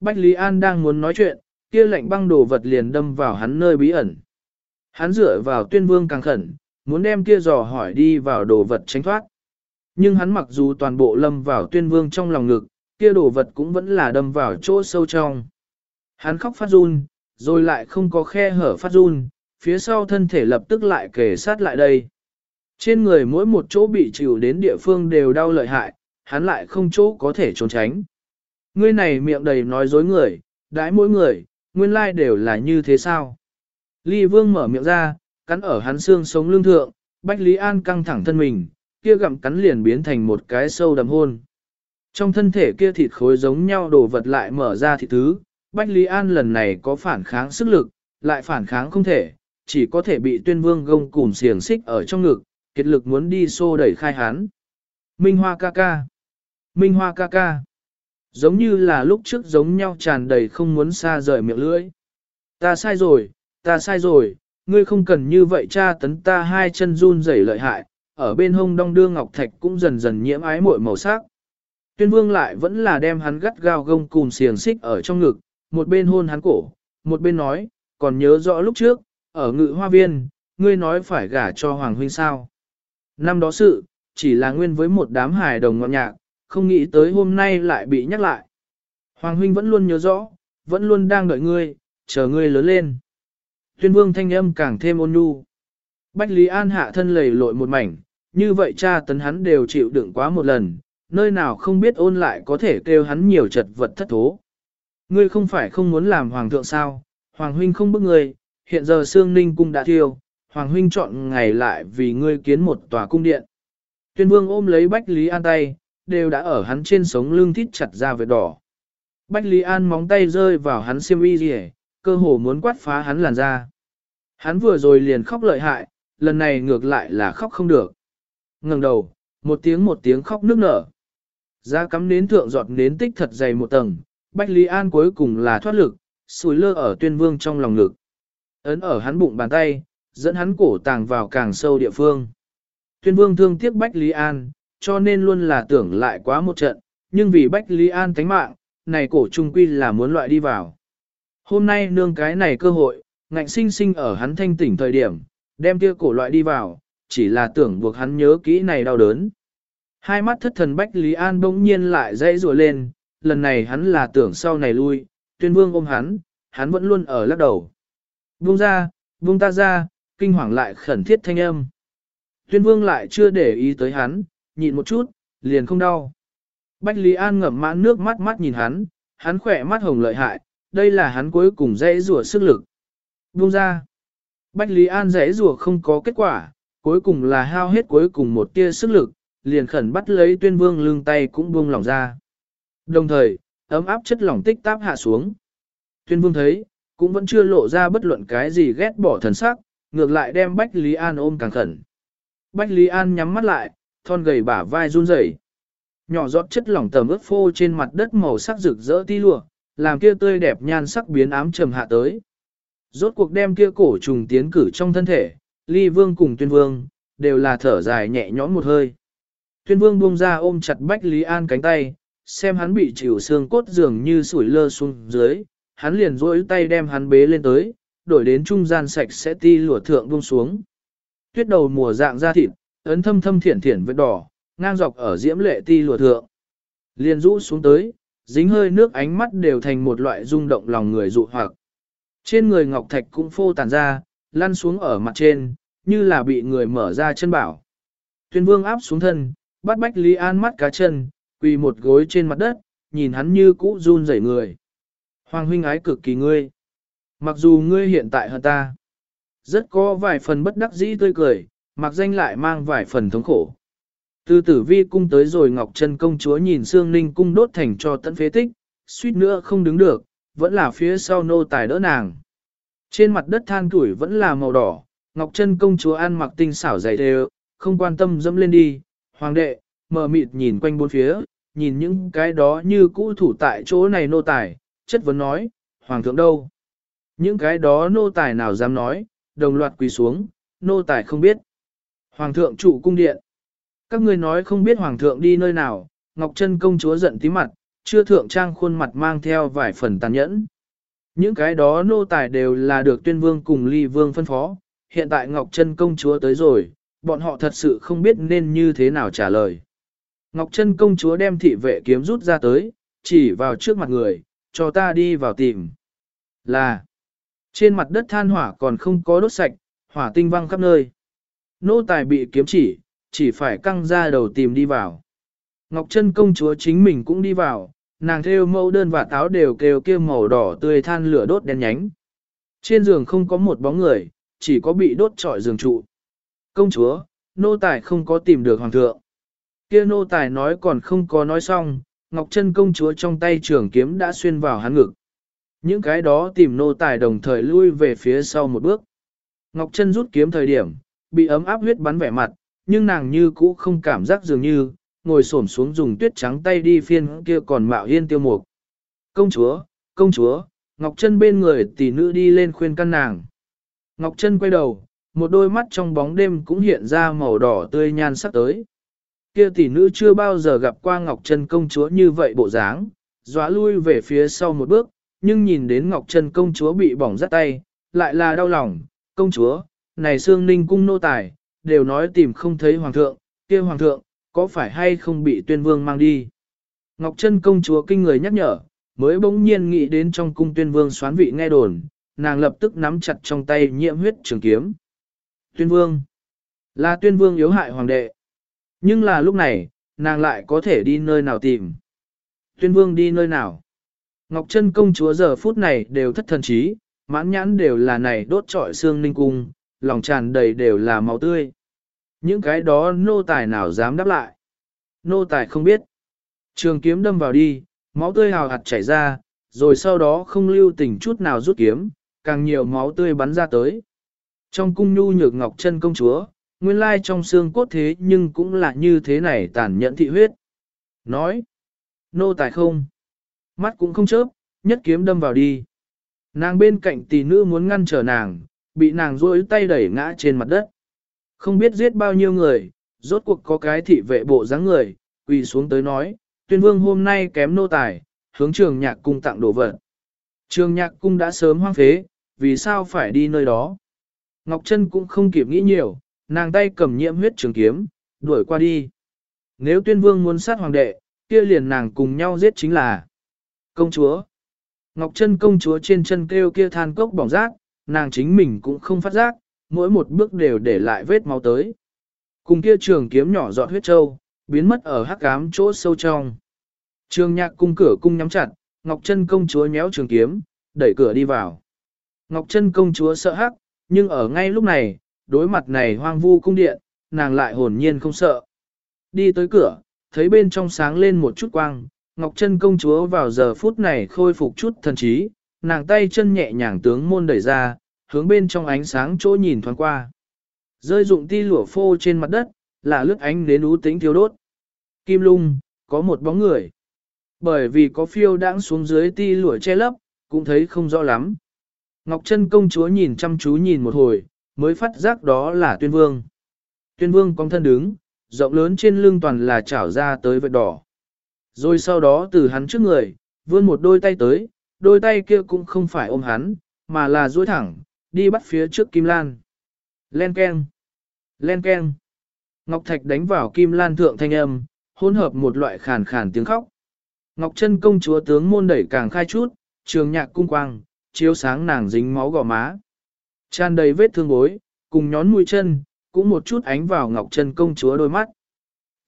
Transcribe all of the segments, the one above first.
Bách Lý An đang muốn nói chuyện, kia lệnh băng đồ vật liền đâm vào hắn nơi bí ẩn. Hắn dựa vào tuyên vương càng khẩn, muốn đem kia dò hỏi đi vào đồ vật tránh thoát. Nhưng hắn mặc dù toàn bộ lâm vào tuyên vương trong lòng ngực, kia đồ vật cũng vẫn là đâm vào chỗ sâu trong. Hắn khóc phát run, rồi lại không có khe hở phát run, phía sau thân thể lập tức lại kề sát lại đây. Trên người mỗi một chỗ bị chịu đến địa phương đều đau lợi hại, hắn lại không chỗ có thể trốn tránh. Ngươi này miệng đầy nói dối người, đãi mỗi người, nguyên lai đều là như thế sao? Ly Vương mở miệng ra, cắn ở hắn xương sống lưng thượng, Bách Lý An căng thẳng thân mình, kia gặm cắn liền biến thành một cái sâu đầm hôn. Trong thân thể kia thịt khối giống nhau đổ vật lại mở ra thịt thứ, Bách Lý An lần này có phản kháng sức lực, lại phản kháng không thể, chỉ có thể bị tuyên vương gông cùm xiềng xích ở trong ngực, kiệt lực muốn đi xô đẩy khai hắn. Minh Hoa ca ca. Minh Hoa ca ca. Giống như là lúc trước giống nhau tràn đầy không muốn xa rời miệng lưỡi. Ta sai rồi, ta sai rồi, ngươi không cần như vậy cha tấn ta hai chân run rẩy lợi hại, ở bên hông đong đưa ngọc thạch cũng dần dần nhiễm ái muội màu sắc. Tuyên vương lại vẫn là đem hắn gắt gao gông cùm xiềng xích ở trong ngực, một bên hôn hắn cổ, một bên nói, còn nhớ rõ lúc trước, ở ngự hoa viên, ngươi nói phải gả cho Hoàng huynh sao. Năm đó sự, chỉ là nguyên với một đám hài đồng ngọn nhạc, không nghĩ tới hôm nay lại bị nhắc lại. Hoàng huynh vẫn luôn nhớ rõ, vẫn luôn đang đợi ngươi, chờ ngươi lớn lên. Tuyên vương thanh âm càng thêm ôn nhu. Bách Lý An hạ thân lầy lội một mảnh, như vậy cha tấn hắn đều chịu đựng quá một lần, nơi nào không biết ôn lại có thể kêu hắn nhiều chật vật thất thố. Ngươi không phải không muốn làm hoàng thượng sao, hoàng huynh không bức ngươi, hiện giờ xương Ninh cung đã thiêu, hoàng huynh chọn ngày lại vì ngươi kiến một tòa cung điện. Tuyên vương ôm lấy Bách Lý An tay, đều đã ở hắn trên sống lưng thít chặt ra vệt đỏ. Bách Lý An móng tay rơi vào hắn xiêm y rỉ, cơ hồ muốn quát phá hắn làn da. Hắn vừa rồi liền khóc lợi hại, lần này ngược lại là khóc không được. ngẩng đầu, một tiếng một tiếng khóc nước nở. Da cắm nến thượng giọt nến tích thật dày một tầng, Bách Lý An cuối cùng là thoát lực, sùi lơ ở tuyên vương trong lòng ngực. Ấn ở hắn bụng bàn tay, dẫn hắn cổ tàng vào càng sâu địa phương. Tuyên vương thương tiếc Bách Lý An, cho nên luôn là tưởng lại quá một trận, nhưng vì Bách Lý An tánh mạng, này cổ trung quy là muốn loại đi vào. Hôm nay nương cái này cơ hội, ngạnh sinh sinh ở hắn thanh tỉnh thời điểm, đem kia cổ loại đi vào, chỉ là tưởng buộc hắn nhớ kỹ này đau đớn. Hai mắt thất thần Bách Lý An bỗng nhiên lại dãy rùa lên, lần này hắn là tưởng sau này lui, tuyên vương ôm hắn, hắn vẫn luôn ở lắc đầu. Vương ra, vương ta ra, kinh hoàng lại khẩn thiết thanh âm. Tuyên vương lại chưa để ý tới hắn, nhịn một chút, liền không đau. Bách Lý An ngậm mãn nước mắt mắt nhìn hắn, hắn khỏe mắt hồng lợi hại, đây là hắn cuối cùng dãy rùa sức lực. Buông ra. Bách Lý An dãy rùa không có kết quả, cuối cùng là hao hết cuối cùng một tia sức lực, liền khẩn bắt lấy tuyên vương lưng tay cũng buông lỏng ra. Đồng thời, ấm áp chất lỏng tích táp hạ xuống. Tuyên vương thấy, cũng vẫn chưa lộ ra bất luận cái gì ghét bỏ thần sắc, ngược lại đem Bách Lý An ôm càng khẩn. Bách Lý An nhắm mắt lại, thon gầy bả vai run rẩy. Nhỏ giọt chất lỏng tầm ướt phô trên mặt đất màu sắc rực rỡ ti lụa, làm kia tươi đẹp nhan sắc biến ám trầm hạ tới. Rốt cuộc đem kia cổ trùng tiến cử trong thân thể, ly vương cùng tuyên vương, đều là thở dài nhẹ nhõm một hơi. Tuyên vương buông ra ôm chặt Bách Lý An cánh tay, xem hắn bị chịu xương cốt dường như sủi lơ xuống dưới, hắn liền rỗi tay đem hắn bế lên tới, đổi đến trung gian sạch sẽ ti lụa thượng buông xuống. Tuyết đầu mùa dạng ra thịt, ấn thâm thâm thiển thiển vết đỏ, ngang dọc ở diễm lệ ti lụa thượng. Liền rũ xuống tới, dính hơi nước ánh mắt đều thành một loại rung động lòng người dụ hoặc. Trên người ngọc thạch cũng phô tàn ra, lăn xuống ở mặt trên, như là bị người mở ra chân bảo. Tuyên vương áp xuống thân, bắt bách Lý An mắt cá chân, quỳ một gối trên mặt đất, nhìn hắn như cũ run rẩy người. Hoàng huynh ái cực kỳ ngươi. Mặc dù ngươi hiện tại hơn ta, rất có vài phần bất đắc dĩ tươi cười, mặc danh lại mang vài phần thống khổ. Từ tử vi cung tới rồi Ngọc Trân công chúa nhìn Sương Ninh cung đốt thành cho tận phế tích, suýt nữa không đứng được, vẫn là phía sau nô tài đỡ nàng. Trên mặt đất than tuổi vẫn là màu đỏ, Ngọc Trân công chúa ăn mặc tinh xảo dày đều, không quan tâm dẫm lên đi. Hoàng đệ, mờ mịt nhìn quanh bốn phía, nhìn những cái đó như cũ thủ tại chỗ này nô tài, chất vấn nói, Hoàng thượng đâu? Những cái đó nô tài nào dám nói, đồng loạt quỳ xuống, nô tài không biết. Hoàng thượng trụ cung điện. Các ngươi nói không biết hoàng thượng đi nơi nào, Ngọc Trân công chúa giận tí mặt, chưa thượng trang khuôn mặt mang theo vài phần tàn nhẫn. Những cái đó nô tài đều là được tuyên vương cùng ly vương phân phó, hiện tại Ngọc Trân công chúa tới rồi, bọn họ thật sự không biết nên như thế nào trả lời. Ngọc Trân công chúa đem thị vệ kiếm rút ra tới, chỉ vào trước mặt người, cho ta đi vào tìm. Là, trên mặt đất than hỏa còn không có đốt sạch, hỏa tinh văng khắp nơi. Nô tài bị kiếm chỉ, chỉ phải căng ra đầu tìm đi vào. Ngọc Trân công chúa chính mình cũng đi vào, nàng theo mẫu đơn và táo đều kêu kia màu đỏ tươi than lửa đốt đen nhánh. Trên giường không có một bóng người, chỉ có bị đốt trọi giường trụ. Công chúa, nô tài không có tìm được hoàng thượng. Kia nô tài nói còn không có nói xong, Ngọc Trân công chúa trong tay trường kiếm đã xuyên vào hắn ngực. Những cái đó tìm nô tài đồng thời lui về phía sau một bước. Ngọc Trân rút kiếm thời điểm, bị ấm áp huyết bắn vẻ mặt, nhưng nàng như cũ không cảm giác dường như, ngồi xổm xuống dùng tuyết trắng tay đi phiên kia còn mạo yên tiêu mục. Công chúa, công chúa, Ngọc Trân bên người tỷ nữ đi lên khuyên căn nàng. Ngọc Trân quay đầu, một đôi mắt trong bóng đêm cũng hiện ra màu đỏ tươi nhan sắc tới. Kia tỷ nữ chưa bao giờ gặp qua Ngọc Trân công chúa như vậy bộ dáng, dọa lui về phía sau một bước, nhưng nhìn đến Ngọc Trân công chúa bị bỏng rát tay, lại là đau lòng, công chúa, này xương ninh cung nô tài, đều nói tìm không thấy hoàng thượng, kia hoàng thượng, có phải hay không bị tuyên vương mang đi. Ngọc Trân công chúa kinh người nhắc nhở, mới bỗng nhiên nghĩ đến trong cung tuyên vương xoán vị nghe đồn, nàng lập tức nắm chặt trong tay nhiễm huyết trường kiếm. Tuyên vương, là tuyên vương yếu hại hoàng đệ. Nhưng là lúc này, nàng lại có thể đi nơi nào tìm. Tuyên vương đi nơi nào? Ngọc Trân công chúa giờ phút này đều thất thần trí, mãn nhãn đều là này đốt trọi xương ninh cung, lòng tràn đầy đều là máu tươi. Những cái đó nô tài nào dám đáp lại. Nô tài không biết. Trường kiếm đâm vào đi, máu tươi hào hạt chảy ra, rồi sau đó không lưu tình chút nào rút kiếm, càng nhiều máu tươi bắn ra tới. Trong cung nhu nhược ngọc chân công chúa, nguyên lai trong xương cốt thế nhưng cũng là như thế này tàn nhẫn thị huyết. Nói, nô tài không, mắt cũng không chớp, nhất kiếm đâm vào đi. Nàng bên cạnh tỷ nữ muốn ngăn trở nàng, bị nàng rối tay đẩy ngã trên mặt đất. Không biết giết bao nhiêu người, rốt cuộc có cái thị vệ bộ dáng người, quỳ xuống tới nói, tuyên vương hôm nay kém nô tài, hướng trường nhạc cung tặng đồ vật. Trường nhạc cung đã sớm hoang phế, vì sao phải đi nơi đó? Ngọc Trân cũng không kịp nghĩ nhiều, nàng tay cầm nhiễm huyết trường kiếm, đuổi qua đi. Nếu tuyên vương muốn sát hoàng đệ, kia liền nàng cùng nhau giết chính là công chúa. Ngọc Trân công chúa trên chân kêu kia than cốc bỏng rác, nàng chính mình cũng không phát giác, mỗi một bước đều để lại vết máu tới. Cùng kia trường kiếm nhỏ giọt huyết châu, biến mất ở hắc ám chỗ sâu trong. Trường nhạc cung cửa cung nhắm chặt, Ngọc Trân công chúa nhéo trường kiếm, đẩy cửa đi vào. Ngọc Trân công chúa sợ hắc, nhưng ở ngay lúc này, đối mặt này hoang vu cung điện, nàng lại hồn nhiên không sợ. Đi tới cửa, thấy bên trong sáng lên một chút quang, Ngọc Trân công chúa vào giờ phút này khôi phục chút thần trí, nàng tay chân nhẹ nhàng tướng môn đẩy ra, hướng bên trong ánh sáng chỗ nhìn thoáng qua. Rơi dụng ti lửa phô trên mặt đất, là lướt ánh đến ú tính thiếu đốt. Kim lung, có một bóng người. Bởi vì có phiêu đãng xuống dưới ti lửa che lấp, cũng thấy không rõ lắm. Ngọc Trân công chúa nhìn chăm chú nhìn một hồi, mới phát giác đó là tuyên vương. Tuyên vương cong thân đứng, rộng lớn trên lưng toàn là chảo ra tới vệt đỏ. Rồi sau đó từ hắn trước người, vươn một đôi tay tới, đôi tay kia cũng không phải ôm hắn, mà là duỗi thẳng, đi bắt phía trước Kim Lan. Len keng, len keng. Ngọc Thạch đánh vào Kim Lan thượng thanh âm, hỗn hợp một loại khàn khàn tiếng khóc. Ngọc Trân công chúa tướng môn đẩy càng khai chút, trường nhạc cung quang, chiếu sáng nàng dính máu gò má. Tràn đầy vết thương bối, cùng nhón mũi chân, cũng một chút ánh vào Ngọc Trân công chúa đôi mắt.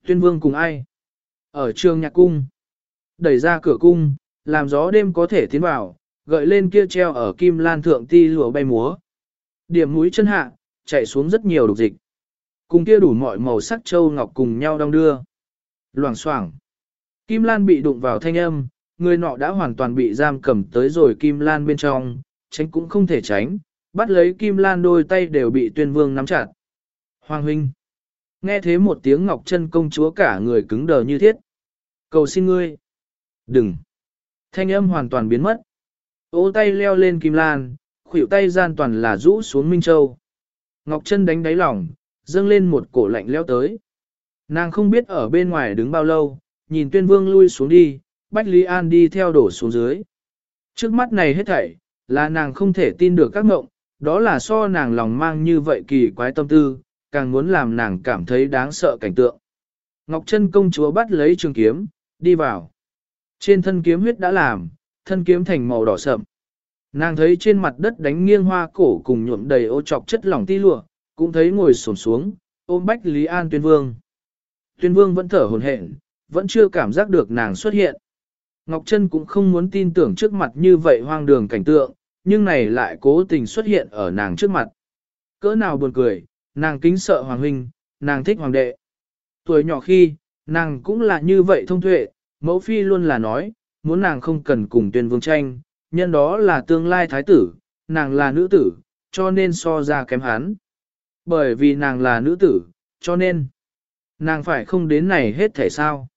Tuyên vương cùng ai? Ở trường nhạc cung. Đẩy ra cửa cung, làm gió đêm có thể tiến vào, gợi lên kia treo ở kim lan thượng ti lụa bay múa. Điểm mũi chân hạ, chạy xuống rất nhiều đục dịch. Cùng kia đủ mọi màu sắc châu ngọc cùng nhau đong đưa. Loảng xoảng. Kim lan bị đụng vào thanh âm, người nọ đã hoàn toàn bị giam cầm tới rồi kim lan bên trong, tránh cũng không thể tránh, bắt lấy kim lan đôi tay đều bị tuyên vương nắm chặt. Hoàng huynh. Nghe thế một tiếng ngọc chân công chúa cả người cứng đờ như thiết. Cầu xin ngươi. Đừng. Thanh âm hoàn toàn biến mất. Ô tay leo lên kim lan, khuỷu tay gian toàn là rũ xuống Minh Châu. Ngọc chân đánh đáy lỏng, dâng lên một cổ lạnh leo tới. Nàng không biết ở bên ngoài đứng bao lâu, nhìn tuyên vương lui xuống đi, Bách Lý An đi theo đổ xuống dưới. Trước mắt này hết thảy, là nàng không thể tin được các ngộng, đó là so nàng lòng mang như vậy kỳ quái tâm tư, càng muốn làm nàng cảm thấy đáng sợ cảnh tượng. Ngọc Trân công chúa bắt lấy trường kiếm, đi vào. Trên thân kiếm huyết đã làm, thân kiếm thành màu đỏ sậm. Nàng thấy trên mặt đất đánh nghiêng hoa cổ cùng nhuộm đầy ô trọc chất lỏng ti lụa, cũng thấy ngồi xổm xuống, ôm bách Lý An tuyên vương. Tuyên vương vẫn thở hồn hển, vẫn chưa cảm giác được nàng xuất hiện. Ngọc Trân cũng không muốn tin tưởng trước mặt như vậy hoang đường cảnh tượng, nhưng này lại cố tình xuất hiện ở nàng trước mặt. Cỡ nào buồn cười, nàng kính sợ hoàng huynh, nàng thích hoàng đệ. Tuổi nhỏ khi, nàng cũng là như vậy thông tuệ, mẫu phi luôn là nói, muốn nàng không cần cùng tuyên vương tranh, nhân đó là tương lai thái tử, nàng là nữ tử, cho nên so ra kém hắn. Bởi vì nàng là nữ tử, cho nên, nàng phải không đến này hết thể sao.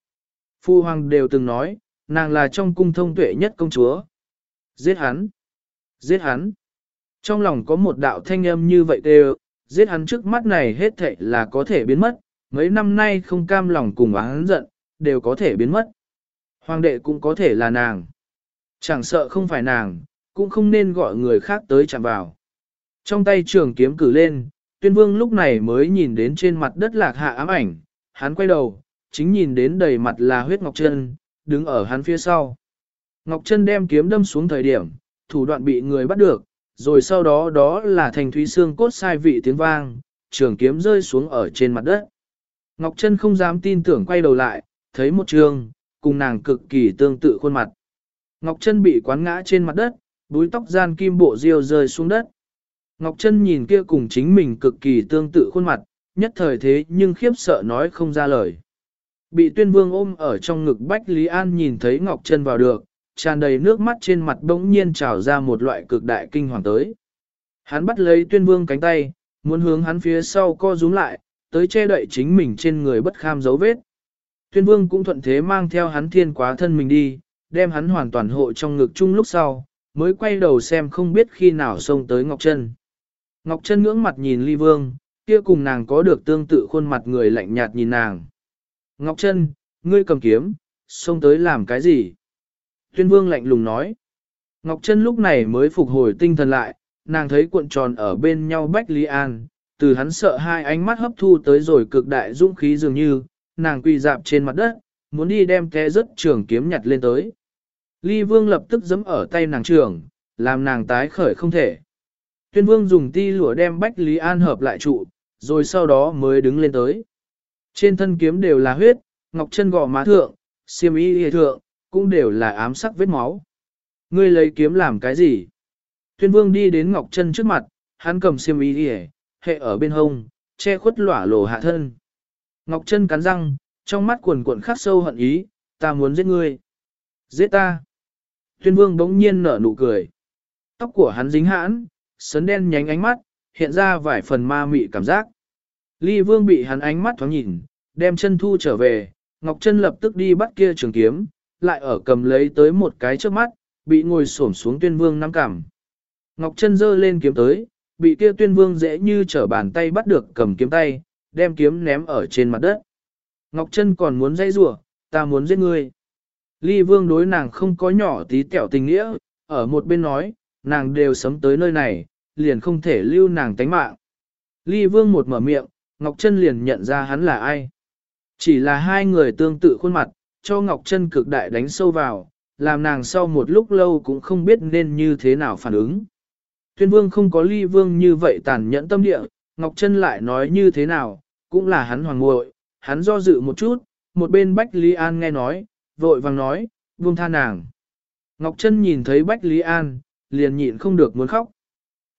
Phu hoàng đều từng nói, nàng là trong cung thông tuệ nhất công chúa. Giết hắn! Giết hắn! Trong lòng có một đạo thanh âm như vậy đều, giết hắn trước mắt này hết thệ là có thể biến mất, mấy năm nay không cam lòng cùng hắn giận, đều có thể biến mất. Hoàng đệ cũng có thể là nàng. Chẳng sợ không phải nàng, cũng không nên gọi người khác tới chạm vào. Trong tay trường kiếm cử lên, tuyên vương lúc này mới nhìn đến trên mặt đất lạc hạ ám ảnh, hắn quay đầu, chính nhìn đến đầy mặt là huyết ngọc Trân, đứng ở hắn phía sau. Ngọc Trân đem kiếm đâm xuống thời điểm, thủ đoạn bị người bắt được, rồi sau đó đó là thành thúy xương cốt sai vị tiếng vang, trường kiếm rơi xuống ở trên mặt đất. Ngọc Trân không dám tin tưởng quay đầu lại, thấy một trường, cùng nàng cực kỳ tương tự khuôn mặt. Ngọc Trân bị quán ngã trên mặt đất, búi tóc gian kim bộ diêu rơi xuống đất. Ngọc Trân nhìn kia cùng chính mình cực kỳ tương tự khuôn mặt, nhất thời thế nhưng khiếp sợ nói không ra lời. Bị tuyên vương ôm ở trong ngực Bách Lý An nhìn thấy Ngọc Trân vào được, tràn đầy nước mắt trên mặt bỗng nhiên trào ra một loại cực đại kinh hoàng tới. Hắn bắt lấy tuyên vương cánh tay, muốn hướng hắn phía sau co rúm lại, tới che đậy chính mình trên người bất kham dấu vết. Tuyên vương cũng thuận thế mang theo hắn thiên quá thân mình đi, đem hắn hoàn toàn hộ trong ngực chung lúc sau, mới quay đầu xem không biết khi nào xông tới Ngọc Trân. Ngọc Trân ngưỡng mặt nhìn Ly Vương, kia cùng nàng có được tương tự khuôn mặt người lạnh nhạt nhìn nàng. Ngọc Trân, ngươi cầm kiếm, xông tới làm cái gì? Tuyên Vương lạnh lùng nói. Ngọc Trân lúc này mới phục hồi tinh thần lại, nàng thấy cuộn tròn ở bên nhau Bách Lý An, từ hắn sợ hai ánh mắt hấp thu tới rồi cực đại dũng khí dường như, nàng quỳ dạp trên mặt đất, muốn đi đem té rất trường kiếm nhặt lên tới. Ly Vương lập tức giẫm ở tay nàng trường, làm nàng tái khởi không thể. Tuyên Vương dùng ti lụa đem Bách Lý An hợp lại trụ, rồi sau đó mới đứng lên tới. Trên thân kiếm đều là huyết, ngọc chân gò má thượng, xiêm y hề thượng, cũng đều là ám sắc vết máu. Ngươi lấy kiếm làm cái gì? Tuyên Vương đi đến ngọc chân trước mặt, hắn cầm xiêm y hề, hệ ở bên hông, che khuất lỏa lồ hạ thân. Ngọc chân cắn răng, trong mắt cuồn cuộn khắc sâu hận ý, ta muốn giết ngươi. Giết ta. Tuyên vương bỗng nhiên nở nụ cười. Tóc của hắn dính hãn, sấn đen nhánh ánh mắt, hiện ra vài phần ma mị cảm giác. Ly vương bị hắn ánh mắt thoáng nhìn, đem chân thu trở về, Ngọc Trân lập tức đi bắt kia trường kiếm, lại ở cầm lấy tới một cái trước mắt, bị ngồi xổm xuống tuyên vương nắm cảm. Ngọc Trân giơ lên kiếm tới, bị kia tuyên vương dễ như trở bàn tay bắt được cầm kiếm tay, đem kiếm ném ở trên mặt đất. Ngọc Trân còn muốn dây rủa, ta muốn giết ngươi. Ly vương đối nàng không có nhỏ tí tẹo tình nghĩa, ở một bên nói, nàng đều sấm tới nơi này, liền không thể lưu nàng tánh mạng. Ly vương một mở miệng, Ngọc Trân liền nhận ra hắn là ai. Chỉ là hai người tương tự khuôn mặt, cho Ngọc Trân cực đại đánh sâu vào, làm nàng sau một lúc lâu cũng không biết nên như thế nào phản ứng. Tuyên vương không có ly vương như vậy tàn nhẫn tâm địa, Ngọc Trân lại nói như thế nào, cũng là hắn hoàng muội, hắn do dự một chút, một bên Bách Lý An nghe nói, vội vàng nói, buông tha nàng. Ngọc Trân nhìn thấy Bách Lý An, liền nhịn không được muốn khóc.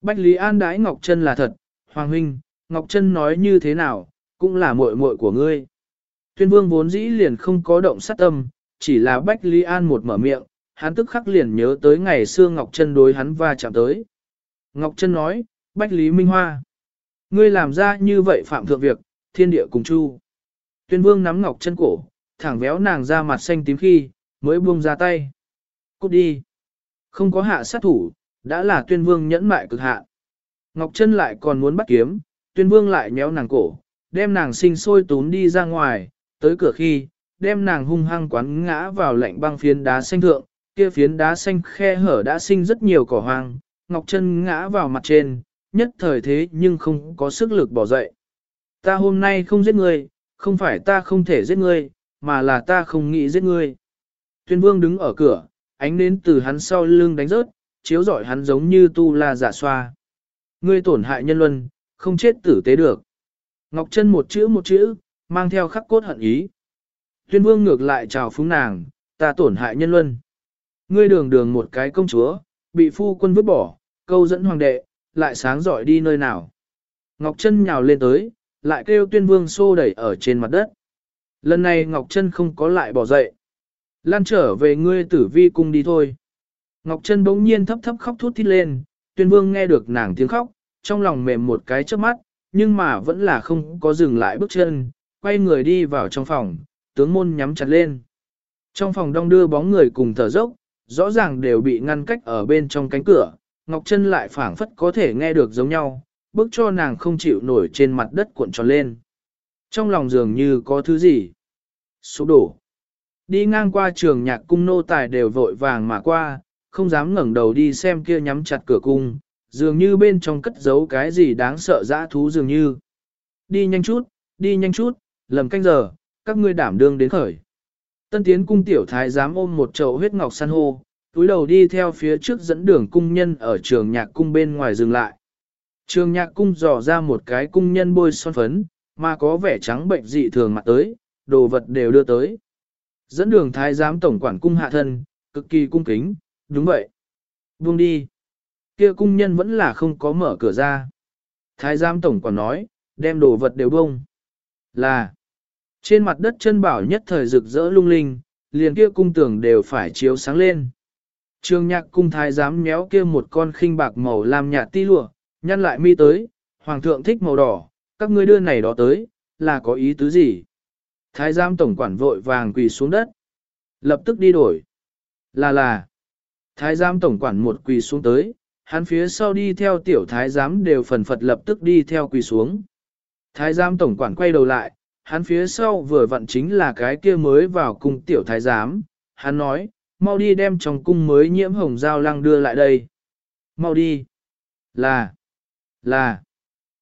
Bách Lý An đãi Ngọc Trân là thật, Hoàng Huynh, Ngọc Trân nói như thế nào, cũng là muội muội của ngươi. Tuyên vương vốn dĩ liền không có động sát tâm, chỉ là Bách Lý An một mở miệng, hắn tức khắc liền nhớ tới ngày xưa Ngọc Trân đối hắn va chạm tới. Ngọc Trân nói, Bách Lý Minh Hoa, ngươi làm ra như vậy phạm thượng việc, thiên địa cùng chu. Tuyên vương nắm Ngọc chân cổ, thẳng véo nàng ra mặt xanh tím khi, mới buông ra tay. Cút đi. Không có hạ sát thủ, đã là tuyên vương nhẫn mại cực hạ. Ngọc chân lại còn muốn bắt kiếm, tuyên vương lại nhéo nàng cổ, đem nàng sinh sôi tún đi ra ngoài, tới cửa khi, đem nàng hung hăng quán ngã vào lạnh băng phiến đá xanh thượng, kia phiến đá xanh khe hở đã sinh rất nhiều cỏ hoang, Ngọc chân ngã vào mặt trên, nhất thời thế nhưng không có sức lực bỏ dậy. Ta hôm nay không giết ngươi, không phải ta không thể giết ngươi, mà là ta không nghĩ giết ngươi. Tuyên vương đứng ở cửa, ánh nến từ hắn sau lưng đánh rớt, chiếu rọi hắn giống như tu la giả xoa. Ngươi tổn hại nhân luân, không chết tử tế được. Ngọc Trân một chữ một chữ, mang theo khắc cốt hận ý. Tuyên vương ngược lại chào phúng nàng, ta tổn hại nhân luân. Ngươi đường đường một cái công chúa, bị phu quân vứt bỏ, câu dẫn hoàng đệ, lại sáng giỏi đi nơi nào. Ngọc Trân nhào lên tới, lại kêu tuyên vương xô đẩy ở trên mặt đất. Lần này Ngọc Trân không có lại bỏ dậy. Lan trở về ngươi tử vi cung đi thôi. Ngọc Trân bỗng nhiên thấp thấp khóc thút thít lên, tuyên vương nghe được nàng tiếng khóc, trong lòng mềm một cái trước mắt, nhưng mà vẫn là không có dừng lại bước chân, quay người đi vào trong phòng, tướng môn nhắm chặt lên. Trong phòng đông đưa bóng người cùng thở dốc, rõ ràng đều bị ngăn cách ở bên trong cánh cửa, Ngọc Trân lại phảng phất có thể nghe được giống nhau, bước cho nàng không chịu nổi trên mặt đất cuộn tròn lên. Trong lòng dường như có thứ gì. Sụp đổ. Đi ngang qua trường nhạc cung nô tài đều vội vàng mà qua, không dám ngẩng đầu đi xem kia nhắm chặt cửa cung, dường như bên trong cất giấu cái gì đáng sợ dã thú dường như. Đi nhanh chút, đi nhanh chút, lầm canh giờ, các ngươi đảm đương đến khởi. Tân tiến cung tiểu thái dám ôm một chậu huyết ngọc san hô, túi đầu đi theo phía trước dẫn đường cung nhân ở trường nhạc cung bên ngoài dừng lại. Trường nhạc cung dò ra một cái cung nhân bôi son phấn, mà có vẻ trắng bệnh dị thường mặt tới, đồ vật đều đưa tới. Dẫn đường thái giám tổng quản cung hạ thân, cực kỳ cung kính, đúng vậy. Buông đi. Kia cung nhân vẫn là không có mở cửa ra. Thái giám tổng quản nói, đem đồ vật đều bông. Là. Trên mặt đất chân bảo nhất thời rực rỡ lung linh, liền kia cung tường đều phải chiếu sáng lên. Trường nhạc cung thái giám méo kia một con khinh bạc màu làm nhạt ti lụa, nhăn lại mi tới, hoàng thượng thích màu đỏ, các ngươi đưa này đó tới, là có ý tứ gì? Thái giám tổng quản vội vàng quỳ xuống đất. Lập tức đi đổi. Là là. Thái giám tổng quản một quỳ xuống tới, hắn phía sau đi theo tiểu thái giám đều phần phật lập tức đi theo quỳ xuống. Thái giám tổng quản quay đầu lại, hắn phía sau vừa vặn chính là cái kia mới vào cung tiểu thái giám, hắn nói, mau đi đem trong cung mới nhiễm hồng dao lăng đưa lại đây. Mau đi. Là, là,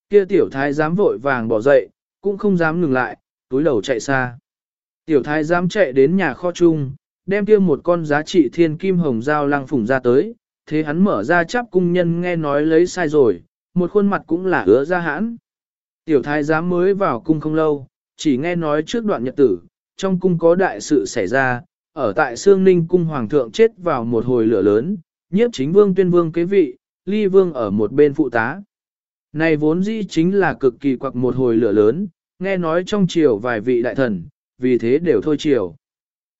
kia tiểu thái giám vội vàng bỏ dậy, cũng không dám ngừng lại, túi đầu chạy xa. Tiểu thái giám chạy đến nhà kho chung, đem kia một con giá trị thiên kim hồng giao lăng phủng ra tới, thế hắn mở ra chắp cung nhân nghe nói lấy sai rồi, một khuôn mặt cũng là ứa ra hãn. Tiểu thái giám mới vào cung không lâu, chỉ nghe nói trước đoạn nhật tử, trong cung có đại sự xảy ra, ở tại Sương Ninh cung hoàng thượng chết vào một hồi lửa lớn, nhiếp chính vương tuyên vương kế vị, ly vương ở một bên phụ tá. Này vốn dĩ chính là cực kỳ quặc một hồi lửa lớn, nghe nói trong triều vài vị đại thần, vì thế đều thôi triều.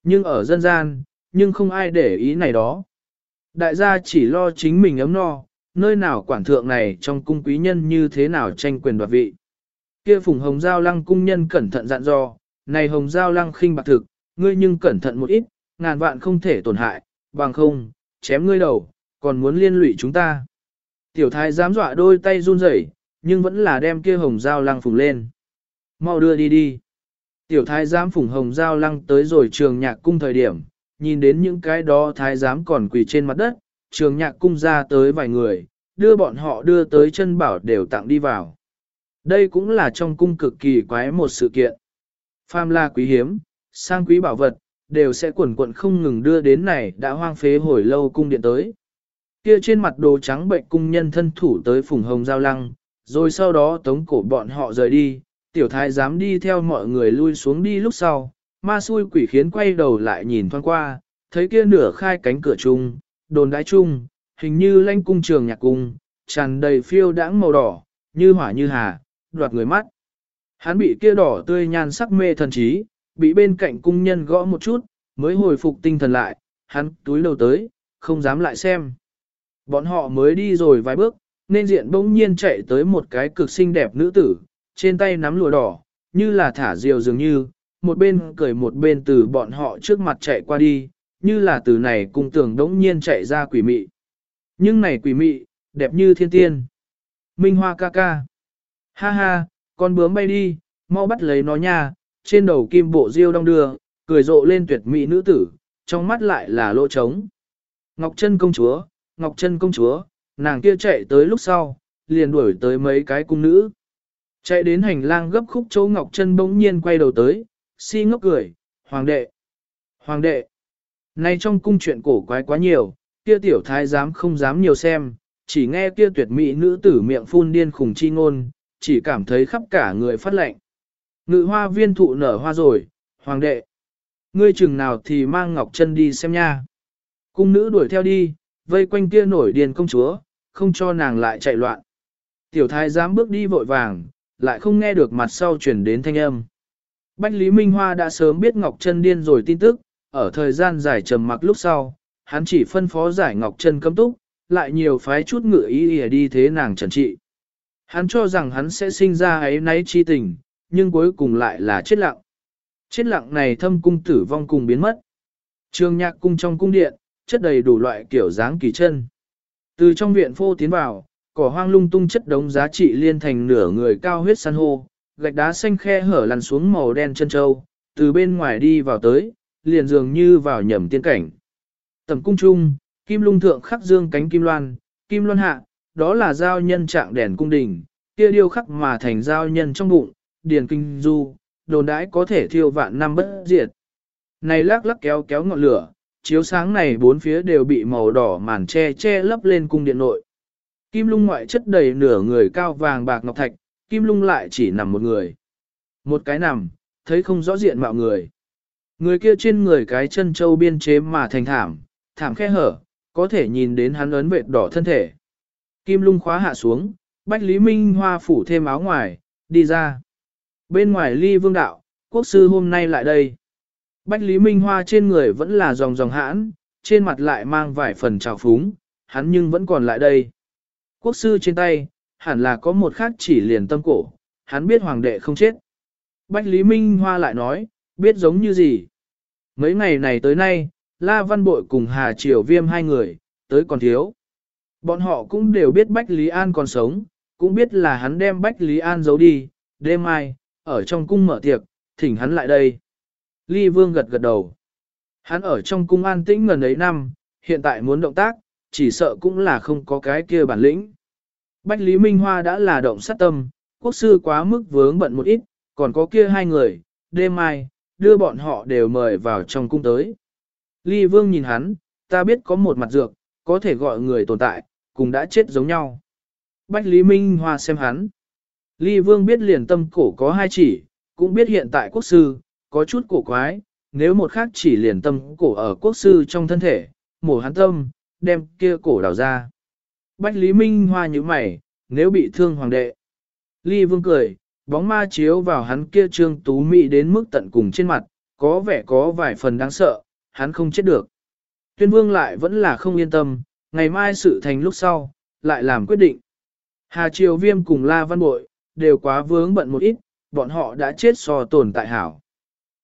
Nhưng ở dân gian, nhưng không ai để ý này đó. Đại gia chỉ lo chính mình ấm no, nơi nào quản thượng này trong cung quý nhân như thế nào tranh quyền đoạt vị. Kia phùng hồng giao lăng cung nhân cẩn thận dặn dò, này hồng giao lăng khinh bạc thực, ngươi nhưng cẩn thận một ít, ngàn vạn không thể tổn hại, bằng không, chém ngươi đầu, còn muốn liên lụy chúng ta. Tiểu thái dám dọa đôi tay run rẩy, nhưng vẫn là đem kia hồng giao lăng phùng lên. Mau đưa đi đi. Tiểu thái giám phùng hồng giao lăng tới rồi trường nhạc cung thời điểm, nhìn đến những cái đó thái giám còn quỳ trên mặt đất, trường nhạc cung ra tới vài người, đưa bọn họ đưa tới chân bảo đều tặng đi vào. Đây cũng là trong cung cực kỳ quái một sự kiện. Pham la quý hiếm, sang quý bảo vật, đều sẽ quần quận không ngừng đưa đến này đã hoang phế hồi lâu cung điện tới. Kia trên mặt đồ trắng bệnh cung nhân thân thủ tới phùng hồng giao lăng, rồi sau đó tống cổ bọn họ rời đi, tiểu thái dám đi theo mọi người lui xuống đi lúc sau, ma xui quỷ khiến quay đầu lại nhìn thoáng qua, thấy kia nửa khai cánh cửa chung, đồn đái chung, hình như lanh cung trường nhạc cung, tràn đầy phiêu đãng màu đỏ, như hỏa như hà, đoạt người mắt. Hắn bị kia đỏ tươi nhan sắc mê thần trí, bị bên cạnh cung nhân gõ một chút, mới hồi phục tinh thần lại, hắn túi lâu tới, không dám lại xem. Bọn họ mới đi rồi vài bước, nên diện bỗng nhiên chạy tới một cái cực xinh đẹp nữ tử, trên tay nắm lụa đỏ, như là thả diều dường như, một bên cười một bên từ bọn họ trước mặt chạy qua đi, như là từ này cung tưởng đống nhiên chạy ra quỷ mị. Nhưng này quỷ mị, đẹp như thiên tiên. Minh hoa ca ca. Ha ha, con bướm bay đi, mau bắt lấy nó nha, trên đầu kim bộ diêu đong đưa, cười rộ lên tuyệt mỹ nữ tử, trong mắt lại là lỗ trống. Ngọc Trân công chúa, Ngọc Trân công chúa, nàng kia chạy tới lúc sau, liền đuổi tới mấy cái cung nữ. Chạy đến hành lang gấp khúc chỗ Ngọc Trân bỗng nhiên quay đầu tới, si ngốc cười, hoàng đệ, hoàng đệ. Nay trong cung chuyện cổ quái quá nhiều, kia tiểu thái dám không dám nhiều xem, chỉ nghe kia tuyệt mỹ nữ tử miệng phun điên khùng chi ngôn, chỉ cảm thấy khắp cả người phát lệnh. Ngự hoa viên thụ nở hoa rồi, hoàng đệ. Ngươi chừng nào thì mang Ngọc Trân đi xem nha. Cung nữ đuổi theo đi, vây quanh kia nổi điên công chúa, không cho nàng lại chạy loạn. Tiểu thái dám bước đi vội vàng, lại không nghe được mặt sau chuyển đến thanh âm. Bách Lý Minh Hoa đã sớm biết Ngọc Trân điên rồi tin tức, ở thời gian dài trầm mặc lúc sau, hắn chỉ phân phó giải Ngọc Trân cấm túc, lại nhiều phái chút ngựa ý ỉa đi thế nàng trần trị. Hắn cho rằng hắn sẽ sinh ra ấy náy chi tình, nhưng cuối cùng lại là chết lặng. Chết lặng này thâm cung tử vong cùng biến mất. Trường nhạc cung trong cung điện, chất đầy đủ loại kiểu dáng kỳ chân. Từ trong viện phô tiến vào, cỏ hoang lung tung chất đống giá trị liên thành nửa người cao huyết san hô, gạch đá xanh khe hở lăn xuống màu đen chân châu, từ bên ngoài đi vào tới, liền dường như vào nhầm tiên cảnh. Tầm cung trung, kim lung thượng khắc dương cánh kim loan, kim loan hạ, đó là giao nhân trạng đèn cung đình, kia điêu khắc mà thành giao nhân trong bụng, điền kinh du, đồn đãi có thể thiêu vạn năm bất diệt. Này lắc lắc kéo kéo ngọn lửa, chiếu sáng này bốn phía đều bị màu đỏ màn che che lấp lên cung điện nội. Kim lung ngoại chất đầy nửa người cao vàng bạc ngọc thạch, kim lung lại chỉ nằm một người. Một cái nằm, thấy không rõ diện mạo người. Người kia trên người cái chân châu biên chế mà thành thảm, thảm khe hở, có thể nhìn đến hắn ấn vệt đỏ thân thể. Kim lung khóa hạ xuống, Bách Lý Minh Hoa phủ thêm áo ngoài, đi ra. Bên ngoài ly vương đạo, quốc sư hôm nay lại đây. Bách Lý Minh Hoa trên người vẫn là dòng dòng hãn, trên mặt lại mang vài phần trào phúng, hắn nhưng vẫn còn lại đây. Quốc sư trên tay, hẳn là có một khác chỉ liền tâm cổ, hắn biết hoàng đệ không chết. Bách Lý Minh Hoa lại nói, biết giống như gì. Mấy ngày này tới nay, La Văn Bội cùng Hà Triều Viêm hai người, tới còn thiếu. Bọn họ cũng đều biết Bách Lý An còn sống, cũng biết là hắn đem Bách Lý An giấu đi, đêm mai, ở trong cung mở tiệc, thỉnh hắn lại đây. Ly Vương gật gật đầu. Hắn ở trong cung an tĩnh ngần ấy năm, hiện tại muốn động tác, chỉ sợ cũng là không có cái kia bản lĩnh. Bách Lý Minh Hoa đã là động sát tâm, quốc sư quá mức vướng bận một ít, còn có kia hai người, đêm mai, đưa bọn họ đều mời vào trong cung tới. Ly Vương nhìn hắn, ta biết có một mặt dược, có thể gọi người tồn tại, cùng đã chết giống nhau. Bách Lý Minh Hoa xem hắn. Ly Vương biết liền tâm cổ có hai chỉ, cũng biết hiện tại quốc sư, có chút cổ quái, nếu một khác chỉ liền tâm cổ ở quốc sư trong thân thể, mổ hắn tâm, đem kia cổ đào ra. Bách Lý Minh Hoa như mày, nếu bị thương hoàng đệ. Ly Vương cười, bóng ma chiếu vào hắn kia trương tú mỹ đến mức tận cùng trên mặt, có vẻ có vài phần đáng sợ, hắn không chết được. Tuyên Vương lại vẫn là không yên tâm, ngày mai sự thành lúc sau, lại làm quyết định. Hà Triều Viêm cùng La Văn Bội, đều quá vướng bận một ít, bọn họ đã chết so tồn tại hảo.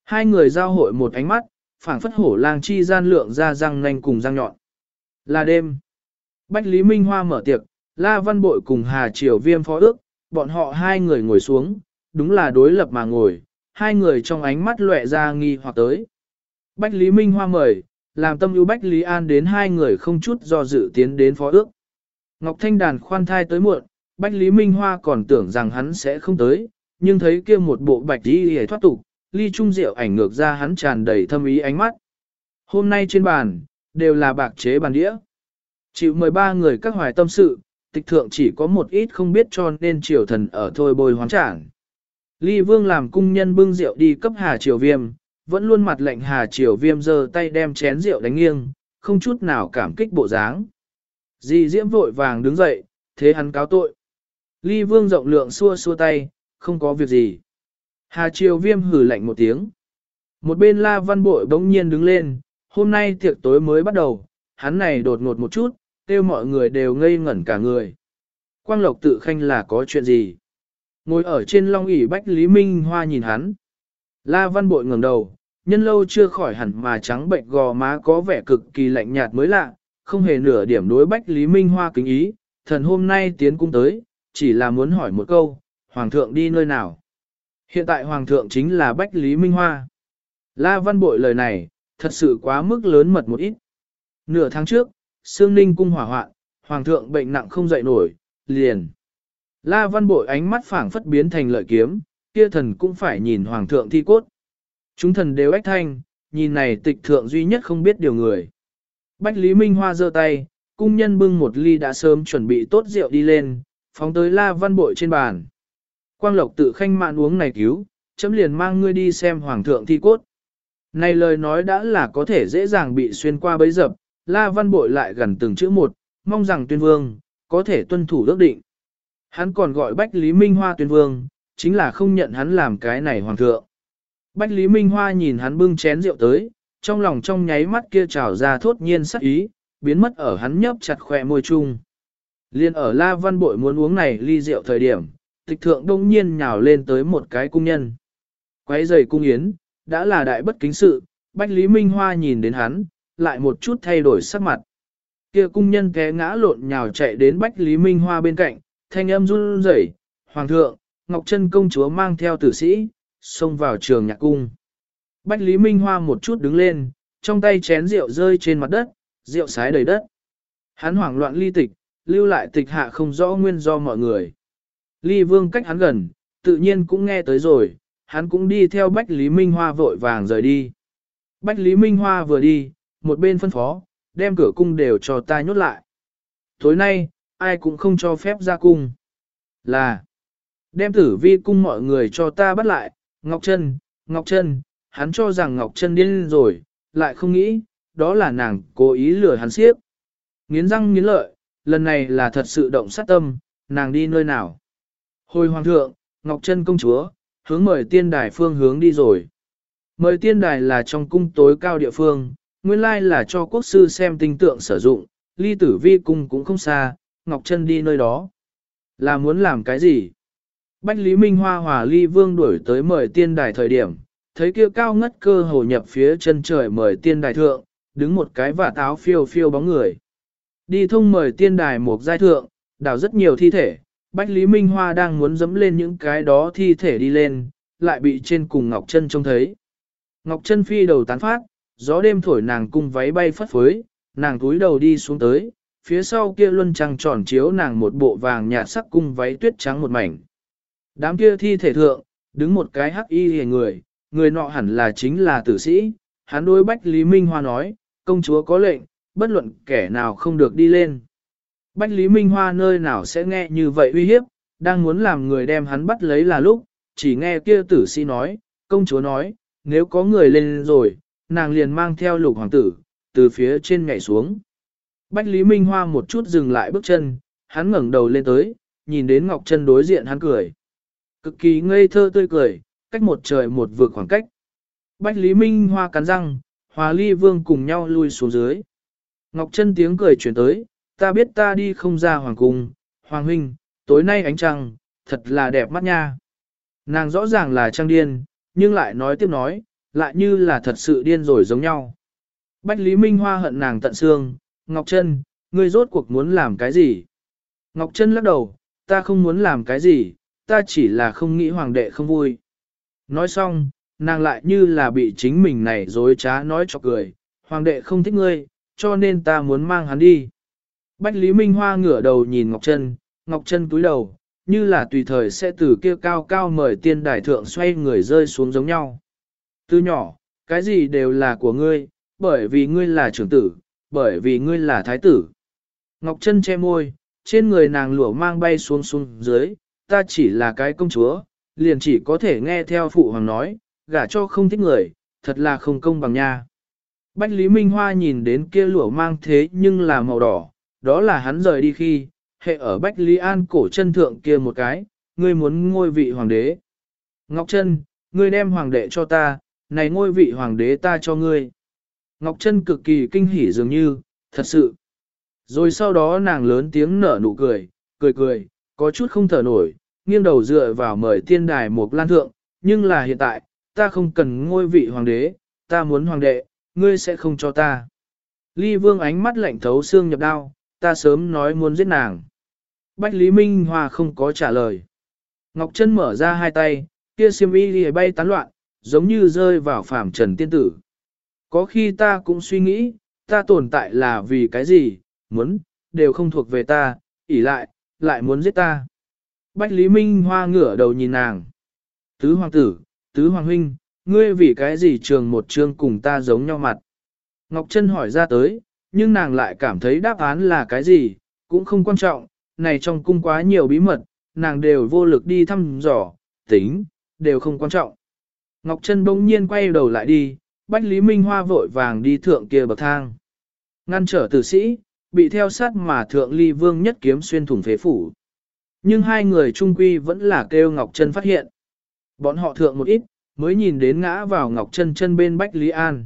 Hai người giao hội một ánh mắt, phảng phất hổ lang chi gian lượng ra răng nanh cùng răng nhọn. Là đêm. Bách Lý Minh Hoa mở tiệc, La Văn Bội cùng Hà Triều Viêm phó ước, bọn họ hai người ngồi xuống, đúng là đối lập mà ngồi, hai người trong ánh mắt lệ ra nghi hoặc tới. Bách Lý Minh Hoa mời, làm tâm ưu Bách Lý An đến hai người không chút do dự tiến đến phó ước. Ngọc Thanh Đàn khoan thai tới muộn, Bách Lý Minh Hoa còn tưởng rằng hắn sẽ không tới, nhưng thấy kia một bộ bạch đi hề thoát tục, ly trung rượu ảnh ngược ra hắn tràn đầy thâm ý ánh mắt. Hôm nay trên bàn, đều là bạc chế bàn đĩa. Chịu 13 người các hoài tâm sự, tịch thượng chỉ có một ít không biết cho nên triều thần ở thôi bồi hoán trảng. Ly Vương làm cung nhân bưng rượu đi cấp Hà Triều Viêm, vẫn luôn mặt lệnh Hà Triều Viêm giơ tay đem chén rượu đánh nghiêng, không chút nào cảm kích bộ dáng. Di Diễm vội vàng đứng dậy, thế hắn cáo tội. Ly Vương rộng lượng xua xua tay, không có việc gì. Hà Triều Viêm hử lạnh một tiếng. Một bên La Văn Bội bỗng nhiên đứng lên, hôm nay tiệc tối mới bắt đầu, hắn này đột ngột một chút, kêu mọi người đều ngây ngẩn cả người. Quang Lộc tự khanh là có chuyện gì? Ngồi ở trên long ỷ Bách Lý Minh Hoa nhìn hắn. La Văn Bội ngẩng đầu, nhân lâu chưa khỏi hẳn mà trắng bệnh gò má có vẻ cực kỳ lạnh nhạt mới lạ, không hề nửa điểm đối Bách Lý Minh Hoa kính ý, thần hôm nay tiến cung tới, chỉ là muốn hỏi một câu, Hoàng thượng đi nơi nào? Hiện tại Hoàng thượng chính là Bách Lý Minh Hoa. La Văn Bội lời này, thật sự quá mức lớn mật một ít. Nửa tháng trước, Sương Ninh cung hỏa hoạn, Hoàng thượng bệnh nặng không dậy nổi, liền. La Văn Bội ánh mắt phảng phất biến thành lợi kiếm, kia thần cũng phải nhìn Hoàng thượng thi cốt. Chúng thần đều ách thanh, nhìn này tịch thượng duy nhất không biết điều người. Bách Lý Minh Hoa giơ tay, cung nhân bưng một ly đã sớm chuẩn bị tốt rượu đi lên, phóng tới La Văn Bội trên bàn. Quang Lộc tự khanh mạn uống này cứu, chấm liền mang ngươi đi xem Hoàng thượng thi cốt. Này lời nói đã là có thể dễ dàng bị xuyên qua bấy dập, La Văn Bội lại gần từng chữ một, mong rằng tuyên vương, có thể tuân thủ ước định. Hắn còn gọi Bách Lý Minh Hoa tuyên vương, chính là không nhận hắn làm cái này hoàng thượng. Bách Lý Minh Hoa nhìn hắn bưng chén rượu tới, trong lòng trong nháy mắt kia trào ra thốt nhiên sắc ý, biến mất ở hắn nhấp chặt khỏe môi chung. Liên ở La Văn Bội muốn uống này ly rượu thời điểm, tịch thượng đông nhiên nhào lên tới một cái cung nhân. Quấy giày cung yến, đã là đại bất kính sự, Bách Lý Minh Hoa nhìn đến hắn, lại một chút thay đổi sắc mặt. Kia cung nhân té ngã lộn nhào chạy đến Bách Lý Minh Hoa bên cạnh, thanh âm run rẩy, "Hoàng thượng, Ngọc Trân công chúa mang theo tử sĩ, xông vào trường nhạc cung." Bách Lý Minh Hoa một chút đứng lên, trong tay chén rượu rơi trên mặt đất, rượu sái đầy đất. Hắn hoảng loạn ly tịch, lưu lại tịch hạ không rõ nguyên do mọi người. Ly Vương cách hắn gần, tự nhiên cũng nghe tới rồi, hắn cũng đi theo Bách Lý Minh Hoa vội vàng rời đi. Bách Lý Minh Hoa vừa đi, một bên phân phó, đem cửa cung đều cho ta nhốt lại. Tối nay, ai cũng không cho phép ra cung. Là, đem tử vi cung mọi người cho ta bắt lại, Ngọc Trân, Ngọc Trân, hắn cho rằng Ngọc Trân điên rồi, lại không nghĩ, đó là nàng cố ý lừa hắn siếp. Nghiến răng nghiến lợi, lần này là thật sự động sát tâm, nàng đi nơi nào. Hồi hoàng thượng, Ngọc Trân công chúa, hướng mời tiên đài phương hướng đi rồi. Mời tiên đài là trong cung tối cao địa phương, nguyên lai là cho quốc sư xem tinh tượng sử dụng, ly tử vi cung cũng không xa, Ngọc Trân đi nơi đó. Là muốn làm cái gì? Bách Lý Minh Hoa hòa ly vương đuổi tới mời tiên đài thời điểm, thấy kia cao ngất cơ hồ nhập phía chân trời mời tiên đài thượng, đứng một cái vả táo phiêu phiêu bóng người. Đi thông mời tiên đài một giai thượng, đào rất nhiều thi thể, Bách Lý Minh Hoa đang muốn dẫm lên những cái đó thi thể đi lên, lại bị trên cùng Ngọc Trân trông thấy. Ngọc Trân phi đầu tán phát, gió đêm thổi nàng cung váy bay phất phới, nàng túi đầu đi xuống tới, phía sau kia luân trăng tròn chiếu nàng một bộ vàng nhạt sắc cung váy tuyết trắng một mảnh. Đám kia thi thể thượng, đứng một cái hắc y hề người, người nọ hẳn là chính là tử sĩ, hắn đối Bách Lý Minh Hoa nói, công chúa có lệnh, bất luận kẻ nào không được đi lên. Bách Lý Minh Hoa nơi nào sẽ nghe như vậy uy hiếp, đang muốn làm người đem hắn bắt lấy là lúc, chỉ nghe kia tử sĩ nói, công chúa nói, nếu có người lên rồi, nàng liền mang theo lục hoàng tử, từ phía trên nhảy xuống. Bách Lý Minh Hoa một chút dừng lại bước chân, hắn ngẩng đầu lên tới, nhìn đến Ngọc Trân đối diện hắn cười. Cực kỳ ngây thơ tươi cười, cách một trời một vực khoảng cách. Bách Lý Minh Hoa cắn răng, Hòa Ly Vương cùng nhau lui xuống dưới. Ngọc Trân tiếng cười chuyển tới, ta biết ta đi không ra hoàng cung, hoàng huynh, tối nay ánh trăng, thật là đẹp mắt nha. Nàng rõ ràng là trăng điên, nhưng lại nói tiếp nói, lại như là thật sự điên rồi giống nhau. Bách Lý Minh Hoa hận nàng tận xương, Ngọc Trân, ngươi rốt cuộc muốn làm cái gì? Ngọc Trân lắc đầu, ta không muốn làm cái gì, ta chỉ là không nghĩ hoàng đệ không vui. Nói xong, nàng lại như là bị chính mình này dối trá nói cho cười, hoàng đệ không thích ngươi, cho nên ta muốn mang hắn đi. Bách Lý Minh Hoa ngửa đầu nhìn Ngọc Trân, Ngọc Trân cúi đầu, như là tùy thời sẽ từ kia cao cao mời tiên đài thượng xoay người rơi xuống giống nhau. Từ nhỏ, cái gì đều là của ngươi, bởi vì ngươi là trưởng tử, bởi vì ngươi là thái tử. Ngọc Trân che môi, trên người nàng lụa mang bay xuống xuống dưới, ta chỉ là cái công chúa, liền chỉ có thể nghe theo phụ hoàng nói, gả cho không thích người, thật là không công bằng nha. Bách Lý Minh Hoa nhìn đến kia lụa mang thế nhưng là màu đỏ, đó là hắn rời đi khi, hệ ở Bách Lý An cổ chân thượng kia một cái, ngươi muốn ngôi vị hoàng đế. Ngọc Trân, ngươi đem hoàng đệ cho ta, này ngôi vị hoàng đế ta cho ngươi. Ngọc Trân cực kỳ kinh hỉ dường như, thật sự. Rồi sau đó nàng lớn tiếng nở nụ cười, cười cười, có chút không thở nổi, nghiêng đầu dựa vào mời tiên đài một lan thượng, nhưng là hiện tại, ta không cần ngôi vị hoàng đế, ta muốn hoàng đệ, ngươi sẽ không cho ta. Ly vương ánh mắt lạnh thấu xương nhập đao, ta sớm nói muốn giết nàng. Bách Lý Minh Hoa không có trả lời. Ngọc Trân mở ra hai tay, kia xiêm y bay tán loạn, giống như rơi vào phàm trần tiên tử. Có khi ta cũng suy nghĩ, ta tồn tại là vì cái gì, muốn, đều không thuộc về ta, ỉ lại, lại muốn giết ta. Bách Lý Minh Hoa ngửa đầu nhìn nàng. Tứ hoàng tử, tứ hoàng huynh, ngươi vì cái gì trường một chương cùng ta giống nhau mặt. Ngọc Trân hỏi ra tới, nhưng nàng lại cảm thấy đáp án là cái gì, cũng không quan trọng, này trong cung quá nhiều bí mật, nàng đều vô lực đi thăm dò, tính, đều không quan trọng. Ngọc Trân bỗng nhiên quay đầu lại đi, Bách Lý Minh Hoa vội vàng đi thượng kia bậc thang. Ngăn trở tử sĩ, bị theo sát mà thượng ly vương nhất kiếm xuyên thủng phế phủ. Nhưng hai người trung quy vẫn là kêu Ngọc Trân phát hiện. Bọn họ thượng một ít, mới nhìn đến ngã vào Ngọc Trân chân bên Bách Lý An.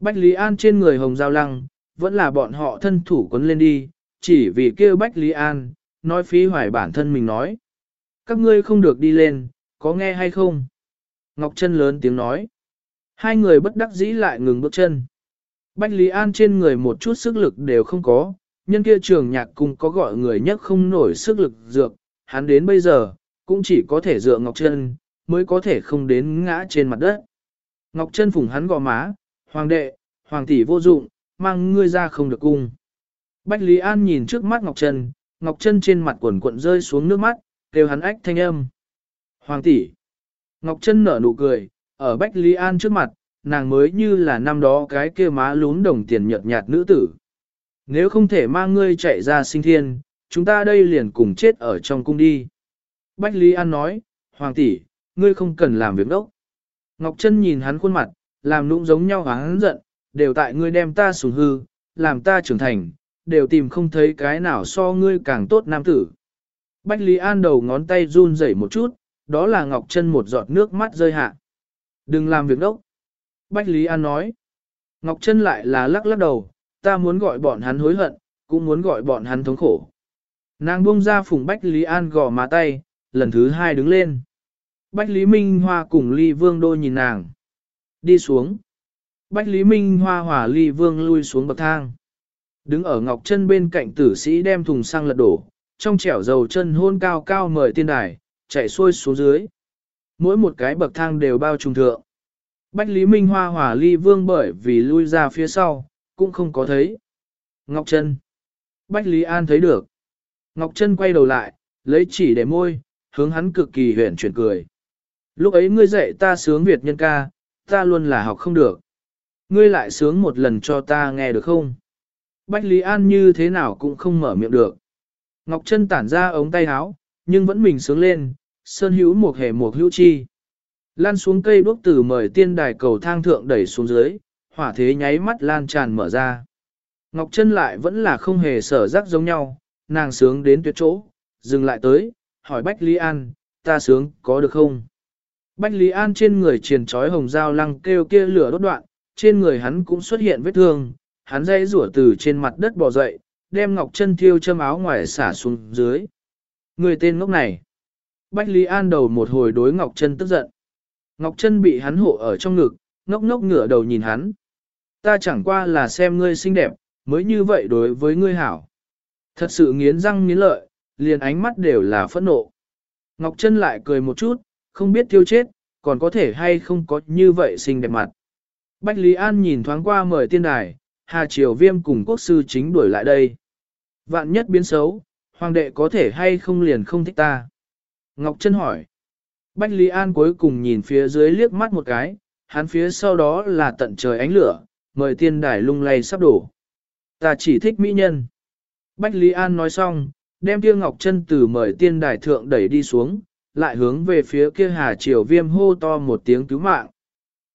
Bách Lý An trên người hồng giao lăng, vẫn là bọn họ thân thủ quấn lên đi, chỉ vì kêu Bách Lý An, nói phí hoài bản thân mình nói. Các ngươi không được đi lên, có nghe hay không? Ngọc Trân lớn tiếng nói. Hai người bất đắc dĩ lại ngừng bước chân. Bách Lý An trên người một chút sức lực đều không có, nhân kia trường nhạc cung có gọi người nhất không nổi sức lực dược, hắn đến bây giờ, cũng chỉ có thể dựa Ngọc Trân, mới có thể không đến ngã trên mặt đất. Ngọc Trân phủng hắn gò má, hoàng đệ, hoàng tỷ vô dụng, mang ngươi ra không được cung. Bách Lý An nhìn trước mắt Ngọc Trân, Ngọc Trân trên mặt quần cuộn rơi xuống nước mắt, kêu hắn ách thanh âm. Hoàng tỷ. Ngọc Trân nở nụ cười, ở Bách Lý An trước mặt, nàng mới như là năm đó cái kia má lún đồng tiền nhợt nhạt nữ tử. Nếu không thể mang ngươi chạy ra sinh thiên, chúng ta đây liền cùng chết ở trong cung đi. Bách Lý An nói, Hoàng tỷ, ngươi không cần làm việc đốc. Ngọc Trân nhìn hắn khuôn mặt, làm nũng giống nhau hắn giận, đều tại ngươi đem ta sùng hư, làm ta trưởng thành, đều tìm không thấy cái nào so ngươi càng tốt nam tử. Bách Lý An đầu ngón tay run rẩy một chút, đó là Ngọc Trân một giọt nước mắt rơi hạ. Đừng làm việc đốc. Bách Lý An nói. Ngọc Trân lại là lắc lắc đầu, ta muốn gọi bọn hắn hối hận, cũng muốn gọi bọn hắn thống khổ. Nàng buông ra phùng Bách Lý An gò má tay, lần thứ hai đứng lên. Bách Lý Minh Hoa cùng Ly Vương Đô nhìn nàng. Đi xuống. Bách Lý Minh Hoa hỏa Ly Vương lui xuống bậc thang. Đứng ở Ngọc Trân bên cạnh tử sĩ đem thùng xăng lật đổ, trong chẻo dầu chân hôn cao cao mời tiên đài, chạy xuôi xuống dưới. Mỗi một cái bậc thang đều bao trùng thượng. Bách Lý Minh Hoa hỏa ly vương bởi vì lui ra phía sau, cũng không có thấy. Ngọc Trân. Bách Lý An thấy được. Ngọc Trân quay đầu lại, lấy chỉ để môi, hướng hắn cực kỳ huyền chuyển cười. Lúc ấy ngươi dạy ta sướng Việt nhân ca, ta luôn là học không được. Ngươi lại sướng một lần cho ta nghe được không? Bách Lý An như thế nào cũng không mở miệng được. Ngọc Trân tản ra ống tay áo, nhưng vẫn mình sướng lên, sơn hữu một hề một hữu chi. Lan xuống cây đuốc từ mời tiên đài cầu thang thượng đẩy xuống dưới, hỏa thế nháy mắt lan tràn mở ra. Ngọc Trân lại vẫn là không hề sở rắc giống nhau, nàng sướng đến tuyệt chỗ, dừng lại tới, hỏi Bách Lý An, ta sướng có được không? Bách Lý An trên người triền trói hồng dao lăng kêu kia lửa đốt đoạn, trên người hắn cũng xuất hiện vết thương, hắn dây rủa từ trên mặt đất bò dậy, đem Ngọc chân thiêu châm áo ngoài xả xuống dưới. Người tên ngốc này. Bách Lý An đầu một hồi đối Ngọc Trân tức giận. Ngọc Trân bị hắn hộ ở trong ngực, ngốc ngốc ngửa đầu nhìn hắn. Ta chẳng qua là xem ngươi xinh đẹp, mới như vậy đối với ngươi hảo. Thật sự nghiến răng nghiến lợi, liền ánh mắt đều là phẫn nộ. Ngọc Trân lại cười một chút, không biết tiêu chết, còn có thể hay không có như vậy xinh đẹp mặt. Bách Lý An nhìn thoáng qua mời tiên đài, Hà Triều Viêm cùng quốc sư chính đuổi lại đây. Vạn nhất biến xấu, hoàng đệ có thể hay không liền không thích ta. Ngọc Trân hỏi. Bách Lý An cuối cùng nhìn phía dưới liếc mắt một cái, hắn phía sau đó là tận trời ánh lửa, mời tiên đài lung lay sắp đổ. Ta chỉ thích mỹ nhân. Bách Lý An nói xong, đem kia Ngọc Trân từ mời tiên đài thượng đẩy đi xuống, lại hướng về phía kia Hà Triều Viêm hô to một tiếng cứu mạng.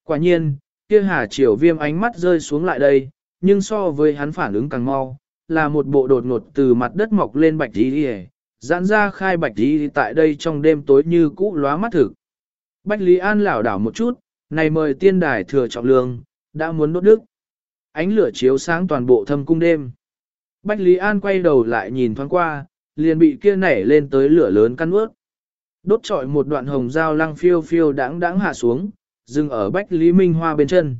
Quả nhiên, kia Hà Triều Viêm ánh mắt rơi xuống lại đây, nhưng so với hắn phản ứng càng mau, là một bộ đột ngột từ mặt đất mọc lên bạch tí đi giãn ra khai bạch tí tại đây trong đêm tối như cũ lóa mắt thực. Bách Lý An lảo đảo một chút, này mời tiên đài thừa trọng lương, đã muốn đốt đức. Ánh lửa chiếu sáng toàn bộ thâm cung đêm. Bách Lý An quay đầu lại nhìn thoáng qua, liền bị kia nảy lên tới lửa lớn căn ướt. Đốt trọi một đoạn hồng dao lăng phiêu phiêu đáng đáng hạ xuống, dừng ở Bách Lý Minh Hoa bên chân.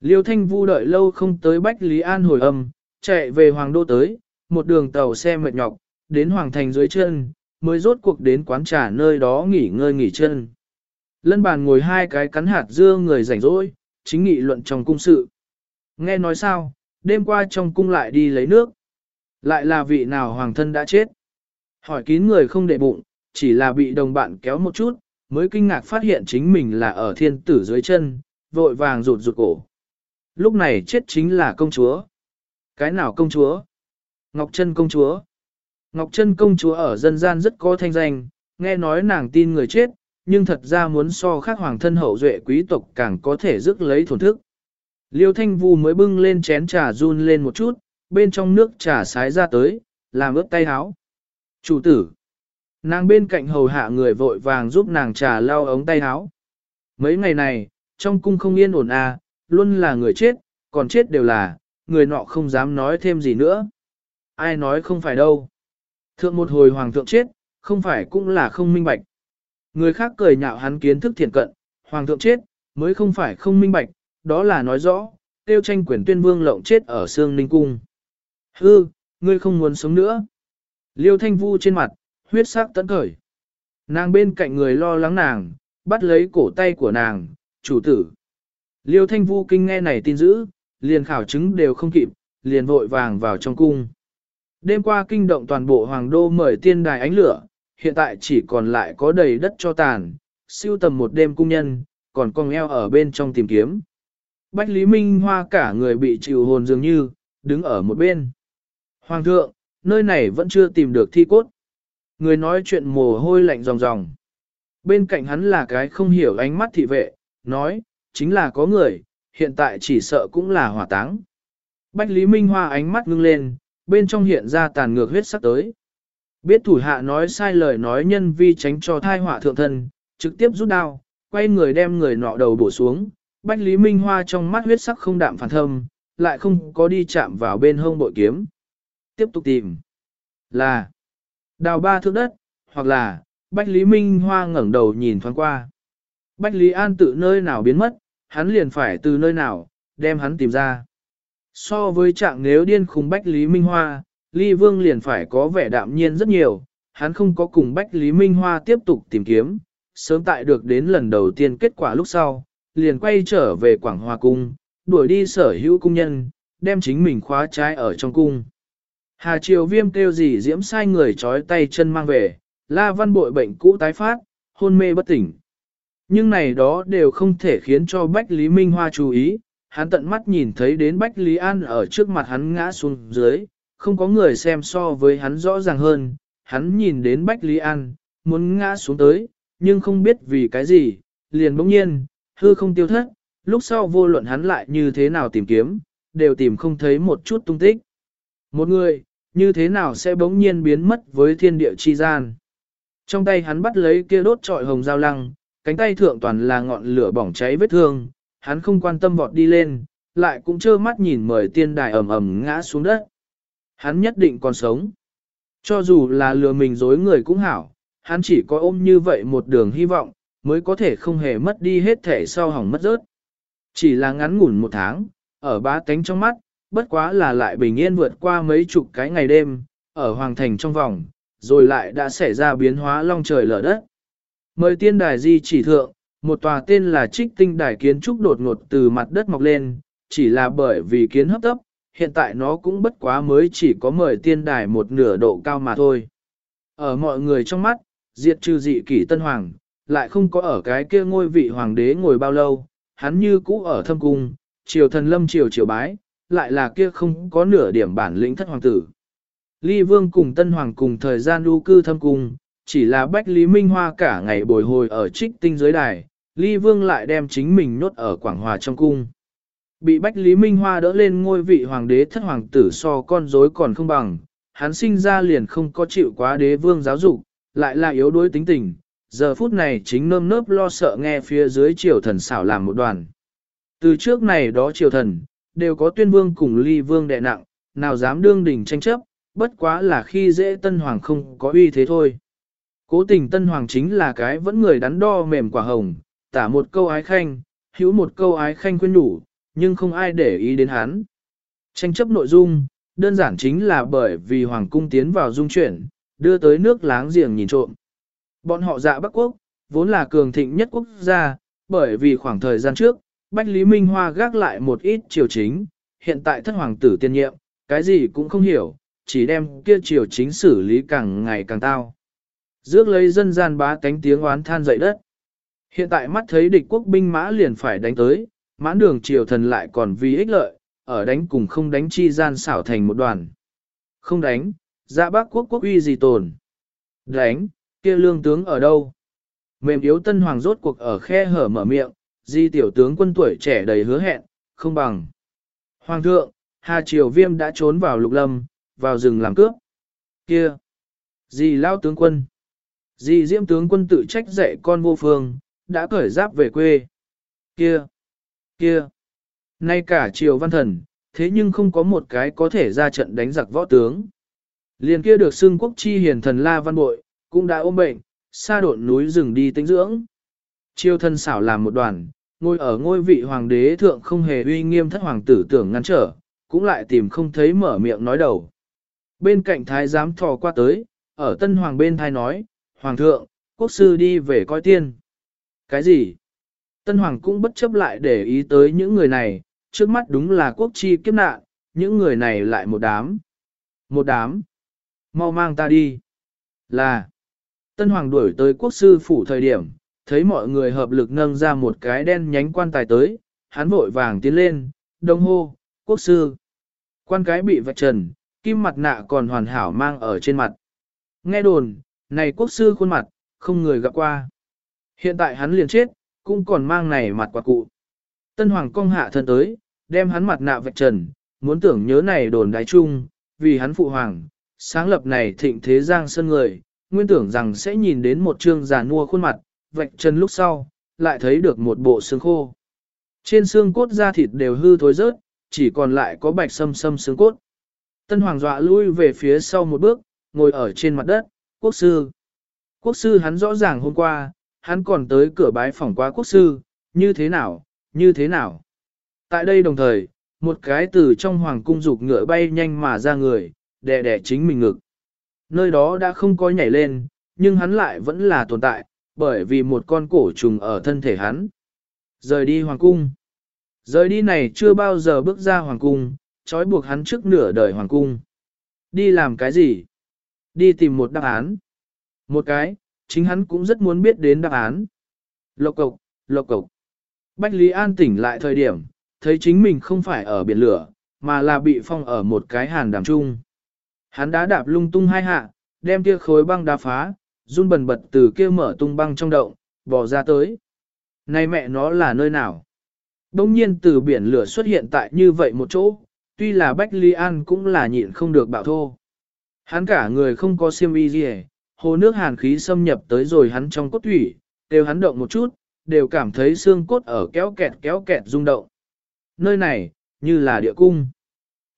Liêu Thanh Vu đợi lâu không tới Bách Lý An hồi âm, chạy về Hoàng Đô tới, một đường tàu xe mệt nhọc, đến Hoàng Thành dưới chân, mới rốt cuộc đến quán trà nơi đó nghỉ ngơi nghỉ chân. Lân bàn ngồi hai cái cắn hạt dưa người rảnh rỗi, chính nghị luận trong cung sự. Nghe nói sao, đêm qua trong cung lại đi lấy nước. Lại là vị nào hoàng thân đã chết. Hỏi kín người không để bụng, chỉ là bị đồng bạn kéo một chút, mới kinh ngạc phát hiện chính mình là ở thiên tử dưới chân, vội vàng rụt rụt cổ. Lúc này chết chính là công chúa. Cái nào công chúa? Ngọc Trân công chúa. Ngọc Trân công chúa ở dân gian rất có thanh danh, nghe nói nàng tin người chết, nhưng thật ra muốn so khác hoàng thân hậu duệ quý tộc càng có thể rước lấy thổn thức. Liêu Thanh Vu mới bưng lên chén trà run lên một chút, bên trong nước trà sái ra tới, làm ướt tay áo. Chủ tử. Nàng bên cạnh hầu hạ người vội vàng giúp nàng trà lau ống tay áo. Mấy ngày này, trong cung không yên ổn à, luôn là người chết, còn chết đều là, người nọ không dám nói thêm gì nữa. Ai nói không phải đâu. Thượng một hồi hoàng thượng chết, không phải cũng là không minh bạch. Người khác cười nhạo hắn kiến thức thiện cận, hoàng thượng chết, mới không phải không minh bạch, đó là nói rõ, tiêu tranh quyền tuyên vương lộng chết ở xương ninh cung. Hư, ngươi không muốn sống nữa. Liêu thanh vu trên mặt, huyết sắc tấn khởi. Nàng bên cạnh người lo lắng nàng, bắt lấy cổ tay của nàng, chủ tử. Liêu thanh vu kinh nghe này tin dữ, liền khảo chứng đều không kịp, liền vội vàng vào trong cung. Đêm qua kinh động toàn bộ hoàng đô mời tiên đài ánh lửa, hiện tại chỉ còn lại có đầy đất cho tàn, siêu tầm một đêm cung nhân, còn con eo ở bên trong tìm kiếm. Bách Lý Minh Hoa cả người bị chịu hồn dường như, đứng ở một bên. Hoàng thượng, nơi này vẫn chưa tìm được thi cốt. Người nói chuyện mồ hôi lạnh ròng ròng. Bên cạnh hắn là cái không hiểu ánh mắt thị vệ, nói, chính là có người, hiện tại chỉ sợ cũng là hỏa táng. Bách Lý Minh Hoa ánh mắt ngưng lên, bên trong hiện ra tàn ngược huyết sắc tới. Biết thủ hạ nói sai lời nói nhân vi tránh cho thai họa thượng thân, trực tiếp rút đao, quay người đem người nọ đầu bổ xuống. Bách Lý Minh Hoa trong mắt huyết sắc không đạm phản thâm, lại không có đi chạm vào bên hông bội kiếm. Tiếp tục tìm. Là đào ba thước đất, hoặc là Bách Lý Minh Hoa ngẩng đầu nhìn thoáng qua. Bách Lý An tự nơi nào biến mất, hắn liền phải từ nơi nào, đem hắn tìm ra. So với trạng nếu điên khùng Bách Lý Minh Hoa, Ly Vương liền phải có vẻ đạm nhiên rất nhiều, hắn không có cùng Bách Lý Minh Hoa tiếp tục tìm kiếm, sớm tại được đến lần đầu tiên kết quả lúc sau, liền quay trở về Quảng Hòa Cung, đuổi đi sở hữu cung nhân, đem chính mình khóa trái ở trong cung. Hà Triều Viêm kêu gì diễm sai người trói tay chân mang về, La Văn bội bệnh cũ tái phát, hôn mê bất tỉnh. Nhưng này đó đều không thể khiến cho Bách Lý Minh Hoa chú ý, hắn tận mắt nhìn thấy đến Bách Lý An ở trước mặt hắn ngã xuống dưới, không có người xem so với hắn rõ ràng hơn, hắn nhìn đến Bách Lý An, muốn ngã xuống tới, nhưng không biết vì cái gì, liền bỗng nhiên, hư không tiêu thất, lúc sau vô luận hắn lại như thế nào tìm kiếm, đều tìm không thấy một chút tung tích. Một người, như thế nào sẽ bỗng nhiên biến mất với thiên địa chi gian. Trong tay hắn bắt lấy kia đốt trọi hồng dao lăng, cánh tay thượng toàn là ngọn lửa bỏng cháy vết thương, hắn không quan tâm vọt đi lên, lại cũng trơ mắt nhìn mời tiên đài ầm ầm ngã xuống đất. Hắn nhất định còn sống. Cho dù là lừa mình dối người cũng hảo, hắn chỉ có ôm như vậy một đường hy vọng, mới có thể không hề mất đi hết thể sau hỏng mất rớt. Chỉ là ngắn ngủn một tháng, ở ba tánh trong mắt, bất quá là lại bình yên vượt qua mấy chục cái ngày đêm, ở hoàng thành trong vòng, rồi lại đã xảy ra biến hóa long trời lở đất. Mời tiên đài di chỉ thượng, một tòa tên là trích tinh đài kiến trúc đột ngột từ mặt đất mọc lên, chỉ là bởi vì kiến hấp tấp, hiện tại nó cũng bất quá mới chỉ có mời tiên đài một nửa độ cao mà thôi. Ở mọi người trong mắt, diệt trừ dị kỷ tân hoàng, lại không có ở cái kia ngôi vị hoàng đế ngồi bao lâu, hắn như cũ ở thâm cung, triều thần lâm triều triều bái, lại là kia không có nửa điểm bản lĩnh thất hoàng tử. Ly vương cùng tân hoàng cùng thời gian lưu cư thâm cung, chỉ là Bách Lý Minh Hoa cả ngày bồi hồi ở trích tinh dưới đài, Ly vương lại đem chính mình nốt ở Quảng Hòa trong cung. Bị Bách Lý Minh Hoa đỡ lên ngôi vị hoàng đế thất hoàng tử so con rối còn không bằng, hắn sinh ra liền không có chịu quá đế vương giáo dục, lại là yếu đuối tính tình, giờ phút này chính nơm nớp lo sợ nghe phía dưới triều thần xảo làm một đoàn. Từ trước này đó triều thần, đều có tuyên vương cùng ly vương đệ nặng, nào dám đương đỉnh tranh chấp, bất quá là khi dễ tân hoàng không có uy thế thôi. Cố tình tân hoàng chính là cái vẫn người đắn đo mềm quả hồng, tả một câu ái khanh, hữu một câu ái khanh quên đủ, nhưng không ai để ý đến hắn. Tranh chấp nội dung, đơn giản chính là bởi vì hoàng cung tiến vào dung chuyển, đưa tới nước láng giềng nhìn trộm. Bọn họ dạ Bắc Quốc, vốn là cường thịnh nhất quốc gia, bởi vì khoảng thời gian trước, Bách Lý Minh Hoa gác lại một ít triều chính, hiện tại thất hoàng tử tiên nhiệm, cái gì cũng không hiểu, chỉ đem kia triều chính xử lý càng ngày càng tao. Dước lấy dân gian bá cánh tiếng oán than dậy đất. Hiện tại mắt thấy địch quốc binh mã liền phải đánh tới, mãn đường triều thần lại còn vì ích lợi, ở đánh cùng không đánh chi gian xảo thành một đoàn. Không đánh, dạ bác quốc quốc uy gì tồn. Đánh, kia lương tướng ở đâu? Mềm yếu tân hoàng rốt cuộc ở khe hở mở miệng, di tiểu tướng quân tuổi trẻ đầy hứa hẹn, không bằng. Hoàng thượng, Hà Triều Viêm đã trốn vào lục lâm, vào rừng làm cướp. Kia! Di lao tướng quân! Di diễm tướng quân tự trách dạy con vô phương, đã cởi giáp về quê. Kia! Kia! Nay cả triều văn thần, thế nhưng không có một cái có thể ra trận đánh giặc võ tướng. Liền kia được xưng quốc chi hiền thần La Văn Bội, cũng đã ôm bệnh, xa độn núi rừng đi tĩnh dưỡng. Triều thân xảo làm một đoàn, ngồi ở ngôi vị hoàng đế thượng không hề uy nghiêm thất hoàng tử tưởng ngăn trở, cũng lại tìm không thấy mở miệng nói đầu. Bên cạnh thái giám thò qua tới, ở tân hoàng bên thái nói, hoàng thượng, quốc sư đi về coi tiên. Cái gì? Tân hoàng cũng bất chấp lại để ý tới những người này, trước mắt đúng là quốc chi kiếp nạn, những người này lại một đám. Một đám. Mau mang ta đi. Là. Tân hoàng đuổi tới quốc sư phủ thời điểm, thấy mọi người hợp lực nâng ra một cái đen nhánh quan tài tới, hắn vội vàng tiến lên, đông hô, quốc sư. Quan cái bị vạch trần, kim mặt nạ còn hoàn hảo mang ở trên mặt. Nghe đồn, này quốc sư khuôn mặt, không người gặp qua. Hiện tại hắn liền chết, cũng còn mang này mặt quạt cụ. Tân hoàng công hạ thân tới, đem hắn mặt nạ vạch trần, muốn tưởng nhớ này đồn đái chung, vì hắn phụ hoàng, sáng lập này thịnh thế giang sơn người, nguyên tưởng rằng sẽ nhìn đến một trương già nua khuôn mặt, vạch chân lúc sau, lại thấy được một bộ xương khô. Trên xương cốt da thịt đều hư thối rớt, chỉ còn lại có bạch sâm sâm xương cốt. Tân hoàng dọa lui về phía sau một bước, ngồi ở trên mặt đất, quốc sư. Quốc sư hắn rõ ràng hôm qua, hắn còn tới cửa bái phỏng qua quốc sư, như thế nào, như thế nào. Tại đây đồng thời, một cái từ trong hoàng cung dục ngựa bay nhanh mà ra người, đè đè chính mình ngực. Nơi đó đã không có nhảy lên, nhưng hắn lại vẫn là tồn tại, bởi vì một con cổ trùng ở thân thể hắn. Rời đi hoàng cung. Rời đi này chưa bao giờ bước ra hoàng cung, trói buộc hắn trước nửa đời hoàng cung. Đi làm cái gì? Đi tìm một đáp án. Một cái, chính hắn cũng rất muốn biết đến đáp án. Lộc cộc, lộc cộc. Bách Lý An tỉnh lại thời điểm, thấy chính mình không phải ở biển lửa, mà là bị phong ở một cái hàn đàm trung. Hắn đã đạp lung tung hai hạ, đem kia khối băng đá phá, run bần bật từ kia mở tung băng trong động, bò ra tới. Này mẹ nó là nơi nào? Đông nhiên từ biển lửa xuất hiện tại như vậy một chỗ, tuy là Bách Ly An cũng là nhịn không được bạo thô. Hắn cả người không có xiêm y gì hồ nước hàn khí xâm nhập tới rồi hắn trong cốt thủy, đều hắn động một chút, đều cảm thấy xương cốt ở kéo kẹt kéo kẹt rung động. Nơi này, như là địa cung.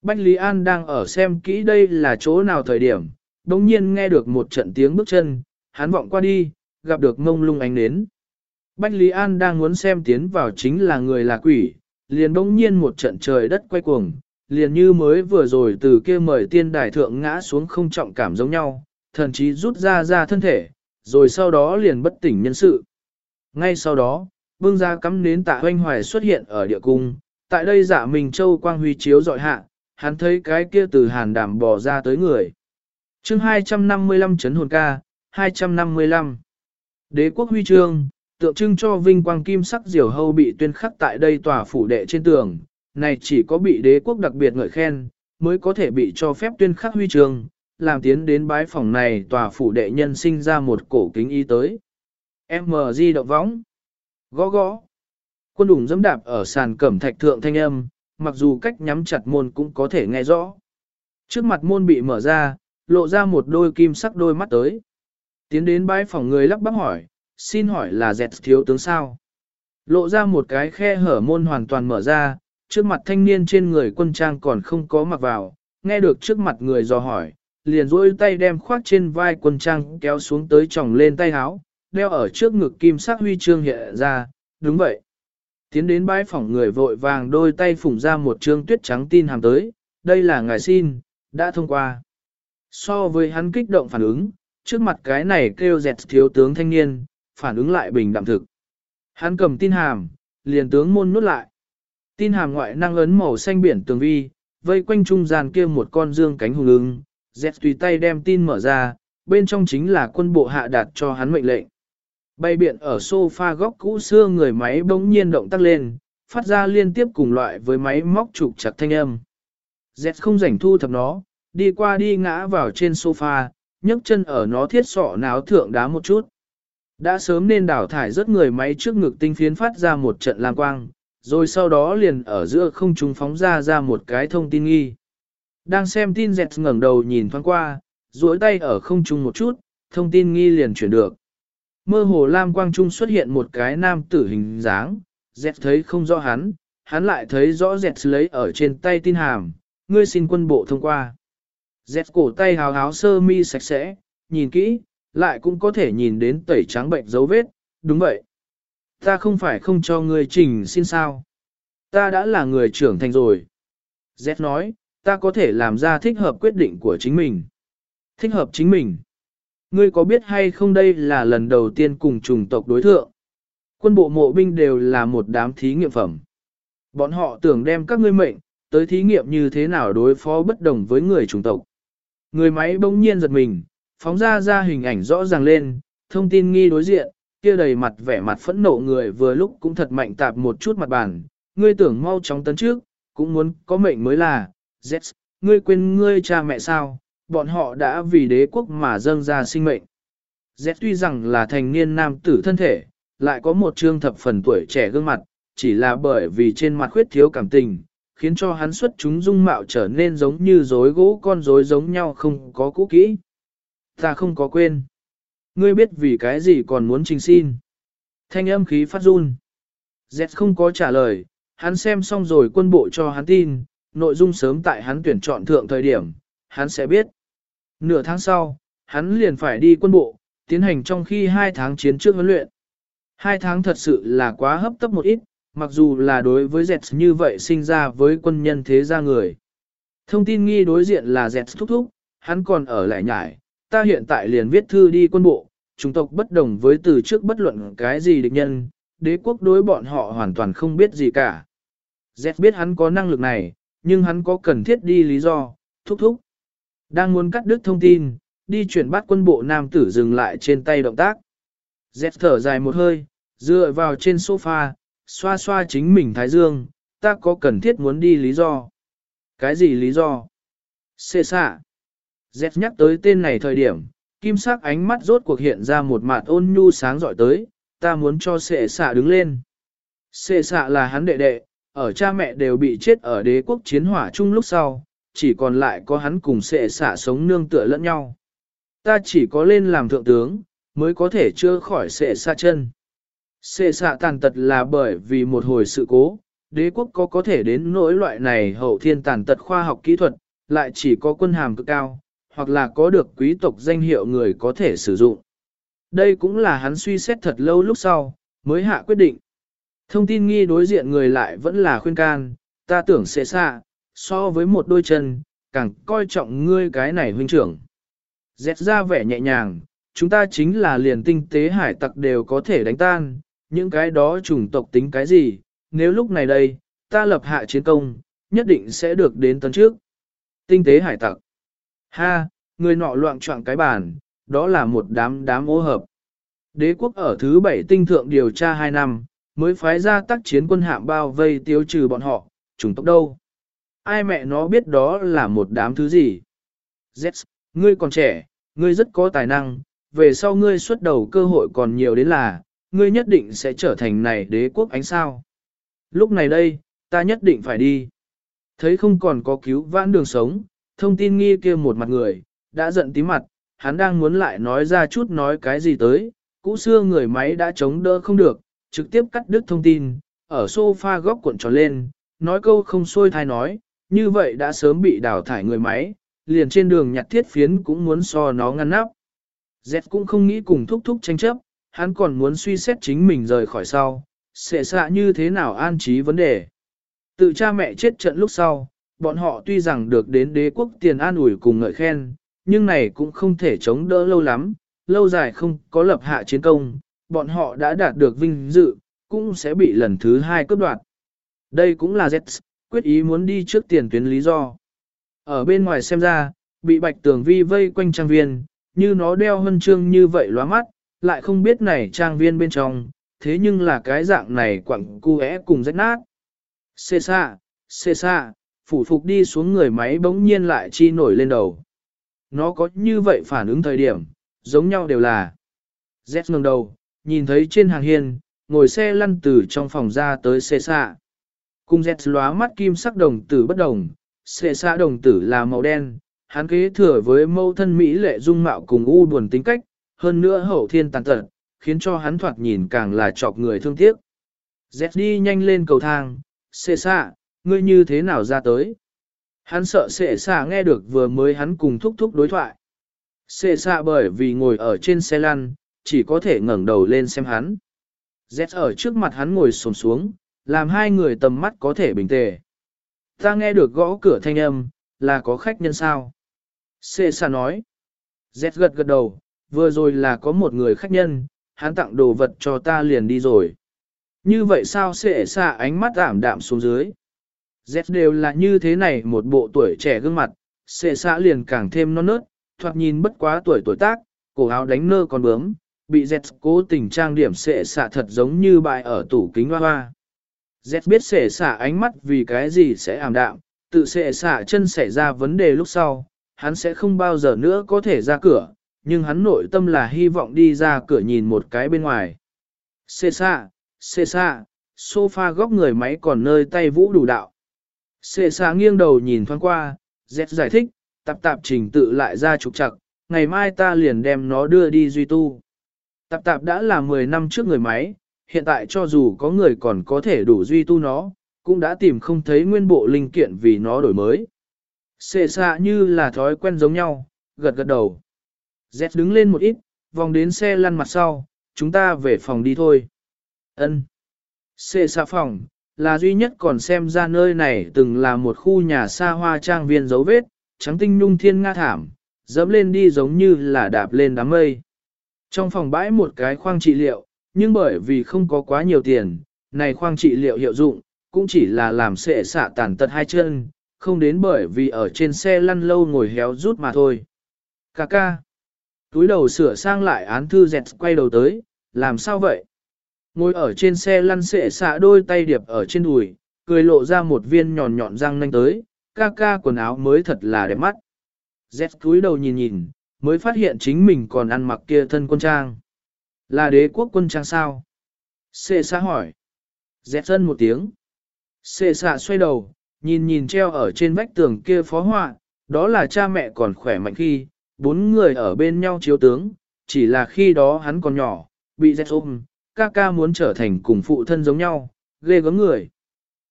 Bách Lý An đang ở xem kỹ đây là chỗ nào thời điểm, đồng nhiên nghe được một trận tiếng bước chân, hắn vọng qua đi, gặp được mông lung ánh nến. Bách Lý An đang muốn xem tiến vào chính là người là quỷ, liền đông nhiên một trận trời đất quay cuồng, liền như mới vừa rồi từ kia mời tiên đài thượng ngã xuống không trọng cảm giống nhau, thần chí rút ra ra thân thể, rồi sau đó liền bất tỉnh nhân sự. Ngay sau đó, vương gia cắm nến tạ hoanh hoài xuất hiện ở địa cung, tại đây giả mình châu quang huy chiếu dọi hạ, hắn thấy cái kia từ hàn đảm bò ra tới người. chương 255 chấn hồn ca, 255. Đế quốc huy chương, tượng trưng cho vinh quang kim sắc diều hâu bị tuyên khắc tại đây tòa phủ đệ trên tường, này chỉ có bị đế quốc đặc biệt ngợi khen, mới có thể bị cho phép tuyên khắc huy chương, làm tiến đến bái phòng này tòa phủ đệ nhân sinh ra một cổ kính y tới. MG động võng, gõ gõ, quân đủng dẫm đạp ở sàn cẩm thạch thượng thanh âm, mặc dù cách nhắm chặt môn cũng có thể nghe rõ. Trước mặt môn bị mở ra, lộ ra một đôi kim sắc đôi mắt tới. Tiến đến bái phòng người lắp bắp hỏi, xin hỏi là dẹt thiếu tướng sao? Lộ ra một cái khe hở môn hoàn toàn mở ra, trước mặt thanh niên trên người quân trang còn không có mặc vào, nghe được trước mặt người dò hỏi, liền rôi tay đem khoác trên vai quân trang kéo xuống tới tròng lên tay áo, đeo ở trước ngực kim sắc huy chương hiện ra, đúng vậy. Tiến đến bãi phòng người vội vàng đôi tay phủng ra một trương tuyết trắng tin hàm tới, đây là ngài xin, đã thông qua. So với hắn kích động phản ứng, trước mặt cái này kêu dẹt thiếu tướng thanh niên, phản ứng lại bình đạm thực. Hắn cầm tin hàm, liền tướng môn nút lại. Tin hàm ngoại năng ấn màu xanh biển tường vi, vây quanh trung gian kia một con dương cánh hùng ưng, dẹt tùy tay đem tin mở ra, bên trong chính là quân bộ hạ đạt cho hắn mệnh lệnh. Bay biện ở sofa góc cũ xưa người máy bỗng nhiên động tác lên, phát ra liên tiếp cùng loại với máy móc trục chặt thanh âm. Z không rảnh thu thập nó, đi qua đi ngã vào trên sofa, nhấc chân ở nó thiết sọ náo thượng đá một chút. Đã sớm nên đảo thải rất người máy trước ngực tinh phiến phát ra một trận lam quang, rồi sau đó liền ở giữa không trung phóng ra ra một cái thông tin nghi. Đang xem tin dẹt ngẩng đầu nhìn thoáng qua, duỗi tay ở không trung một chút, thông tin nghi liền chuyển được. Mơ hồ lam quang trung xuất hiện một cái nam tử hình dáng, dẹt thấy không rõ hắn, hắn lại thấy rõ dẹt lấy ở trên tay tin hàm, ngươi xin quân bộ thông qua. Dẹt cổ tay hào háo sơ mi sạch sẽ, nhìn kỹ, lại cũng có thể nhìn đến tẩy trắng bệnh dấu vết, đúng vậy. Ta không phải không cho ngươi trình xin sao. Ta đã là người trưởng thành rồi. Z nói, ta có thể làm ra thích hợp quyết định của chính mình. Thích hợp chính mình. Ngươi có biết hay không đây là lần đầu tiên cùng chủng tộc đối thượng. Quân bộ mộ binh đều là một đám thí nghiệm phẩm. Bọn họ tưởng đem các ngươi mệnh, tới thí nghiệm như thế nào đối phó bất đồng với người chủng tộc. Người máy bỗng nhiên giật mình, phóng ra ra hình ảnh rõ ràng lên, thông tin nghi đối diện, kia đầy mặt vẻ mặt phẫn nộ người vừa lúc cũng thật mạnh tạp một chút mặt bàn, ngươi tưởng mau chóng tấn trước, cũng muốn có mệnh mới là, Z, ngươi quên ngươi cha mẹ sao, bọn họ đã vì đế quốc mà dâng ra sinh mệnh. Z tuy rằng là thành niên nam tử thân thể, lại có một trương thập phần tuổi trẻ gương mặt, chỉ là bởi vì trên mặt khuyết thiếu cảm tình, khiến cho hắn xuất chúng dung mạo trở nên giống như rối gỗ con rối giống nhau không có cũ kỹ. Ta không có quên. Ngươi biết vì cái gì còn muốn trình xin. Thanh âm khí phát run. Dẹt không có trả lời, hắn xem xong rồi quân bộ cho hắn tin, nội dung sớm tại hắn tuyển chọn thượng thời điểm, hắn sẽ biết. Nửa tháng sau, hắn liền phải đi quân bộ, tiến hành trong khi hai tháng chiến trước huấn luyện. Hai tháng thật sự là quá hấp tấp một ít, mặc dù là đối với Z như vậy sinh ra với quân nhân thế gia người. Thông tin nghi đối diện là Z thúc thúc, hắn còn ở lại nhải, ta hiện tại liền viết thư đi quân bộ, chúng tộc bất đồng với từ trước bất luận cái gì địch nhân, đế quốc đối bọn họ hoàn toàn không biết gì cả. Z biết hắn có năng lực này, nhưng hắn có cần thiết đi lý do, thúc thúc. Đang muốn cắt đứt thông tin, đi chuyển bắt quân bộ nam tử dừng lại trên tay động tác. Z thở dài một hơi, dựa vào trên sofa, xoa xoa chính mình thái dương, ta có cần thiết muốn đi lý do. Cái gì lý do? Xê xạ. Dẹt nhắc tới tên này thời điểm, kim sắc ánh mắt rốt cuộc hiện ra một mặt ôn nhu sáng dọi tới, ta muốn cho xệ xạ đứng lên. Xệ xạ là hắn đệ đệ, ở cha mẹ đều bị chết ở đế quốc chiến hỏa chung lúc sau, chỉ còn lại có hắn cùng xệ xạ sống nương tựa lẫn nhau. Ta chỉ có lên làm thượng tướng, mới có thể chưa khỏi xệ xạ chân. Xê xạ tàn tật là bởi vì một hồi sự cố, đế quốc có có thể đến nỗi loại này hậu thiên tàn tật khoa học kỹ thuật, lại chỉ có quân hàm cực cao, hoặc là có được quý tộc danh hiệu người có thể sử dụng. Đây cũng là hắn suy xét thật lâu lúc sau, mới hạ quyết định. Thông tin nghi đối diện người lại vẫn là khuyên can, ta tưởng sẽ xa, so với một đôi chân, càng coi trọng ngươi cái này huynh trưởng. Dẹt ra vẻ nhẹ nhàng, chúng ta chính là liền tinh tế hải tặc đều có thể đánh tan, những cái đó chủng tộc tính cái gì, nếu lúc này đây, ta lập hạ chiến công, nhất định sẽ được đến tấn trước. Tinh tế hải tặc. Ha, người nọ loạn trọng cái bàn, đó là một đám đám ô hợp. Đế quốc ở thứ bảy tinh thượng điều tra hai năm, mới phái ra tác chiến quân hạm bao vây tiêu trừ bọn họ, chủng tộc đâu. Ai mẹ nó biết đó là một đám thứ gì? Z, ngươi còn trẻ, ngươi rất có tài năng, về sau ngươi xuất đầu cơ hội còn nhiều đến là, ngươi nhất định sẽ trở thành này đế quốc ánh sao. Lúc này đây, ta nhất định phải đi. Thấy không còn có cứu vãn đường sống, thông tin nghi kia một mặt người, đã giận tí mặt, hắn đang muốn lại nói ra chút nói cái gì tới, cũ xưa người máy đã chống đỡ không được, trực tiếp cắt đứt thông tin, ở sofa góc cuộn tròn lên, nói câu không xuôi thai nói, như vậy đã sớm bị đào thải người máy, liền trên đường nhặt thiết phiến cũng muốn so nó ngăn nắp. Z cũng không nghĩ cùng thúc thúc tranh chấp, hắn còn muốn suy xét chính mình rời khỏi sau, sẽ xạ như thế nào an trí vấn đề. Tự cha mẹ chết trận lúc sau, bọn họ tuy rằng được đến đế quốc tiền an ủi cùng ngợi khen, nhưng này cũng không thể chống đỡ lâu lắm, lâu dài không có lập hạ chiến công, bọn họ đã đạt được vinh dự, cũng sẽ bị lần thứ hai cướp đoạt. Đây cũng là Z, quyết ý muốn đi trước tiền tuyến lý do. Ở bên ngoài xem ra, bị bạch tường vi vây quanh trang viên, như nó đeo hân chương như vậy lóa mắt, lại không biết này trang viên bên trong, thế nhưng là cái dạng này quặng cu é cùng rách nát. Xê xa, xê xa, phủ phục đi xuống người máy bỗng nhiên lại chi nổi lên đầu. Nó có như vậy phản ứng thời điểm, giống nhau đều là. Z ngừng đầu, nhìn thấy trên hàng hiên, ngồi xe lăn từ trong phòng ra tới xê xa. Cùng Z lóa mắt kim sắc đồng tử bất đồng, xê xa đồng tử là màu đen, hắn kế thừa với mâu thân Mỹ lệ dung mạo cùng u buồn tính cách, hơn nữa hậu thiên tàn tật, khiến cho hắn thoạt nhìn càng là chọc người thương tiếc. Dẹt đi nhanh lên cầu thang, xệ xạ, ngươi như thế nào ra tới? Hắn sợ xệ xạ nghe được vừa mới hắn cùng thúc thúc đối thoại. Xệ xạ bởi vì ngồi ở trên xe lăn, chỉ có thể ngẩng đầu lên xem hắn. Dẹt ở trước mặt hắn ngồi xổm xuống, làm hai người tầm mắt có thể bình tề. Ta nghe được gõ cửa thanh âm, là có khách nhân sao? Xệ xạ nói. Dẹt gật gật đầu, vừa rồi là có một người khách nhân, hắn tặng đồ vật cho ta liền đi rồi. Như vậy sao xệ xạ ánh mắt ảm đạm xuống dưới? Z đều là như thế này một bộ tuổi trẻ gương mặt, xệ xạ liền càng thêm non nớt, thoạt nhìn bất quá tuổi tuổi tác, cổ áo đánh nơ còn bướm, bị Z cố tình trang điểm xệ xạ thật giống như bại ở tủ kính hoa hoa. Z biết xệ xạ ánh mắt vì cái gì sẽ ảm đạm, tự xệ xạ chân xảy ra vấn đề lúc sau, hắn sẽ không bao giờ nữa có thể ra cửa, nhưng hắn nội tâm là hy vọng đi ra cửa nhìn một cái bên ngoài. Xê xa, xê xa, sofa góc người máy còn nơi tay vũ đủ đạo. Xê xa nghiêng đầu nhìn thoáng qua, dẹt giải thích, tạp tạp trình tự lại ra trục chặt. ngày mai ta liền đem nó đưa đi duy tu. Tạp tạp đã là 10 năm trước người máy, hiện tại cho dù có người còn có thể đủ duy tu nó, cũng đã tìm không thấy nguyên bộ linh kiện vì nó đổi mới. Xê xa như là thói quen giống nhau, gật gật đầu. Z đứng lên một ít, vòng đến xe lăn mặt sau, chúng ta về phòng đi thôi. Ân. Xe xa phòng, là duy nhất còn xem ra nơi này từng là một khu nhà xa hoa trang viên dấu vết, trắng tinh nhung thiên nga thảm, dẫm lên đi giống như là đạp lên đám mây. Trong phòng bãi một cái khoang trị liệu, nhưng bởi vì không có quá nhiều tiền, này khoang trị liệu hiệu dụng, cũng chỉ là làm sệ xạ tàn tật hai chân, không đến bởi vì ở trên xe lăn lâu ngồi héo rút mà thôi. Cà ca. Túi đầu sửa sang lại án thư dẹt quay đầu tới, làm sao vậy? Ngồi ở trên xe lăn xệ xạ đôi tay điệp ở trên đùi, cười lộ ra một viên nhọn nhọn răng nanh tới, ca ca quần áo mới thật là đẹp mắt. Dẹt túi đầu nhìn nhìn, mới phát hiện chính mình còn ăn mặc kia thân quân trang. Là đế quốc quân trang sao? Xệ xạ hỏi. Dẹt thân một tiếng. Xệ xạ xoay đầu, nhìn nhìn treo ở trên vách tường kia phó họa, đó là cha mẹ còn khỏe mạnh khi, bốn người ở bên nhau chiếu tướng, chỉ là khi đó hắn còn nhỏ, bị Z ôm, ca ca muốn trở thành cùng phụ thân giống nhau, ghê gớm người.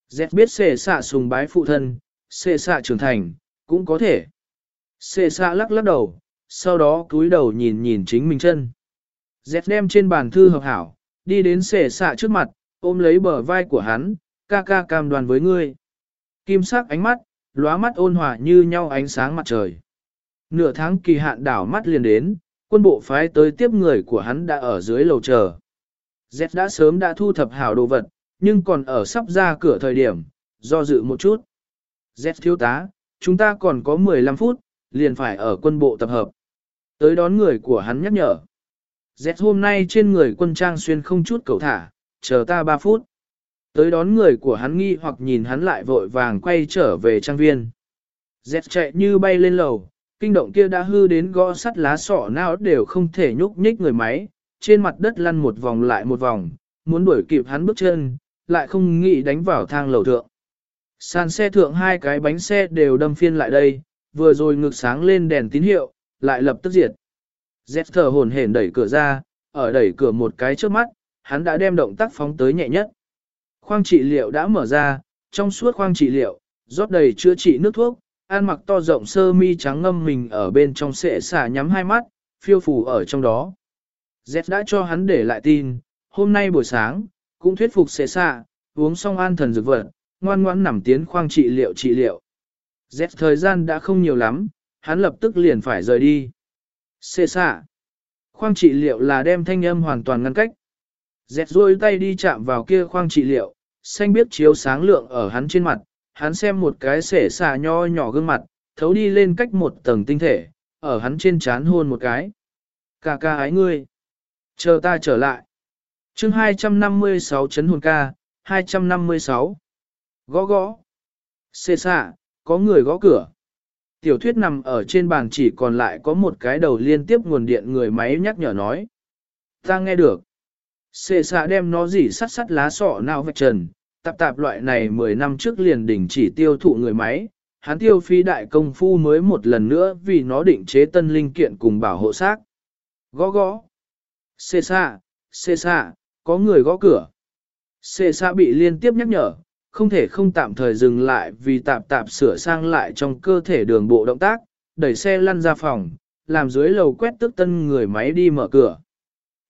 Z biết xệ xạ sùng bái phụ thân, xệ xạ trưởng thành, cũng có thể. Xệ xạ lắc lắc đầu, sau đó cúi đầu nhìn nhìn chính mình chân. Z đem trên bàn thư hợp hảo, đi đến xệ xạ trước mặt, ôm lấy bờ vai của hắn, ca ca cam đoàn với ngươi. Kim sắc ánh mắt, lóa mắt ôn hòa như nhau ánh sáng mặt trời. Nửa tháng kỳ hạn đảo mắt liền đến, quân bộ phái tới tiếp người của hắn đã ở dưới lầu chờ. Z đã sớm đã thu thập hảo đồ vật, nhưng còn ở sắp ra cửa thời điểm, do dự một chút. Z thiếu tá, chúng ta còn có 15 phút, liền phải ở quân bộ tập hợp. Tới đón người của hắn nhắc nhở. Z hôm nay trên người quân trang xuyên không chút cầu thả, chờ ta 3 phút. Tới đón người của hắn nghi hoặc nhìn hắn lại vội vàng quay trở về trang viên. Z chạy như bay lên lầu, kinh động kia đã hư đến gõ sắt lá sọ nào đều không thể nhúc nhích người máy, trên mặt đất lăn một vòng lại một vòng, muốn đuổi kịp hắn bước chân, lại không nghĩ đánh vào thang lầu thượng. Sàn xe thượng hai cái bánh xe đều đâm phiên lại đây, vừa rồi ngực sáng lên đèn tín hiệu, lại lập tức diệt. Dẹp thở hồn hển đẩy cửa ra, ở đẩy cửa một cái trước mắt, hắn đã đem động tác phóng tới nhẹ nhất. Khoang trị liệu đã mở ra, trong suốt khoang trị liệu, rót đầy chữa trị nước thuốc, An mặc to rộng sơ mi trắng ngâm mình ở bên trong sệ xả nhắm hai mắt, phiêu phù ở trong đó. Z đã cho hắn để lại tin, hôm nay buổi sáng, cũng thuyết phục sệ xả, uống xong an thần dược vật, ngoan ngoãn nằm tiến khoang trị liệu trị liệu. Z thời gian đã không nhiều lắm, hắn lập tức liền phải rời đi. Sệ xả. Khoang trị liệu là đem thanh âm hoàn toàn ngăn cách, Dẹt rôi tay đi chạm vào kia khoang trị liệu, xanh biết chiếu sáng lượng ở hắn trên mặt, hắn xem một cái xể xà nho nhỏ gương mặt, thấu đi lên cách một tầng tinh thể, ở hắn trên chán hôn một cái. Ca ca ái ngươi. Chờ ta trở lại. chương 256 chấn hồn ca, 256. Gõ gõ. Xê xạ, có người gõ cửa. Tiểu thuyết nằm ở trên bàn chỉ còn lại có một cái đầu liên tiếp nguồn điện người máy nhắc nhở nói. Ta nghe được. Xê xạ đem nó dỉ sắt sắt lá sọ nào vạch trần, tạp tạp loại này 10 năm trước liền đỉnh chỉ tiêu thụ người máy, hắn tiêu phí đại công phu mới một lần nữa vì nó định chế tân linh kiện cùng bảo hộ xác. Gõ gõ. Xê xa, xê xa. có người gõ cửa. Xê xa bị liên tiếp nhắc nhở, không thể không tạm thời dừng lại vì tạp tạp sửa sang lại trong cơ thể đường bộ động tác, đẩy xe lăn ra phòng, làm dưới lầu quét tức tân người máy đi mở cửa.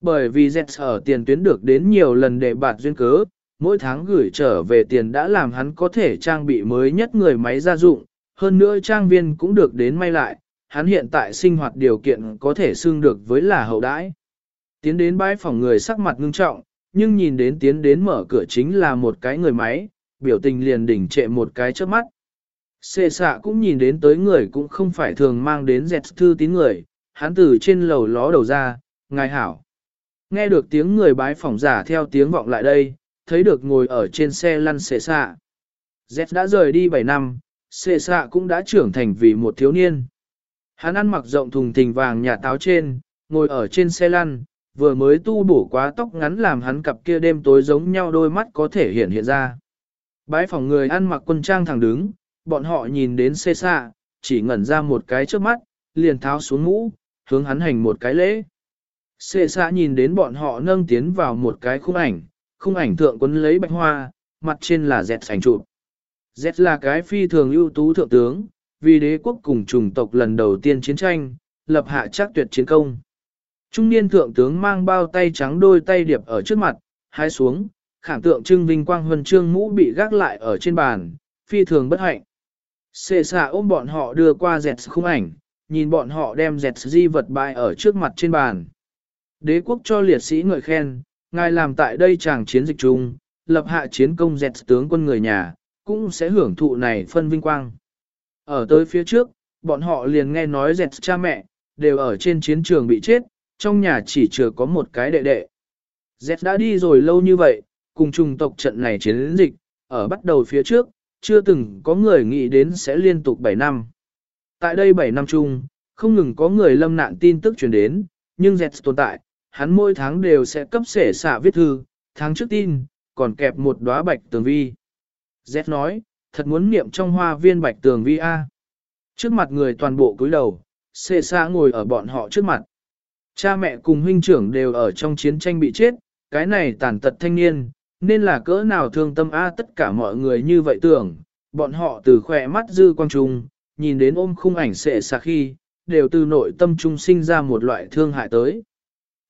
Bởi vì Jets ở tiền tuyến được đến nhiều lần để bạt duyên cớ, mỗi tháng gửi trở về tiền đã làm hắn có thể trang bị mới nhất người máy gia dụng, hơn nữa trang viên cũng được đến may lại, hắn hiện tại sinh hoạt điều kiện có thể xưng được với là hậu đãi. Tiến đến bãi phòng người sắc mặt ngưng trọng, nhưng nhìn đến tiến đến mở cửa chính là một cái người máy, biểu tình liền đỉnh trệ một cái trước mắt. Xê xạ cũng nhìn đến tới người cũng không phải thường mang đến dẹt thư tín người, hắn từ trên lầu ló đầu ra, ngài hảo. Nghe được tiếng người bái phỏng giả theo tiếng vọng lại đây, thấy được ngồi ở trên xe lăn xệ xạ. Z đã rời đi 7 năm, xệ xạ cũng đã trưởng thành vì một thiếu niên. Hắn ăn mặc rộng thùng thình vàng nhà táo trên, ngồi ở trên xe lăn, vừa mới tu bổ quá tóc ngắn làm hắn cặp kia đêm tối giống nhau đôi mắt có thể hiện hiện ra. Bái phòng người ăn mặc quân trang thẳng đứng, bọn họ nhìn đến xê xạ, chỉ ngẩn ra một cái trước mắt, liền tháo xuống mũ, hướng hắn hành một cái lễ. Xê xạ nhìn đến bọn họ nâng tiến vào một cái khung ảnh, khung ảnh thượng quấn lấy bạch hoa, mặt trên là dẹt sành trụ. Dẹt là cái phi thường ưu tú thượng tướng, vì đế quốc cùng chủng tộc lần đầu tiên chiến tranh, lập hạ chắc tuyệt chiến công. Trung niên thượng tướng mang bao tay trắng đôi tay điệp ở trước mặt, hai xuống, khảm tượng trưng vinh quang huân chương mũ bị gác lại ở trên bàn, phi thường bất hạnh. Xê xạ ôm bọn họ đưa qua dẹt khung ảnh, nhìn bọn họ đem dẹt di vật bại ở trước mặt trên bàn. Đế quốc cho liệt sĩ ngợi khen, ngài làm tại đây chàng chiến dịch chung, lập hạ chiến công dẹt tướng quân người nhà, cũng sẽ hưởng thụ này phân vinh quang. Ở tới phía trước, bọn họ liền nghe nói dẹt cha mẹ, đều ở trên chiến trường bị chết, trong nhà chỉ chưa có một cái đệ đệ. Dẹt đã đi rồi lâu như vậy, cùng trùng tộc trận này chiến dịch, ở bắt đầu phía trước, chưa từng có người nghĩ đến sẽ liên tục 7 năm. Tại đây 7 năm chung, không ngừng có người lâm nạn tin tức truyền đến, nhưng dẹt tồn tại, hắn mỗi tháng đều sẽ cấp sể xạ viết thư, tháng trước tin, còn kẹp một đóa bạch tường vi. Z nói, thật muốn niệm trong hoa viên bạch tường vi A. Trước mặt người toàn bộ cúi đầu, sể xạ ngồi ở bọn họ trước mặt. Cha mẹ cùng huynh trưởng đều ở trong chiến tranh bị chết, cái này tàn tật thanh niên, nên là cỡ nào thương tâm a tất cả mọi người như vậy tưởng, bọn họ từ khỏe mắt dư quang trung, nhìn đến ôm khung ảnh sệ xa khi, đều từ nội tâm trung sinh ra một loại thương hại tới.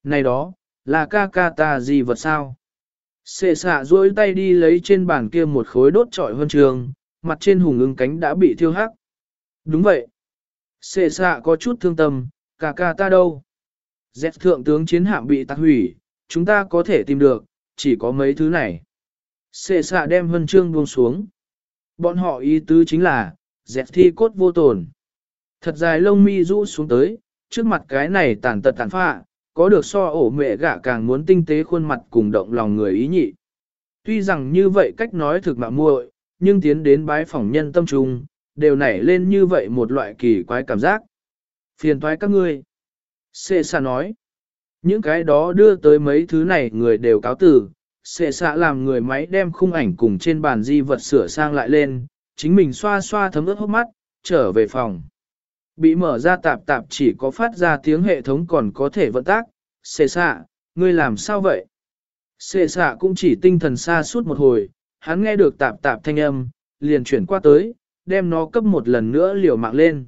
Này đó, là ca ca ta gì vật sao? Sệ xạ duỗi tay đi lấy trên bàn kia một khối đốt trọi hơn trường, mặt trên hùng ưng cánh đã bị thiêu hắc. Đúng vậy. Sệ xạ có chút thương tâm, ca ca ta đâu? Dẹt thượng tướng chiến hạm bị tạc hủy, chúng ta có thể tìm được, chỉ có mấy thứ này. Xệ xạ đem huân chương buông xuống. Bọn họ ý tứ chính là, dẹt thi cốt vô tồn. Thật dài lông mi rũ xuống tới, trước mặt cái này tàn tật tàn phạ, có được so ổ mẹ gả càng muốn tinh tế khuôn mặt cùng động lòng người ý nhị. Tuy rằng như vậy cách nói thực mạ muội, nhưng tiến đến bái phỏng nhân tâm trung, đều nảy lên như vậy một loại kỳ quái cảm giác. Phiền toái các ngươi. Xê xa nói. Những cái đó đưa tới mấy thứ này người đều cáo tử, sẽ xạ làm người máy đem khung ảnh cùng trên bàn di vật sửa sang lại lên, chính mình xoa xoa thấm ướt hốc mắt, trở về phòng. Bị mở ra tạp tạp chỉ có phát ra tiếng hệ thống còn có thể vận tác, xệ xạ, ngươi làm sao vậy? Xệ xạ cũng chỉ tinh thần xa suốt một hồi, hắn nghe được tạp tạp thanh âm, liền chuyển qua tới, đem nó cấp một lần nữa liều mạng lên.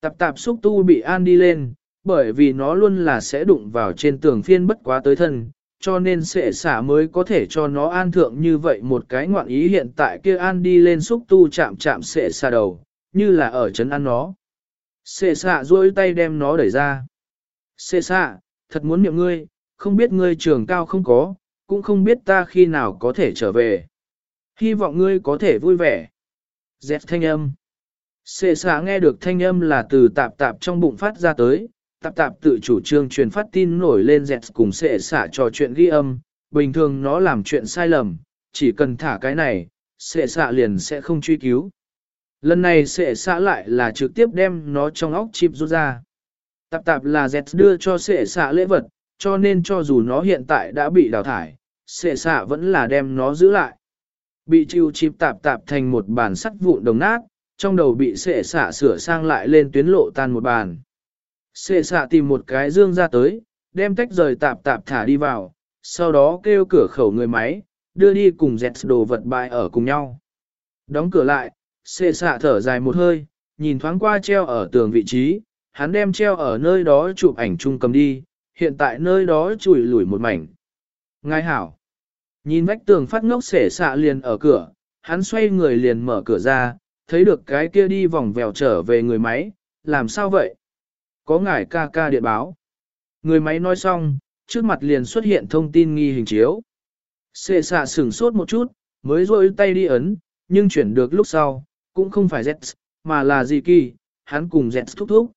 Tạp tạp xúc tu bị an đi lên, bởi vì nó luôn là sẽ đụng vào trên tường phiên bất quá tới thân, cho nên sệ xả mới có thể cho nó an thượng như vậy một cái ngoạn ý hiện tại kia an đi lên xúc tu chạm chạm sệ xả đầu, như là ở chấn ăn nó. Xê xạ duỗi tay đem nó đẩy ra. Xê xạ, thật muốn miệng ngươi, không biết ngươi trường cao không có, cũng không biết ta khi nào có thể trở về. Hy vọng ngươi có thể vui vẻ. Dẹp thanh âm. Xê xạ nghe được thanh âm là từ tạp tạp trong bụng phát ra tới, tạp tạp tự chủ trương truyền phát tin nổi lên dẹt cùng xệ xả trò chuyện ghi âm, bình thường nó làm chuyện sai lầm, chỉ cần thả cái này, xệ xạ liền sẽ không truy cứu. Lần này sẽ xạ lại là trực tiếp đem nó trong óc chip rút ra. Tạp tạp là dẹt đưa cho sẽ xạ lễ vật, cho nên cho dù nó hiện tại đã bị đào thải, sẽ xạ vẫn là đem nó giữ lại. Bị chịu chip tạp tạp thành một bàn sắt vụn đồng nát, trong đầu bị sẽ xạ sửa sang lại lên tuyến lộ tan một bàn. Sẽ xạ tìm một cái dương ra tới, đem tách rời tạp tạp thả đi vào, sau đó kêu cửa khẩu người máy, đưa đi cùng dẹt đồ vật bại ở cùng nhau. Đóng cửa lại, sệ xạ thở dài một hơi, nhìn thoáng qua treo ở tường vị trí, hắn đem treo ở nơi đó chụp ảnh chung cầm đi, hiện tại nơi đó chùi lủi một mảnh. Ngài hảo, nhìn vách tường phát ngốc sệ xạ liền ở cửa, hắn xoay người liền mở cửa ra, thấy được cái kia đi vòng vèo trở về người máy, làm sao vậy? Có ngài ca ca điện báo. Người máy nói xong, trước mặt liền xuất hiện thông tin nghi hình chiếu. Xê xạ sửng sốt một chút, mới rôi tay đi ấn, nhưng chuyển được lúc sau, cũng không phải Zets, mà là Di Kỳ, hắn cùng Zets thúc thúc.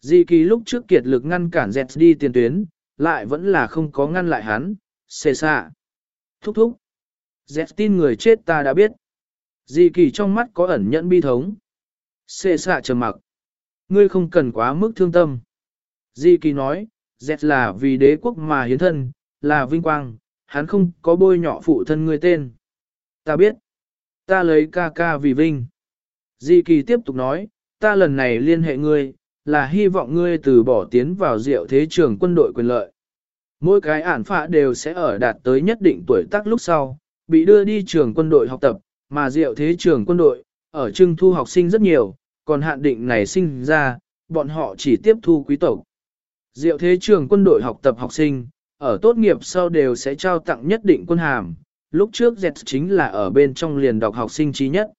Di Kỳ lúc trước kiệt lực ngăn cản Zets đi tiền tuyến, lại vẫn là không có ngăn lại hắn, xề xạ. Thúc thúc. Zets tin người chết ta đã biết. Di Kỳ trong mắt có ẩn nhẫn bi thống. Xề xạ trầm mặc. Ngươi không cần quá mức thương tâm. Di Kỳ nói, Zets là vì đế quốc mà hiến thân, là vinh quang, hắn không có bôi nhọ phụ thân ngươi tên. Ta biết. Ta lấy ca ca vì vinh. Di Kỳ tiếp tục nói, ta lần này liên hệ ngươi, là hy vọng ngươi từ bỏ tiến vào diệu thế trường quân đội quyền lợi. Mỗi cái ản phạ đều sẽ ở đạt tới nhất định tuổi tác lúc sau, bị đưa đi trường quân đội học tập, mà diệu thế trường quân đội, ở trưng thu học sinh rất nhiều, còn hạn định này sinh ra, bọn họ chỉ tiếp thu quý tộc. Diệu thế trường quân đội học tập học sinh, ở tốt nghiệp sau đều sẽ trao tặng nhất định quân hàm, lúc trước dẹt chính là ở bên trong liền đọc học sinh trí nhất.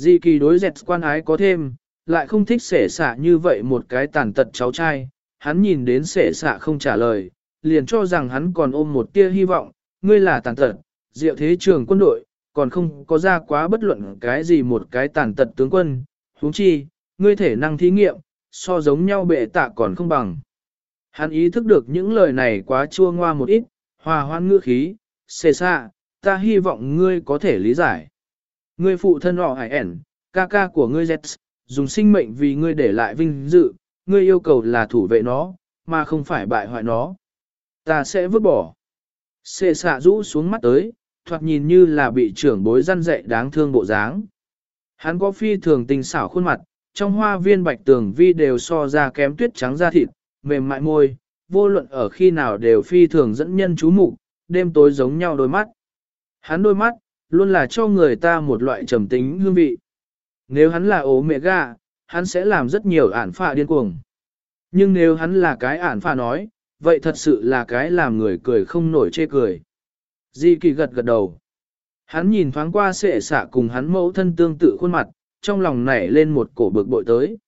Di kỳ đối dẹt quan ái có thêm, lại không thích sể xạ như vậy một cái tàn tật cháu trai, hắn nhìn đến sể xạ không trả lời, liền cho rằng hắn còn ôm một tia hy vọng, ngươi là tàn tật, diệu thế trường quân đội, còn không có ra quá bất luận cái gì một cái tàn tật tướng quân, huống chi, ngươi thể năng thí nghiệm, so giống nhau bệ tạ còn không bằng. Hắn ý thức được những lời này quá chua ngoa một ít, hòa hoan ngữ khí, xê xạ, ta hy vọng ngươi có thể lý giải. Ngươi phụ thân họ hải ẻn, ca ca của ngươi Z, dùng sinh mệnh vì ngươi để lại vinh dự, ngươi yêu cầu là thủ vệ nó, mà không phải bại hoại nó. Ta sẽ vứt bỏ. Xê xạ rũ xuống mắt tới, thoạt nhìn như là bị trưởng bối răn dạy đáng thương bộ dáng. Hắn có phi thường tình xảo khuôn mặt, trong hoa viên bạch tường vi đều so ra kém tuyết trắng da thịt, mềm mại môi, vô luận ở khi nào đều phi thường dẫn nhân chú mục, đêm tối giống nhau đôi mắt. Hắn đôi mắt, luôn là cho người ta một loại trầm tính hương vị. Nếu hắn là ố mẹ gà, hắn sẽ làm rất nhiều ản phạ điên cuồng. Nhưng nếu hắn là cái ản phạ nói, vậy thật sự là cái làm người cười không nổi chê cười. Di kỳ gật gật đầu. Hắn nhìn thoáng qua sệ xạ cùng hắn mẫu thân tương tự khuôn mặt, trong lòng nảy lên một cổ bực bội tới.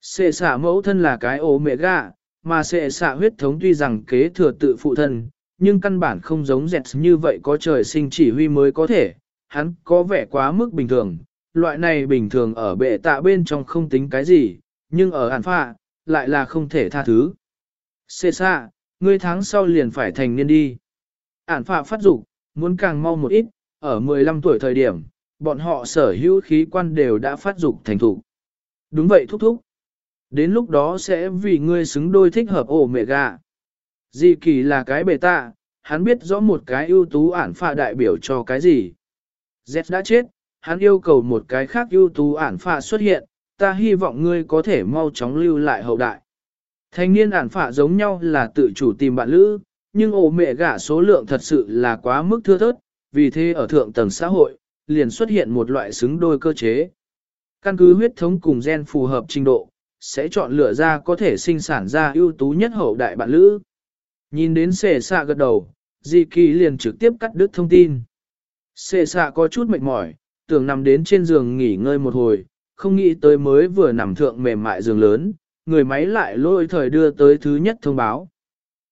Sệ xạ mẫu thân là cái ố mẹ gà, mà sệ xạ huyết thống tuy rằng kế thừa tự phụ thân, nhưng căn bản không giống dẹt như vậy có trời sinh chỉ huy mới có thể, hắn có vẻ quá mức bình thường, loại này bình thường ở bệ tạ bên trong không tính cái gì, nhưng ở ản phạ, lại là không thể tha thứ. Xê xa, ngươi tháng sau liền phải thành niên đi. Ản phạ phát dục muốn càng mau một ít, ở 15 tuổi thời điểm, bọn họ sở hữu khí quan đều đã phát dục thành thủ. Đúng vậy thúc thúc. Đến lúc đó sẽ vì ngươi xứng đôi thích hợp ổ mẹ gà. Di kỳ là cái bề tạ, hắn biết rõ một cái ưu tú ản phạ đại biểu cho cái gì. Z đã chết, hắn yêu cầu một cái khác ưu tú ản phạ xuất hiện, ta hy vọng ngươi có thể mau chóng lưu lại hậu đại. Thanh niên ản phạ giống nhau là tự chủ tìm bạn lữ, nhưng ổ mẹ gả số lượng thật sự là quá mức thưa thớt, vì thế ở thượng tầng xã hội, liền xuất hiện một loại xứng đôi cơ chế. Căn cứ huyết thống cùng gen phù hợp trình độ, sẽ chọn lựa ra có thể sinh sản ra ưu tú nhất hậu đại bạn lữ. Nhìn đến xệ xạ gật đầu, Di Kỳ liền trực tiếp cắt đứt thông tin. Xệ xạ có chút mệt mỏi, tưởng nằm đến trên giường nghỉ ngơi một hồi, không nghĩ tới mới vừa nằm thượng mềm mại giường lớn, người máy lại lôi thời đưa tới thứ nhất thông báo.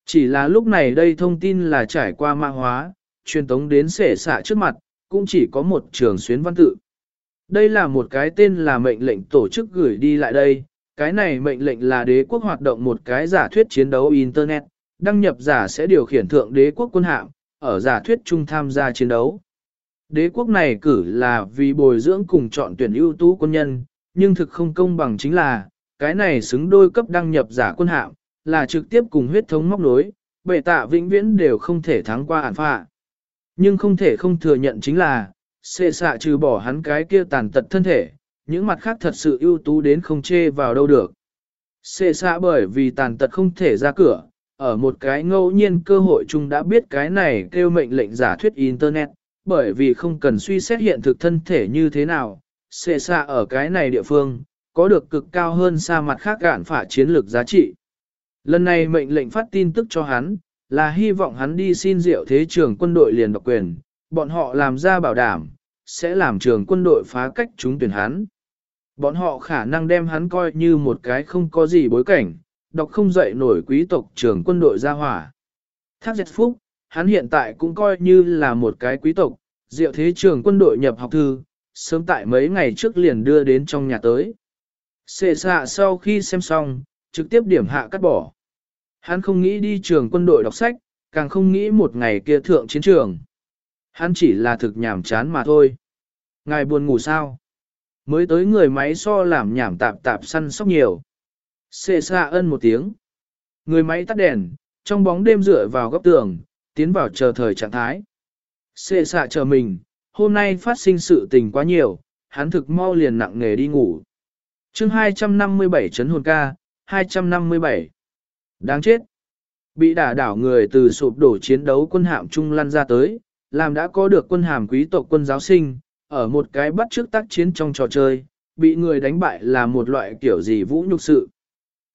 Chỉ là lúc này đây thông tin là trải qua mạng hóa, truyền tống đến xệ xạ trước mặt, cũng chỉ có một trường xuyến văn tự. Đây là một cái tên là mệnh lệnh tổ chức gửi đi lại đây, cái này mệnh lệnh là đế quốc hoạt động một cái giả thuyết chiến đấu Internet, đăng nhập giả sẽ điều khiển thượng đế quốc quân hạm, ở giả thuyết chung tham gia chiến đấu. Đế quốc này cử là vì bồi dưỡng cùng chọn tuyển ưu tú quân nhân, nhưng thực không công bằng chính là, cái này xứng đôi cấp đăng nhập giả quân hạm, là trực tiếp cùng huyết thống móc nối, bệ tạ vĩnh viễn đều không thể thắng qua ản phạ. Nhưng không thể không thừa nhận chính là, xệ xạ trừ bỏ hắn cái kia tàn tật thân thể, những mặt khác thật sự ưu tú đến không chê vào đâu được. Xệ xạ bởi vì tàn tật không thể ra cửa, ở một cái ngẫu nhiên cơ hội chung đã biết cái này kêu mệnh lệnh giả thuyết Internet, bởi vì không cần suy xét hiện thực thân thể như thế nào, xệ xa ở cái này địa phương, có được cực cao hơn xa mặt khác gạn phả chiến lược giá trị. Lần này mệnh lệnh phát tin tức cho hắn, là hy vọng hắn đi xin diệu thế trường quân đội liền độc quyền, bọn họ làm ra bảo đảm, sẽ làm trường quân đội phá cách chúng tuyển hắn. Bọn họ khả năng đem hắn coi như một cái không có gì bối cảnh, đọc không dậy nổi quý tộc trường quân đội ra hỏa. Thác giật phúc, hắn hiện tại cũng coi như là một cái quý tộc, diệu thế trường quân đội nhập học thư, sớm tại mấy ngày trước liền đưa đến trong nhà tới. Xệ xạ sau khi xem xong, trực tiếp điểm hạ cắt bỏ. Hắn không nghĩ đi trường quân đội đọc sách, càng không nghĩ một ngày kia thượng chiến trường. Hắn chỉ là thực nhảm chán mà thôi. Ngài buồn ngủ sao? Mới tới người máy so làm nhảm tạp tạp săn sóc nhiều. Xê xa ân một tiếng. Người máy tắt đèn, trong bóng đêm dựa vào góc tường, tiến vào chờ thời trạng thái. Xê xạ chờ mình, hôm nay phát sinh sự tình quá nhiều, hắn thực mau liền nặng nghề đi ngủ. chương 257 chấn hồn ca, 257. Đáng chết. Bị đả đảo người từ sụp đổ chiến đấu quân hạm trung lăn ra tới, làm đã có được quân hàm quý tộc quân giáo sinh, ở một cái bắt trước tác chiến trong trò chơi, bị người đánh bại là một loại kiểu gì vũ nhục sự.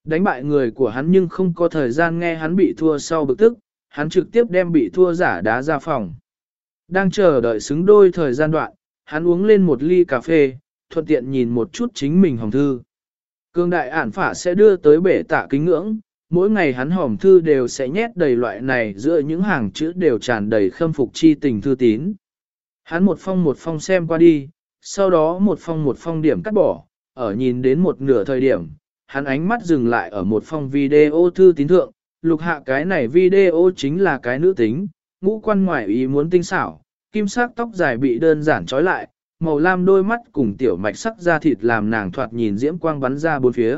Đánh bại người của hắn nhưng không có thời gian nghe hắn bị thua sau bực tức, hắn trực tiếp đem bị thua giả đá ra phòng. Đang chờ đợi xứng đôi thời gian đoạn, hắn uống lên một ly cà phê, thuận tiện nhìn một chút chính mình hồng thư. Cương đại ản phả sẽ đưa tới bể tạ kính ngưỡng, mỗi ngày hắn hòm thư đều sẽ nhét đầy loại này giữa những hàng chữ đều tràn đầy khâm phục chi tình thư tín. Hắn một phong một phong xem qua đi, sau đó một phong một phong điểm cắt bỏ, ở nhìn đến một nửa thời điểm, hắn ánh mắt dừng lại ở một phong video thư tín thượng, lục hạ cái này video chính là cái nữ tính, ngũ quan ngoại ý muốn tinh xảo, kim sắc tóc dài bị đơn giản trói lại, màu lam đôi mắt cùng tiểu mạch sắc da thịt làm nàng thoạt nhìn diễm quang bắn ra bốn phía.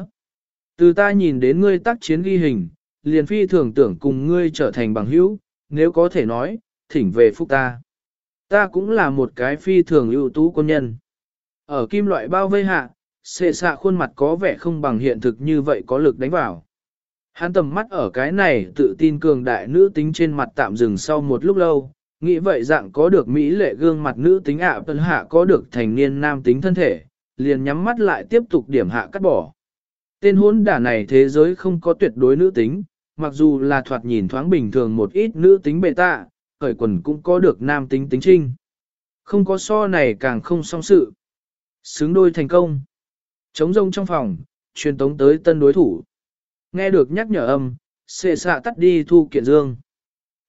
Từ ta nhìn đến ngươi tác chiến ghi hình, liền phi thường tưởng cùng ngươi trở thành bằng hữu, nếu có thể nói, thỉnh về phúc ta. Ta cũng là một cái phi thường ưu tú quân nhân. Ở kim loại bao vây hạ, xệ xạ khuôn mặt có vẻ không bằng hiện thực như vậy có lực đánh vào. Hắn tầm mắt ở cái này tự tin cường đại nữ tính trên mặt tạm dừng sau một lúc lâu, nghĩ vậy dạng có được mỹ lệ gương mặt nữ tính ạ à, hạ có được thành niên nam tính thân thể, liền nhắm mắt lại tiếp tục điểm hạ cắt bỏ. Tên hôn đả này thế giới không có tuyệt đối nữ tính, mặc dù là thoạt nhìn thoáng bình thường một ít nữ tính bệ tạ, khởi quần cũng có được nam tính tính trinh. Không có so này càng không song sự. Xứng đôi thành công. Chống rông trong phòng, truyền tống tới tân đối thủ. Nghe được nhắc nhở âm, xệ xạ tắt đi thu kiện dương.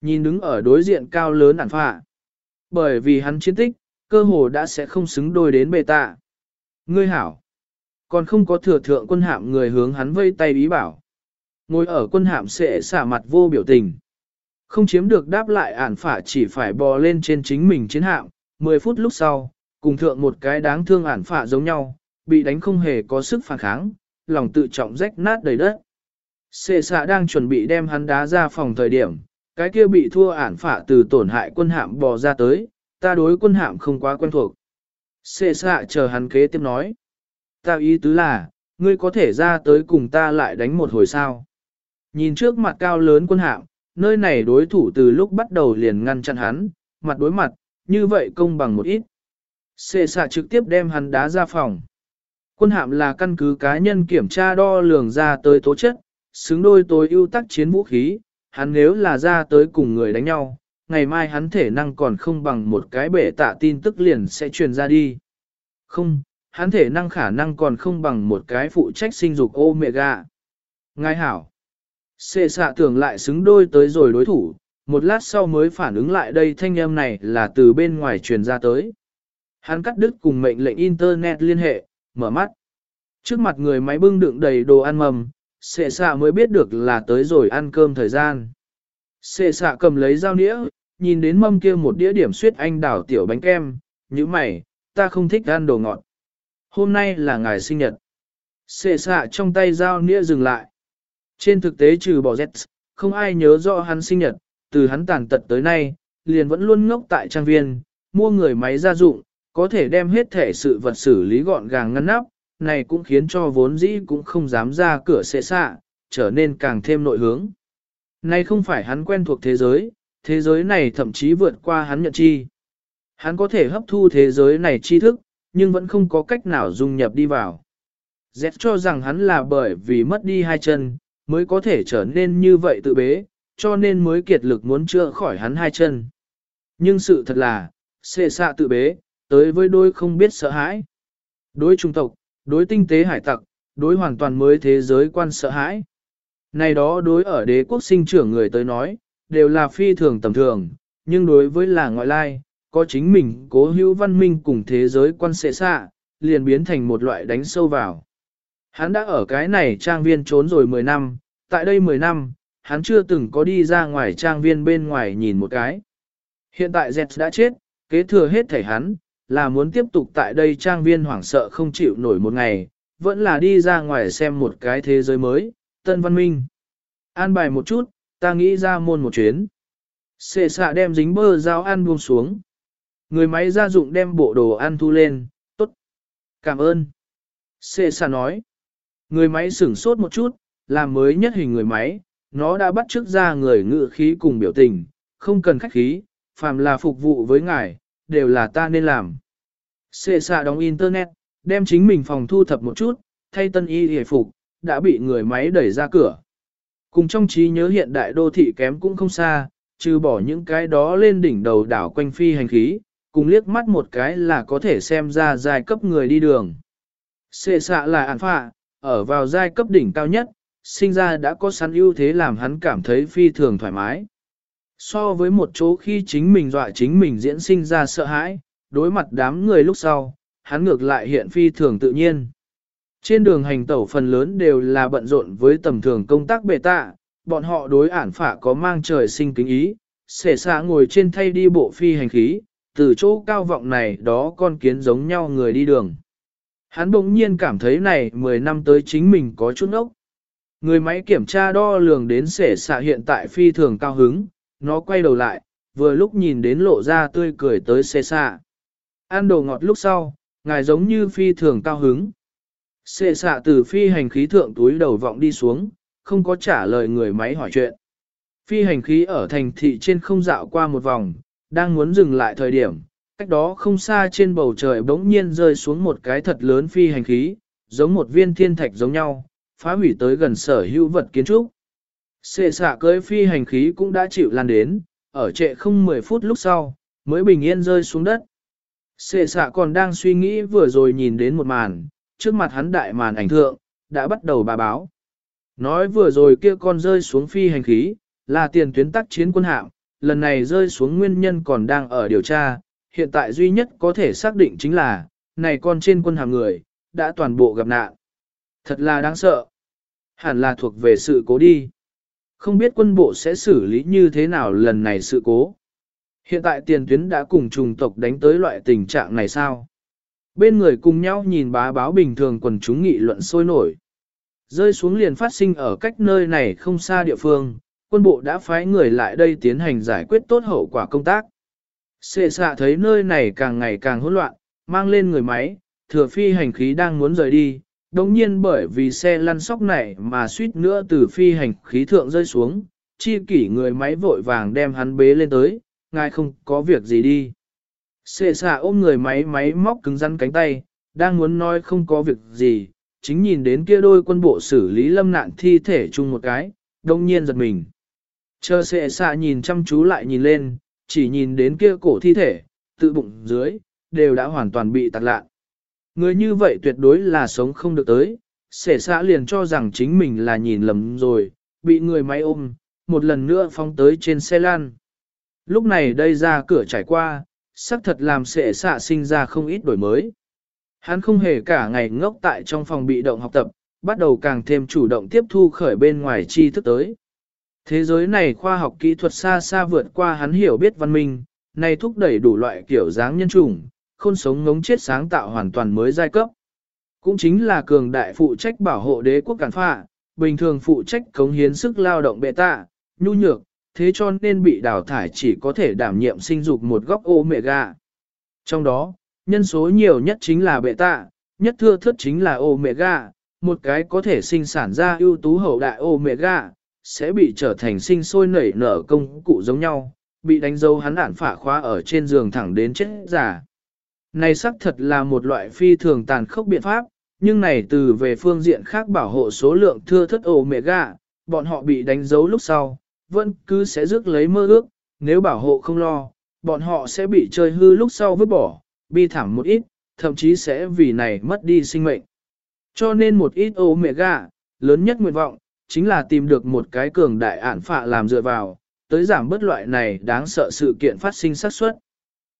Nhìn đứng ở đối diện cao lớn ản phạ. Bởi vì hắn chiến tích, cơ hồ đã sẽ không xứng đôi đến bề tạ. Ngươi hảo. Còn không có thừa thượng quân hạm người hướng hắn vây tay ý bảo. Ngồi ở quân hạm sẽ xả mặt vô biểu tình. Không chiếm được đáp lại ản phả chỉ phải bò lên trên chính mình chiến hạm. 10 phút lúc sau, cùng thượng một cái đáng thương ản phả giống nhau, bị đánh không hề có sức phản kháng, lòng tự trọng rách nát đầy đất. Sệ xạ đang chuẩn bị đem hắn đá ra phòng thời điểm, cái kia bị thua ản phả từ tổn hại quân hạm bò ra tới, ta đối quân hạm không quá quen thuộc. Sệ xạ chờ hắn kế tiếp nói. Ta ý tứ là, ngươi có thể ra tới cùng ta lại đánh một hồi sao. Nhìn trước mặt cao lớn quân hạm, nơi này đối thủ từ lúc bắt đầu liền ngăn chặn hắn, mặt đối mặt, như vậy công bằng một ít. Xê xạ trực tiếp đem hắn đá ra phòng. Quân hạm là căn cứ cá nhân kiểm tra đo lường ra tới tố chất, xứng đôi tối ưu tác chiến vũ khí, hắn nếu là ra tới cùng người đánh nhau, ngày mai hắn thể năng còn không bằng một cái bể tạ tin tức liền sẽ truyền ra đi. Không, hắn thể năng khả năng còn không bằng một cái phụ trách sinh dục omega. Ngài hảo. xệ xạ tưởng lại xứng đôi tới rồi đối thủ, một lát sau mới phản ứng lại đây thanh âm này là từ bên ngoài truyền ra tới. Hắn cắt đứt cùng mệnh lệnh Internet liên hệ, mở mắt. Trước mặt người máy bưng đựng đầy đồ ăn mầm, xệ xạ mới biết được là tới rồi ăn cơm thời gian. Xệ xạ cầm lấy dao nĩa, nhìn đến mâm kia một đĩa điểm suyết anh đảo tiểu bánh kem, như mày, ta không thích ăn đồ ngọt. Hôm nay là ngày sinh nhật. Xệ xạ trong tay dao nĩa dừng lại. Trên thực tế trừ bỏ Z, không ai nhớ rõ hắn sinh nhật, từ hắn tàn tật tới nay, liền vẫn luôn ngốc tại trang viên, mua người máy gia dụng, có thể đem hết thể sự vật xử lý gọn gàng ngăn nắp, này cũng khiến cho vốn dĩ cũng không dám ra cửa xệ xạ, trở nên càng thêm nội hướng. Này không phải hắn quen thuộc thế giới, thế giới này thậm chí vượt qua hắn nhận chi. Hắn có thể hấp thu thế giới này tri thức, nhưng vẫn không có cách nào dung nhập đi vào. Z cho rằng hắn là bởi vì mất đi hai chân, mới có thể trở nên như vậy tự bế, cho nên mới kiệt lực muốn chữa khỏi hắn hai chân. Nhưng sự thật là, xệ xạ tự bế, tới với đôi không biết sợ hãi. Đối trung tộc, đối tinh tế hải tặc, đối hoàn toàn mới thế giới quan sợ hãi. Này đó đối ở đế quốc sinh trưởng người tới nói, đều là phi thường tầm thường, nhưng đối với là ngoại lai, có chính mình cố hữu văn minh cùng thế giới quan xệ xạ, liền biến thành một loại đánh sâu vào. Hắn đã ở cái này trang viên trốn rồi 10 năm, tại đây 10 năm, hắn chưa từng có đi ra ngoài trang viên bên ngoài nhìn một cái. Hiện tại Zed đã chết, kế thừa hết thể hắn, là muốn tiếp tục tại đây trang viên hoảng sợ không chịu nổi một ngày, vẫn là đi ra ngoài xem một cái thế giới mới, tân văn minh. An bài một chút, ta nghĩ ra môn một chuyến. Xệ xạ đem dính bơ dao ăn buông xuống. Người máy gia dụng đem bộ đồ ăn thu lên, tốt. Cảm ơn. Xệ xạ nói. Người máy sửng sốt một chút, làm mới nhất hình người máy, nó đã bắt chước ra người ngự khí cùng biểu tình, không cần khách khí, phàm là phục vụ với ngài, đều là ta nên làm. Xê xạ đóng internet, đem chính mình phòng thu thập một chút, thay tân y hề phục, đã bị người máy đẩy ra cửa. Cùng trong trí nhớ hiện đại đô thị kém cũng không xa, trừ bỏ những cái đó lên đỉnh đầu đảo quanh phi hành khí, cùng liếc mắt một cái là có thể xem ra giai cấp người đi đường. Xê xạ là ản phạ, ở vào giai cấp đỉnh cao nhất, sinh ra đã có sẵn ưu thế làm hắn cảm thấy phi thường thoải mái. So với một chỗ khi chính mình dọa chính mình diễn sinh ra sợ hãi, đối mặt đám người lúc sau, hắn ngược lại hiện phi thường tự nhiên. Trên đường hành tẩu phần lớn đều là bận rộn với tầm thường công tác bệ tạ, bọn họ đối ản phả có mang trời sinh kính ý, xể xa ngồi trên thay đi bộ phi hành khí, từ chỗ cao vọng này đó con kiến giống nhau người đi đường. Hắn bỗng nhiên cảm thấy này 10 năm tới chính mình có chút ốc. Người máy kiểm tra đo lường đến xể xạ hiện tại phi thường cao hứng, nó quay đầu lại, vừa lúc nhìn đến lộ ra tươi cười tới xe xạ. Ăn đồ ngọt lúc sau, ngài giống như phi thường cao hứng. Xệ xạ từ phi hành khí thượng túi đầu vọng đi xuống, không có trả lời người máy hỏi chuyện. Phi hành khí ở thành thị trên không dạo qua một vòng, đang muốn dừng lại thời điểm, cách đó không xa trên bầu trời bỗng nhiên rơi xuống một cái thật lớn phi hành khí, giống một viên thiên thạch giống nhau, phá hủy tới gần sở hữu vật kiến trúc. Xệ xạ cưới phi hành khí cũng đã chịu lan đến, ở trệ không 10 phút lúc sau, mới bình yên rơi xuống đất. Xệ xạ còn đang suy nghĩ vừa rồi nhìn đến một màn, trước mặt hắn đại màn ảnh thượng, đã bắt đầu bà báo. Nói vừa rồi kia con rơi xuống phi hành khí, là tiền tuyến tác chiến quân hạm, lần này rơi xuống nguyên nhân còn đang ở điều tra, hiện tại duy nhất có thể xác định chính là, này con trên quân hạm người, đã toàn bộ gặp nạn. Thật là đáng sợ. Hẳn là thuộc về sự cố đi. Không biết quân bộ sẽ xử lý như thế nào lần này sự cố. Hiện tại tiền tuyến đã cùng trùng tộc đánh tới loại tình trạng này sao? Bên người cùng nhau nhìn bá báo bình thường quần chúng nghị luận sôi nổi. Rơi xuống liền phát sinh ở cách nơi này không xa địa phương, quân bộ đã phái người lại đây tiến hành giải quyết tốt hậu quả công tác. Xệ xạ thấy nơi này càng ngày càng hỗn loạn, mang lên người máy, thừa phi hành khí đang muốn rời đi, đồng nhiên bởi vì xe lăn sóc này mà suýt nữa từ phi hành khí thượng rơi xuống, chi kỷ người máy vội vàng đem hắn bế lên tới, ngài không có việc gì đi. Xê xạ ôm người máy máy móc cứng rắn cánh tay, đang muốn nói không có việc gì, chính nhìn đến kia đôi quân bộ xử lý lâm nạn thi thể chung một cái, đồng nhiên giật mình. Chờ xệ xạ nhìn chăm chú lại nhìn lên, chỉ nhìn đến kia cổ thi thể, tự bụng dưới, đều đã hoàn toàn bị tạc lạ. Người như vậy tuyệt đối là sống không được tới, sẻ xã liền cho rằng chính mình là nhìn lầm rồi, bị người máy ôm, một lần nữa phóng tới trên xe lan. Lúc này đây ra cửa trải qua, xác thật làm sệ xạ sinh ra không ít đổi mới. Hắn không hề cả ngày ngốc tại trong phòng bị động học tập, bắt đầu càng thêm chủ động tiếp thu khởi bên ngoài tri thức tới. Thế giới này khoa học kỹ thuật xa xa vượt qua hắn hiểu biết văn minh, này thúc đẩy đủ loại kiểu dáng nhân chủng, khôn sống ngống chết sáng tạo hoàn toàn mới giai cấp. Cũng chính là cường đại phụ trách bảo hộ đế quốc cản phạ, bình thường phụ trách cống hiến sức lao động bệ tạ, nhu nhược, thế cho nên bị đào thải chỉ có thể đảm nhiệm sinh dục một góc omega. Trong đó, nhân số nhiều nhất chính là bệ tạ, nhất thưa thất chính là omega, một cái có thể sinh sản ra ưu tú hậu đại omega, sẽ bị trở thành sinh sôi nảy nở công cụ giống nhau, bị đánh dấu hắn ản phả khóa ở trên giường thẳng đến chết giả. Này xác thật là một loại phi thường tàn khốc biện pháp, nhưng này từ về phương diện khác bảo hộ số lượng thưa thất omega, bọn họ bị đánh dấu lúc sau, vẫn cứ sẽ rước lấy mơ ước, nếu bảo hộ không lo, bọn họ sẽ bị chơi hư lúc sau vứt bỏ, bi thảm một ít, thậm chí sẽ vì này mất đi sinh mệnh. Cho nên một ít omega, lớn nhất nguyện vọng, chính là tìm được một cái cường đại ản phạ làm dựa vào, tới giảm bớt loại này đáng sợ sự kiện phát sinh xác suất.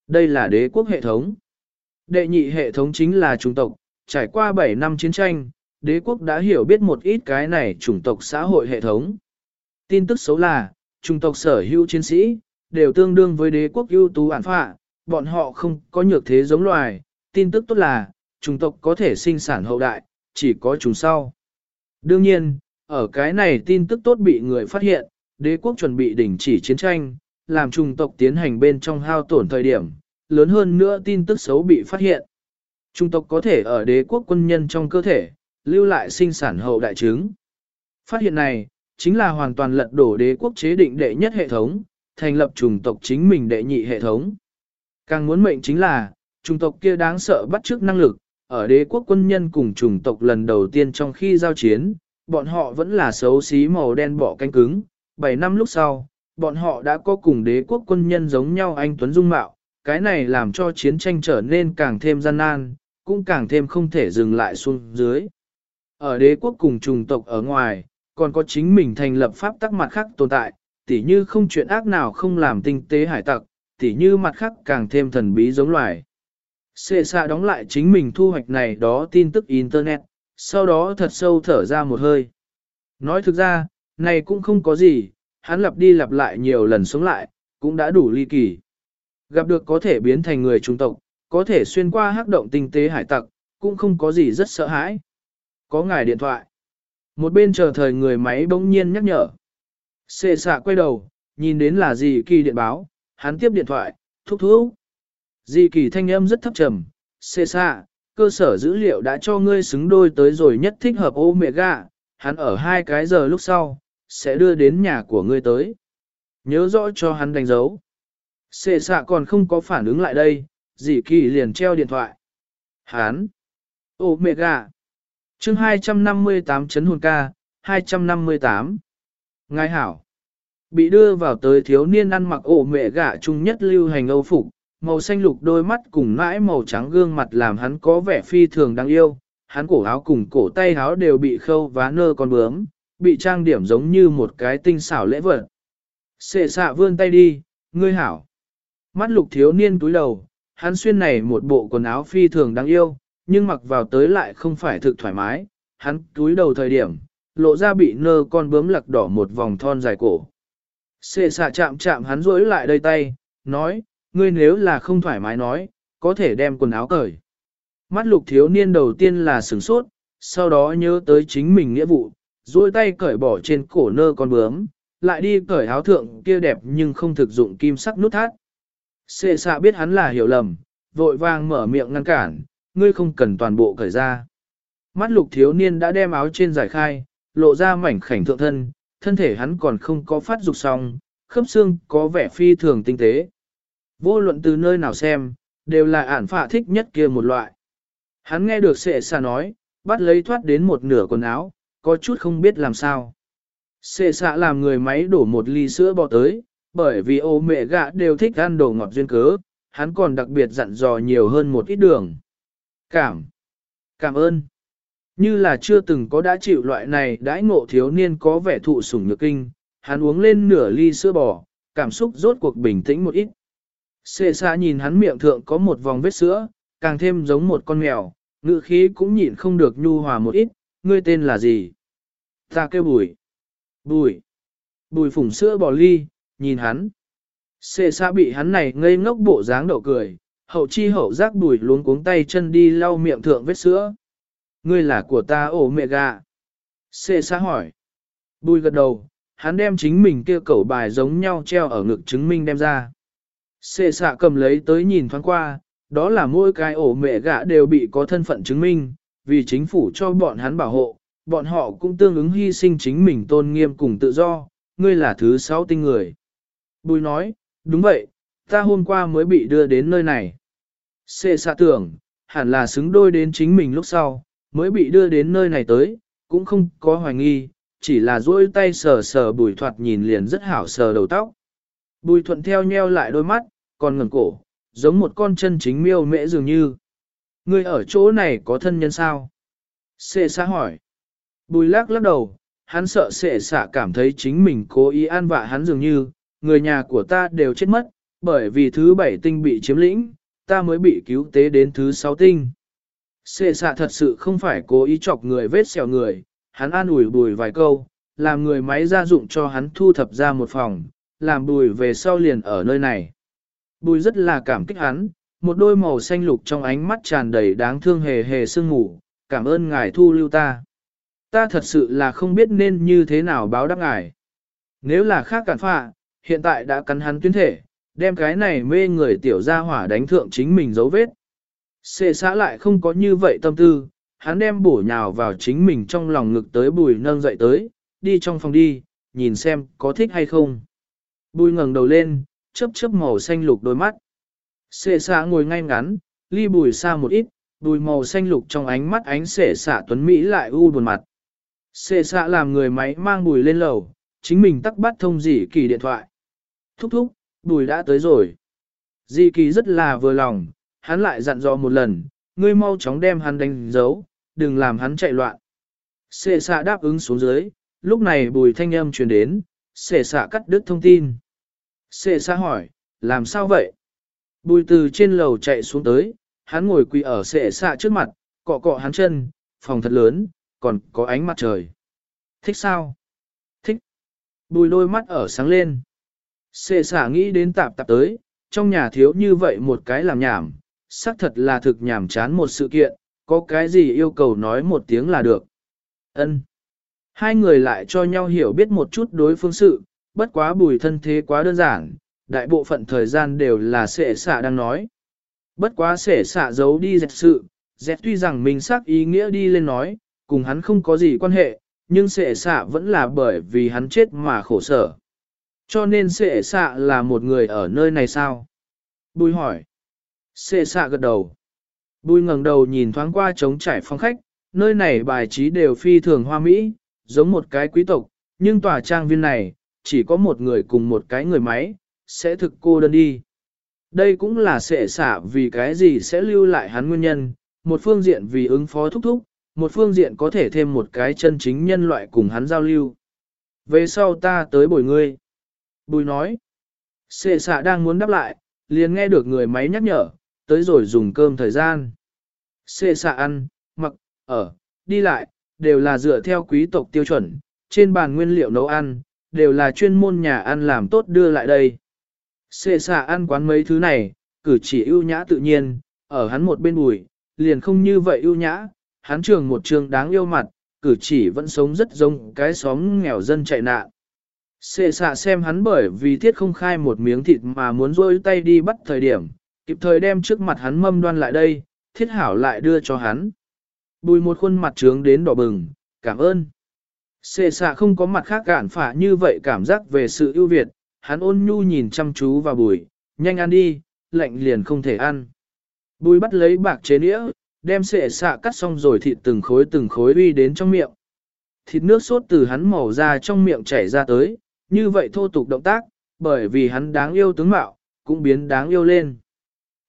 Đây là đế quốc hệ thống. Đệ nhị hệ thống chính là chủng tộc, trải qua 7 năm chiến tranh, đế quốc đã hiểu biết một ít cái này chủng tộc xã hội hệ thống. Tin tức xấu là, chủng tộc sở hữu chiến sĩ, đều tương đương với đế quốc ưu tú ản phạ, bọn họ không có nhược thế giống loài. Tin tức tốt là, chủng tộc có thể sinh sản hậu đại, chỉ có chúng sau. Đương nhiên, ở cái này tin tức tốt bị người phát hiện, đế quốc chuẩn bị đình chỉ chiến tranh, làm chủng tộc tiến hành bên trong hao tổn thời điểm, lớn hơn nữa tin tức xấu bị phát hiện. Trung tộc có thể ở đế quốc quân nhân trong cơ thể, lưu lại sinh sản hậu đại trứng. Phát hiện này, chính là hoàn toàn lật đổ đế quốc chế định đệ nhất hệ thống, thành lập chủng tộc chính mình đệ nhị hệ thống. Càng muốn mệnh chính là, chủng tộc kia đáng sợ bắt chước năng lực, ở đế quốc quân nhân cùng chủng tộc lần đầu tiên trong khi giao chiến, bọn họ vẫn là xấu xí màu đen bỏ canh cứng. 7 năm lúc sau, bọn họ đã có cùng đế quốc quân nhân giống nhau anh Tuấn Dung Mạo, cái này làm cho chiến tranh trở nên càng thêm gian nan, cũng càng thêm không thể dừng lại xuống dưới. Ở đế quốc cùng trùng tộc ở ngoài, còn có chính mình thành lập pháp tắc mặt khác tồn tại, tỉ như không chuyện ác nào không làm tinh tế hải tặc, tỉ như mặt khác càng thêm thần bí giống loài. Xê xa đóng lại chính mình thu hoạch này đó tin tức Internet, sau đó thật sâu thở ra một hơi. Nói thực ra, này cũng không có gì, hắn lặp đi lặp lại nhiều lần sống lại, cũng đã đủ ly kỳ. Gặp được có thể biến thành người trung tộc, có thể xuyên qua hắc động tinh tế hải tặc, cũng không có gì rất sợ hãi. Có ngài điện thoại. Một bên chờ thời người máy bỗng nhiên nhắc nhở. Xê xạ quay đầu, nhìn đến là gì kỳ điện báo, hắn tiếp điện thoại, thúc thúc. Di kỳ thanh âm rất thấp trầm, xê xạ, cơ sở dữ liệu đã cho ngươi xứng đôi tới rồi nhất thích hợp Omega, hắn ở hai cái giờ lúc sau, sẽ đưa đến nhà của ngươi tới. Nhớ rõ cho hắn đánh dấu. Sệ xạ còn không có phản ứng lại đây, dì kỳ liền treo điện thoại. Hán! Ô mẹ gà! chương 258 chấn hồn ca, 258. Ngài hảo! Bị đưa vào tới thiếu niên ăn mặc ổ mẹ gà chung nhất lưu hành âu phục, màu xanh lục đôi mắt cùng nãi màu trắng gương mặt làm hắn có vẻ phi thường đáng yêu, hắn cổ áo cùng cổ tay áo đều bị khâu vá nơ con bướm, bị trang điểm giống như một cái tinh xảo lễ vật. Sệ xạ vươn tay đi, ngươi hảo. Mắt lục thiếu niên túi đầu, hắn xuyên này một bộ quần áo phi thường đáng yêu, nhưng mặc vào tới lại không phải thực thoải mái, hắn túi đầu thời điểm, lộ ra bị nơ con bướm lặc đỏ một vòng thon dài cổ. Xê xạ chạm chạm hắn rối lại đây tay, nói, ngươi nếu là không thoải mái nói, có thể đem quần áo cởi. Mắt lục thiếu niên đầu tiên là sửng sốt, sau đó nhớ tới chính mình nghĩa vụ, duỗi tay cởi bỏ trên cổ nơ con bướm, lại đi cởi áo thượng kia đẹp nhưng không thực dụng kim sắc nút thắt. Xê xạ biết hắn là hiểu lầm, vội vàng mở miệng ngăn cản, ngươi không cần toàn bộ cởi ra. Mắt lục thiếu niên đã đem áo trên giải khai, lộ ra mảnh khảnh thượng thân, thân thể hắn còn không có phát dục xong, khớp xương có vẻ phi thường tinh tế. Vô luận từ nơi nào xem, đều là ản phạ thích nhất kia một loại. Hắn nghe được sệ xạ nói, bắt lấy thoát đến một nửa quần áo, có chút không biết làm sao. Sệ xạ làm người máy đổ một ly sữa bò tới, bởi vì ô mẹ gạ đều thích ăn đồ ngọt duyên cớ, hắn còn đặc biệt dặn dò nhiều hơn một ít đường. Cảm. Cảm ơn. Như là chưa từng có đã chịu loại này đãi ngộ thiếu niên có vẻ thụ sủng nhược kinh, hắn uống lên nửa ly sữa bò, cảm xúc rốt cuộc bình tĩnh một ít. Xê xa nhìn hắn miệng thượng có một vòng vết sữa, càng thêm giống một con mèo, ngự khí cũng nhịn không được nhu hòa một ít, ngươi tên là gì? Ta kêu bùi. Bùi. Bùi phủng sữa bò ly, nhìn hắn. Xê xa bị hắn này ngây ngốc bộ dáng đậu cười, hậu chi hậu giác bùi luống cuống tay chân đi lau miệng thượng vết sữa. Ngươi là của ta ổ mẹ gà. Xê xa hỏi. Bùi gật đầu, hắn đem chính mình kia cẩu bài giống nhau treo ở ngực chứng minh đem ra. Xê xạ cầm lấy tới nhìn thoáng qua, đó là mỗi cái ổ mẹ gạ đều bị có thân phận chứng minh, vì chính phủ cho bọn hắn bảo hộ, bọn họ cũng tương ứng hy sinh chính mình tôn nghiêm cùng tự do, ngươi là thứ sáu tinh người. Bùi nói, đúng vậy, ta hôm qua mới bị đưa đến nơi này. Xê xạ tưởng, hẳn là xứng đôi đến chính mình lúc sau, mới bị đưa đến nơi này tới, cũng không có hoài nghi, chỉ là duỗi tay sờ sờ bùi thoạt nhìn liền rất hảo sờ đầu tóc. Bùi thuận theo nheo lại đôi mắt, còn ngẩng cổ, giống một con chân chính miêu mễ dường như. Người ở chỗ này có thân nhân sao? Xê xạ hỏi. Bùi lắc lắc đầu, hắn sợ sệ xạ cảm thấy chính mình cố ý an vạ hắn dường như, người nhà của ta đều chết mất, bởi vì thứ bảy tinh bị chiếm lĩnh, ta mới bị cứu tế đến thứ sáu tinh. Sệ xạ thật sự không phải cố ý chọc người vết xẻo người, hắn an ủi bùi vài câu, làm người máy gia dụng cho hắn thu thập ra một phòng, làm bùi về sau liền ở nơi này. Bùi rất là cảm kích hắn, một đôi màu xanh lục trong ánh mắt tràn đầy đáng thương hề hề sương ngủ, cảm ơn ngài thu lưu ta. Ta thật sự là không biết nên như thế nào báo đáp ngài. Nếu là khác cản phạ, hiện tại đã cắn hắn tuyến thể, đem cái này mê người tiểu gia hỏa đánh thượng chính mình dấu vết. Xê xã lại không có như vậy tâm tư, hắn đem bổ nhào vào chính mình trong lòng ngực tới bùi nâng dậy tới, đi trong phòng đi, nhìn xem có thích hay không. Bùi ngẩng đầu lên, chớp chớp màu xanh lục đôi mắt. Xê xã ngồi ngay ngắn, ly bùi xa một ít, bùi màu xanh lục trong ánh mắt ánh xệ xạ tuấn Mỹ lại u buồn mặt. Xệ xạ làm người máy mang bùi lên lầu, chính mình tắc bắt thông dỉ kỳ điện thoại. Thúc thúc, bùi đã tới rồi. di kỳ rất là vừa lòng, hắn lại dặn dò một lần, ngươi mau chóng đem hắn đánh dấu, đừng làm hắn chạy loạn. Xệ xạ đáp ứng xuống dưới, lúc này bùi thanh âm truyền đến, xệ xạ cắt đứt thông tin. Xệ xạ hỏi, làm sao vậy? Bùi từ trên lầu chạy xuống tới, hắn ngồi quỳ ở xệ xạ trước mặt, cọ cọ hắn chân, phòng thật lớn, còn có ánh mặt trời. Thích sao? Thích. Bùi đôi mắt ở sáng lên. Xệ xả nghĩ đến tạp tạp tới, trong nhà thiếu như vậy một cái làm nhảm, xác thật là thực nhảm chán một sự kiện, có cái gì yêu cầu nói một tiếng là được. Ân. Hai người lại cho nhau hiểu biết một chút đối phương sự, bất quá bùi thân thế quá đơn giản, đại bộ phận thời gian đều là sệ xạ đang nói. Bất quá sệ xạ giấu đi dẹt sự, dẹt tuy rằng mình xác ý nghĩa đi lên nói, cùng hắn không có gì quan hệ, nhưng sệ xạ vẫn là bởi vì hắn chết mà khổ sở. Cho nên sệ xạ là một người ở nơi này sao? Bùi hỏi. Sệ xạ gật đầu. Bùi ngẩng đầu nhìn thoáng qua trống trải phong khách, nơi này bài trí đều phi thường hoa mỹ, giống một cái quý tộc, nhưng tòa trang viên này, chỉ có một người cùng một cái người máy, sẽ thực cô đơn đi. Đây cũng là sệ xả vì cái gì sẽ lưu lại hắn nguyên nhân, một phương diện vì ứng phó thúc thúc, một phương diện có thể thêm một cái chân chính nhân loại cùng hắn giao lưu. Về sau ta tới bồi ngươi. Bùi nói, xệ xạ đang muốn đáp lại, liền nghe được người máy nhắc nhở, tới rồi dùng cơm thời gian. Xệ xạ ăn, mặc, ở, đi lại, đều là dựa theo quý tộc tiêu chuẩn, trên bàn nguyên liệu nấu ăn, đều là chuyên môn nhà ăn làm tốt đưa lại đây. Xệ xạ ăn quán mấy thứ này, cử chỉ ưu nhã tự nhiên, ở hắn một bên bùi, liền không như vậy ưu nhã, hắn trường một trường đáng yêu mặt, cử chỉ vẫn sống rất giống cái xóm nghèo dân chạy nạn. Sệ xạ xem hắn bởi vì thiết không khai một miếng thịt mà muốn rôi tay đi bắt thời điểm, kịp thời đem trước mặt hắn mâm đoan lại đây, thiết hảo lại đưa cho hắn. Bùi một khuôn mặt trướng đến đỏ bừng, cảm ơn. Sệ xạ không có mặt khác cản phả như vậy cảm giác về sự ưu việt, hắn ôn nhu nhìn chăm chú vào bùi, nhanh ăn đi, lạnh liền không thể ăn. Bùi bắt lấy bạc chế nĩa, đem xệ xạ cắt xong rồi thịt từng khối từng khối uy đến trong miệng. Thịt nước sốt từ hắn màu ra trong miệng chảy ra tới, như vậy thô tục động tác, bởi vì hắn đáng yêu tướng mạo, cũng biến đáng yêu lên.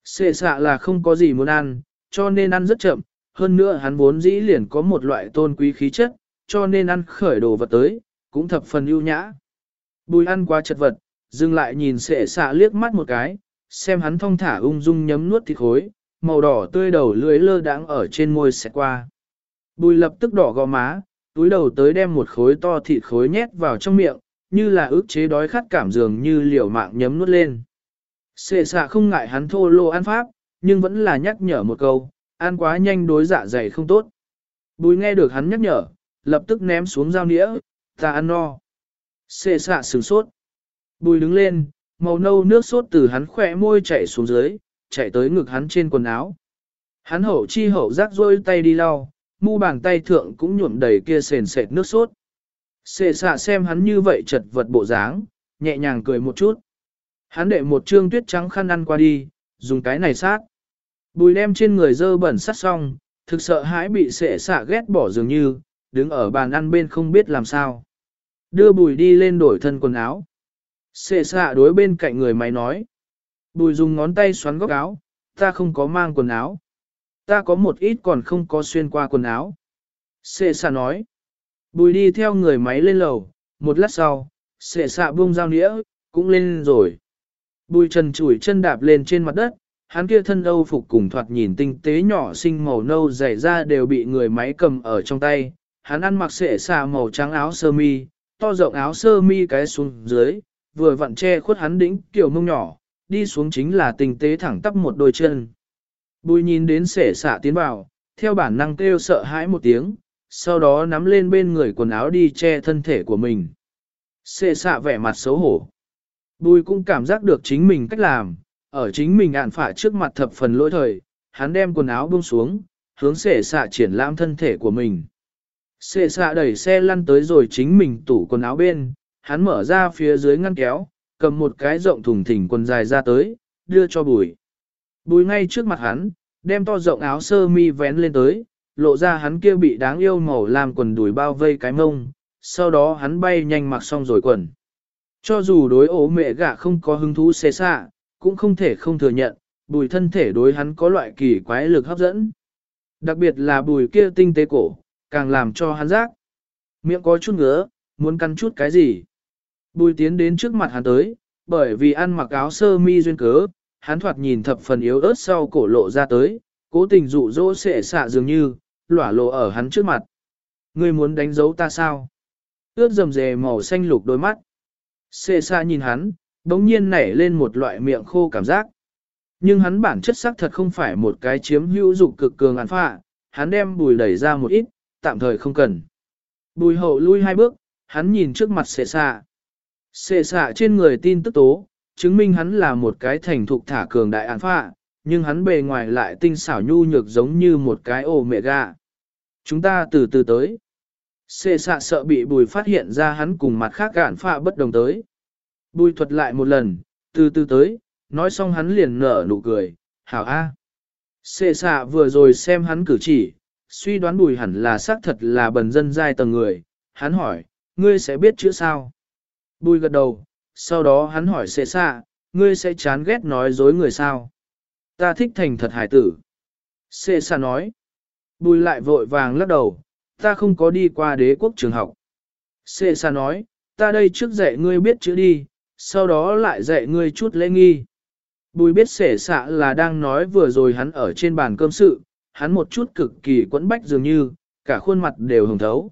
Xệ xạ là không có gì muốn ăn, cho nên ăn rất chậm, hơn nữa hắn vốn dĩ liền có một loại tôn quý khí chất, cho nên ăn khởi đồ vật tới, cũng thập phần ưu nhã. Bùi ăn quá chật vật, dừng lại nhìn sệ xạ liếc mắt một cái, xem hắn thong thả ung dung nhấm nuốt thịt khối, màu đỏ tươi đầu lưỡi lơ đãng ở trên môi xẹt qua. Bùi lập tức đỏ gò má, túi đầu tới đem một khối to thịt khối nhét vào trong miệng, như là ước chế đói khát cảm dường như liều mạng nhấm nuốt lên. Sệ xạ không ngại hắn thô lô ăn pháp, nhưng vẫn là nhắc nhở một câu, ăn quá nhanh đối dạ dày không tốt. Bùi nghe được hắn nhắc nhở, lập tức ném xuống dao nĩa, ta ăn no. Sệ xạ sừng sốt. Bùi đứng lên, màu nâu nước sốt từ hắn khỏe môi chảy xuống dưới, chảy tới ngực hắn trên quần áo. Hắn hậu chi hậu rác rôi tay đi lau, mu bàn tay thượng cũng nhuộm đầy kia sền sệt nước sốt. Sệ xạ xem hắn như vậy chật vật bộ dáng, nhẹ nhàng cười một chút. Hắn đệ một trương tuyết trắng khăn ăn qua đi, dùng cái này sát. Bùi đem trên người dơ bẩn sát xong, thực sợ hãi bị xệ xạ ghét bỏ dường như, đứng ở bàn ăn bên không biết làm sao. Đưa bùi đi lên đổi thân quần áo. Xệ xạ đối bên cạnh người máy nói. Bùi dùng ngón tay xoắn góc áo, ta không có mang quần áo. Ta có một ít còn không có xuyên qua quần áo. Xệ xạ nói. Bùi đi theo người máy lên lầu, một lát sau, sệ xạ buông dao nĩa, cũng lên rồi. Bùi trần chủi chân đạp lên trên mặt đất, hắn kia thân âu phục cùng thoạt nhìn tinh tế nhỏ xinh màu nâu dày ra đều bị người máy cầm ở trong tay. Hắn ăn mặc sệ xạ màu trắng áo sơ mi, to rộng áo sơ mi cái xuống dưới, vừa vặn che khuất hắn đỉnh kiểu mông nhỏ, đi xuống chính là tinh tế thẳng tắp một đôi chân. Bùi nhìn đến sệ xạ tiến vào, theo bản năng kêu sợ hãi một tiếng, sau đó nắm lên bên người quần áo đi che thân thể của mình. Xê xạ vẻ mặt xấu hổ. Bùi cũng cảm giác được chính mình cách làm, ở chính mình ạn phả trước mặt thập phần lỗi thời, hắn đem quần áo buông xuống, hướng xệ xạ triển lãm thân thể của mình. xệ xạ đẩy xe lăn tới rồi chính mình tủ quần áo bên, hắn mở ra phía dưới ngăn kéo, cầm một cái rộng thùng thình quần dài ra tới, đưa cho bùi. Bùi ngay trước mặt hắn, đem to rộng áo sơ mi vén lên tới, lộ ra hắn kia bị đáng yêu màu làm quần đùi bao vây cái mông, sau đó hắn bay nhanh mặc xong rồi quần. Cho dù đối ố mẹ gạ không có hứng thú xê xạ, cũng không thể không thừa nhận, bùi thân thể đối hắn có loại kỳ quái lực hấp dẫn. Đặc biệt là bùi kia tinh tế cổ, càng làm cho hắn rác. Miệng có chút ngứa, muốn căn chút cái gì. Bùi tiến đến trước mặt hắn tới, bởi vì ăn mặc áo sơ mi duyên cớ, hắn thoạt nhìn thập phần yếu ớt sau cổ lộ ra tới, cố tình dụ dỗ sệ xạ dường như, lỏa lộ ở hắn trước mặt. Ngươi muốn đánh dấu ta sao? Ướt rầm rề màu xanh lục đôi mắt. Sệ xạ nhìn hắn, đống nhiên nảy lên một loại miệng khô cảm giác. Nhưng hắn bản chất sắc thật không phải một cái chiếm hữu dục cực cường án phạ, hắn đem bùi đẩy ra một ít, tạm thời không cần. Bùi hậu lui hai bước, hắn nhìn trước mặt sệ xạ. Sệ xạ trên người tin tức tố, chứng minh hắn là một cái thành thục thả cường đại án phạ, nhưng hắn bề ngoài lại tinh xảo nhu nhược giống như một cái ổ mẹ gà. Chúng ta từ từ tới. Xê xạ sợ bị bùi phát hiện ra hắn cùng mặt khác gạn phạ bất đồng tới. Bùi thuật lại một lần, từ từ tới, nói xong hắn liền nở nụ cười, hảo a. Xê xạ vừa rồi xem hắn cử chỉ, suy đoán bùi hẳn là xác thật là bần dân giai tầng người, hắn hỏi, ngươi sẽ biết chữ sao? Bùi gật đầu, sau đó hắn hỏi xê xạ, ngươi sẽ chán ghét nói dối người sao? Ta thích thành thật hải tử. Xê xa nói, bùi lại vội vàng lắc đầu, ta không có đi qua đế quốc trường học. Xê xa nói, ta đây trước dạy ngươi biết chữ đi, sau đó lại dạy ngươi chút lễ nghi. Bùi biết xể xạ là đang nói vừa rồi hắn ở trên bàn cơm sự, hắn một chút cực kỳ quẫn bách dường như, cả khuôn mặt đều hồng thấu.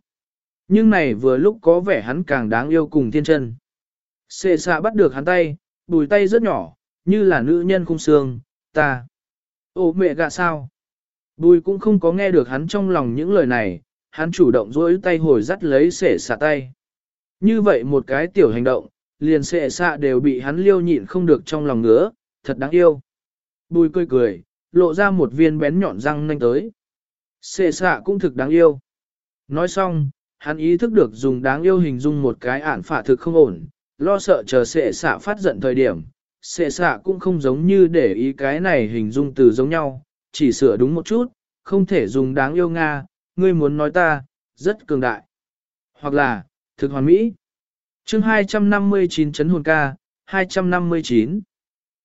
Nhưng này vừa lúc có vẻ hắn càng đáng yêu cùng thiên chân. Xệ xạ bắt được hắn tay, bùi tay rất nhỏ, như là nữ nhân khung xương, ta. Ô mẹ gạ sao? Bùi cũng không có nghe được hắn trong lòng những lời này, hắn chủ động dối tay hồi dắt lấy xệ xạ tay. Như vậy một cái tiểu hành động, liền xệ xạ đều bị hắn liêu nhịn không được trong lòng ngứa, thật đáng yêu. Bùi cười cười, lộ ra một viên bén nhọn răng nanh tới. Xệ xạ cũng thực đáng yêu. Nói xong, hắn ý thức được dùng đáng yêu hình dung một cái ản phả thực không ổn, lo sợ chờ xệ xạ phát giận thời điểm. Xệ xạ cũng không giống như để ý cái này hình dung từ giống nhau, chỉ sửa đúng một chút, không thể dùng đáng yêu Nga, ngươi muốn nói ta, rất cường đại. Hoặc là, thực hoàn mỹ chương 259 chấn hồn ca, 259.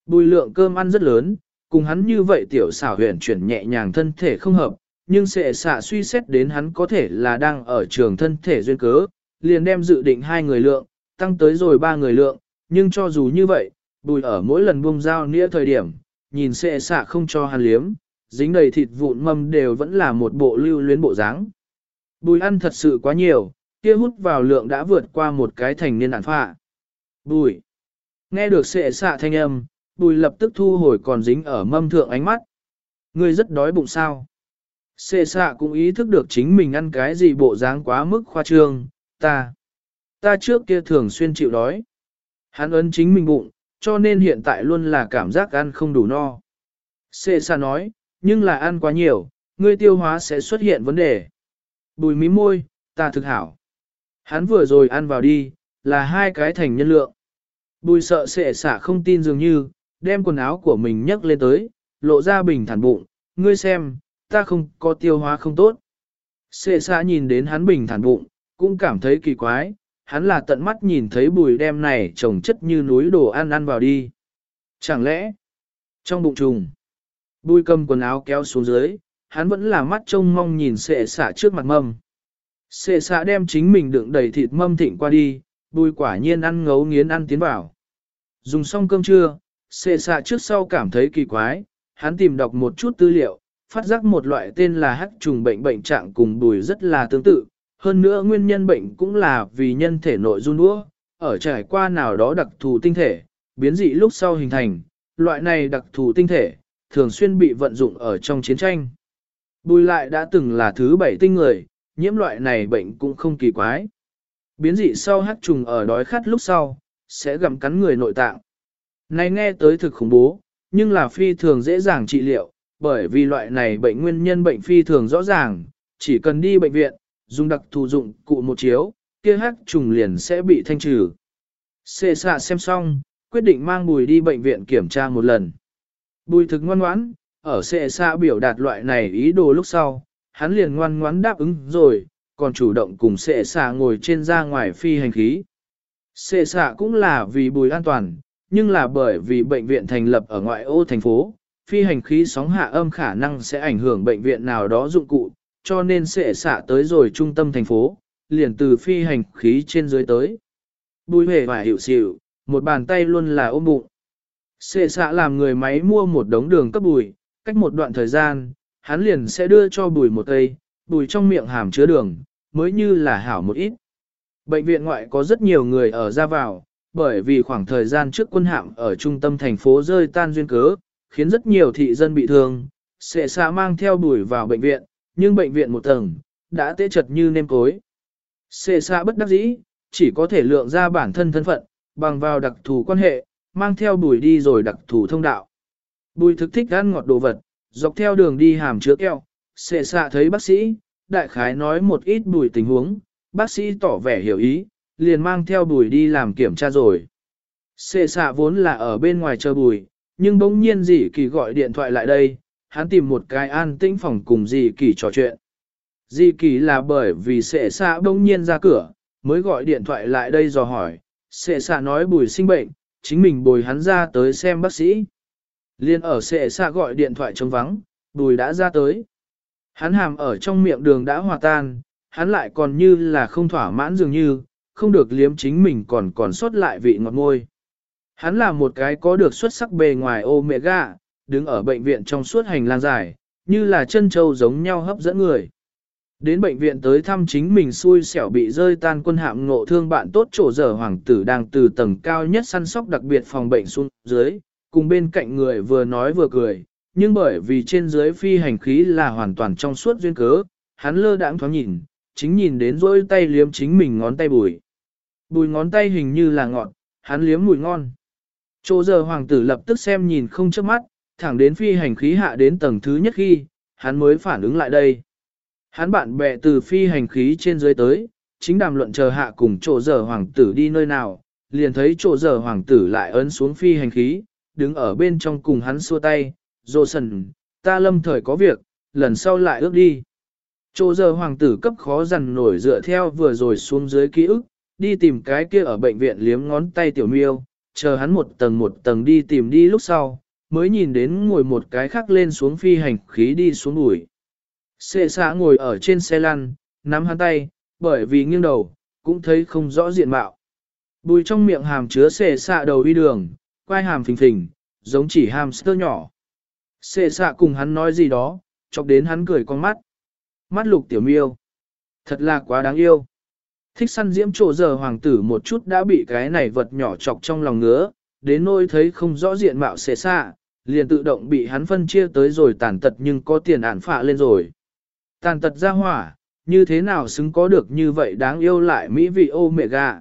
Bùi lượng cơm ăn rất lớn, cùng hắn như vậy tiểu xảo huyền chuyển nhẹ nhàng thân thể không hợp, nhưng sẽ xạ suy xét đến hắn có thể là đang ở trường thân thể duyên cớ, liền đem dự định hai người lượng, tăng tới rồi ba người lượng, nhưng cho dù như vậy, bùi ở mỗi lần buông dao nĩa thời điểm, nhìn xệ xạ không cho hắn liếm, dính đầy thịt vụn mâm đều vẫn là một bộ lưu luyến bộ dáng. Bùi ăn thật sự quá nhiều, kia hút vào lượng đã vượt qua một cái thành niên đạn phạ. Bùi. Nghe được xệ xạ thanh âm, bùi lập tức thu hồi còn dính ở mâm thượng ánh mắt. Ngươi rất đói bụng sao. xệ xạ cũng ý thức được chính mình ăn cái gì bộ dáng quá mức khoa trương, ta. Ta trước kia thường xuyên chịu đói. Hắn ấn chính mình bụng, cho nên hiện tại luôn là cảm giác ăn không đủ no. Sệ xa nói, nhưng là ăn quá nhiều, ngươi tiêu hóa sẽ xuất hiện vấn đề. Bùi mí môi, ta thực hảo. Hắn vừa rồi ăn vào đi, là hai cái thành nhân lượng. Bùi sợ sệ xả không tin dường như, đem quần áo của mình nhấc lên tới, lộ ra bình thản bụng, ngươi xem, ta không có tiêu hóa không tốt. Sệ xả nhìn đến hắn bình thản bụng, cũng cảm thấy kỳ quái, hắn là tận mắt nhìn thấy bùi đem này trồng chất như núi đồ ăn ăn vào đi. Chẳng lẽ, trong bụng trùng, bùi cầm quần áo kéo xuống dưới, hắn vẫn là mắt trông mong nhìn sệ xả trước mặt mâm. Sệ xả đem chính mình đựng đầy thịt mâm thịnh qua đi, bùi quả nhiên ăn ngấu nghiến ăn tiến vào. Dùng xong cơm trưa, sệ xạ trước sau cảm thấy kỳ quái, hắn tìm đọc một chút tư liệu, phát giác một loại tên là hắc trùng bệnh bệnh trạng cùng bùi rất là tương tự. Hơn nữa nguyên nhân bệnh cũng là vì nhân thể nội run đũa, ở trải qua nào đó đặc thù tinh thể, biến dị lúc sau hình thành, loại này đặc thù tinh thể, thường xuyên bị vận dụng ở trong chiến tranh. Bùi lại đã từng là thứ bảy tinh người, nhiễm loại này bệnh cũng không kỳ quái. Biến dị sau hát trùng ở đói khát lúc sau, sẽ gặm cắn người nội tạng. Này nghe tới thực khủng bố, nhưng là phi thường dễ dàng trị liệu, bởi vì loại này bệnh nguyên nhân bệnh phi thường rõ ràng, chỉ cần đi bệnh viện, dùng đặc thù dụng cụ một chiếu, kia hắc trùng liền sẽ bị thanh trừ. Xê xạ xem xong, quyết định mang bùi đi bệnh viện kiểm tra một lần. Bùi thực ngoan ngoãn, ở xê xạ biểu đạt loại này ý đồ lúc sau, hắn liền ngoan ngoãn đáp ứng rồi, còn chủ động cùng xệ xạ ngồi trên ra ngoài phi hành khí. Xệ xạ cũng là vì bùi an toàn, nhưng là bởi vì bệnh viện thành lập ở ngoại ô thành phố, phi hành khí sóng hạ âm khả năng sẽ ảnh hưởng bệnh viện nào đó dụng cụ, cho nên sẽ xạ tới rồi trung tâm thành phố, liền từ phi hành khí trên dưới tới. Bùi hề và hiểu xịu, một bàn tay luôn là ôm bụng. Xệ xạ làm người máy mua một đống đường cấp bùi, cách một đoạn thời gian, hắn liền sẽ đưa cho bùi một cây, bùi trong miệng hàm chứa đường, mới như là hảo một ít. Bệnh viện ngoại có rất nhiều người ở ra vào, bởi vì khoảng thời gian trước quân hạm ở trung tâm thành phố rơi tan duyên cớ, khiến rất nhiều thị dân bị thương, Sệ xạ mang theo bùi vào bệnh viện, nhưng bệnh viện một tầng, đã tê chật như nêm cối. Xê xa bất đắc dĩ, chỉ có thể lượng ra bản thân thân phận, bằng vào đặc thù quan hệ, mang theo bùi đi rồi đặc thù thông đạo. Bùi thực thích ăn ngọt đồ vật, dọc theo đường đi hàm chứa keo, xê xa thấy bác sĩ, đại khái nói một ít bùi tình huống, bác sĩ tỏ vẻ hiểu ý, liền mang theo bùi đi làm kiểm tra rồi. Xê xạ vốn là ở bên ngoài chờ bùi, nhưng bỗng nhiên dĩ kỳ gọi điện thoại lại đây, hắn tìm một cái an tĩnh phòng cùng dì kỳ trò chuyện. Dì kỳ là bởi vì xệ xạ bỗng nhiên ra cửa, mới gọi điện thoại lại đây dò hỏi, xệ xạ nói bùi sinh bệnh, chính mình bồi hắn ra tới xem bác sĩ. Liên ở xệ xạ gọi điện thoại trống vắng, bùi đã ra tới. Hắn hàm ở trong miệng đường đã hòa tan, hắn lại còn như là không thỏa mãn dường như, không được liếm chính mình còn còn sót lại vị ngọt môi. Hắn là một cái có được xuất sắc bề ngoài omega, đứng ở bệnh viện trong suốt hành lang dài, như là chân châu giống nhau hấp dẫn người. Đến bệnh viện tới thăm chính mình xui xẻo bị rơi tan quân hạm ngộ thương bạn tốt chỗ dở hoàng tử đang từ tầng cao nhất săn sóc đặc biệt phòng bệnh xuống dưới, cùng bên cạnh người vừa nói vừa cười, nhưng bởi vì trên dưới phi hành khí là hoàn toàn trong suốt duyên cớ, hắn lơ đãng thoáng nhìn, chính nhìn đến rỗi tay liếm chính mình ngón tay bùi. Bùi ngón tay hình như là ngọn, hắn liếm mùi ngon. Chỗ giờ hoàng tử lập tức xem nhìn không chớp mắt, thẳng đến phi hành khí hạ đến tầng thứ nhất khi, hắn mới phản ứng lại đây. Hắn bạn bè từ phi hành khí trên dưới tới, chính đàm luận chờ hạ cùng chỗ giờ hoàng tử đi nơi nào, liền thấy chỗ giờ hoàng tử lại ấn xuống phi hành khí, đứng ở bên trong cùng hắn xua tay, dô sần, ta lâm thời có việc, lần sau lại ước đi. Chỗ giờ hoàng tử cấp khó dằn nổi dựa theo vừa rồi xuống dưới ký ức, đi tìm cái kia ở bệnh viện liếm ngón tay tiểu miêu, chờ hắn một tầng một tầng đi tìm đi lúc sau, mới nhìn đến ngồi một cái khác lên xuống phi hành khí đi xuống đùi. Xê xã ngồi ở trên xe lăn, nắm hắn tay, bởi vì nghiêng đầu, cũng thấy không rõ diện mạo. Bùi trong miệng hàm chứa xệ xạ đầu đi đường, quai hàm phình phình, giống chỉ hamster nhỏ. Xệ xạ cùng hắn nói gì đó, chọc đến hắn cười con mắt. Mắt lục tiểu miêu. Thật là quá đáng yêu. Thích săn diễm trổ giờ hoàng tử một chút đã bị cái này vật nhỏ chọc trong lòng ngứa, đến nỗi thấy không rõ diện mạo xệ xạ, liền tự động bị hắn phân chia tới rồi tàn tật nhưng có tiền ản phạ lên rồi. Tàn tật ra hỏa, như thế nào xứng có được như vậy đáng yêu lại mỹ vị ô mẹ gà.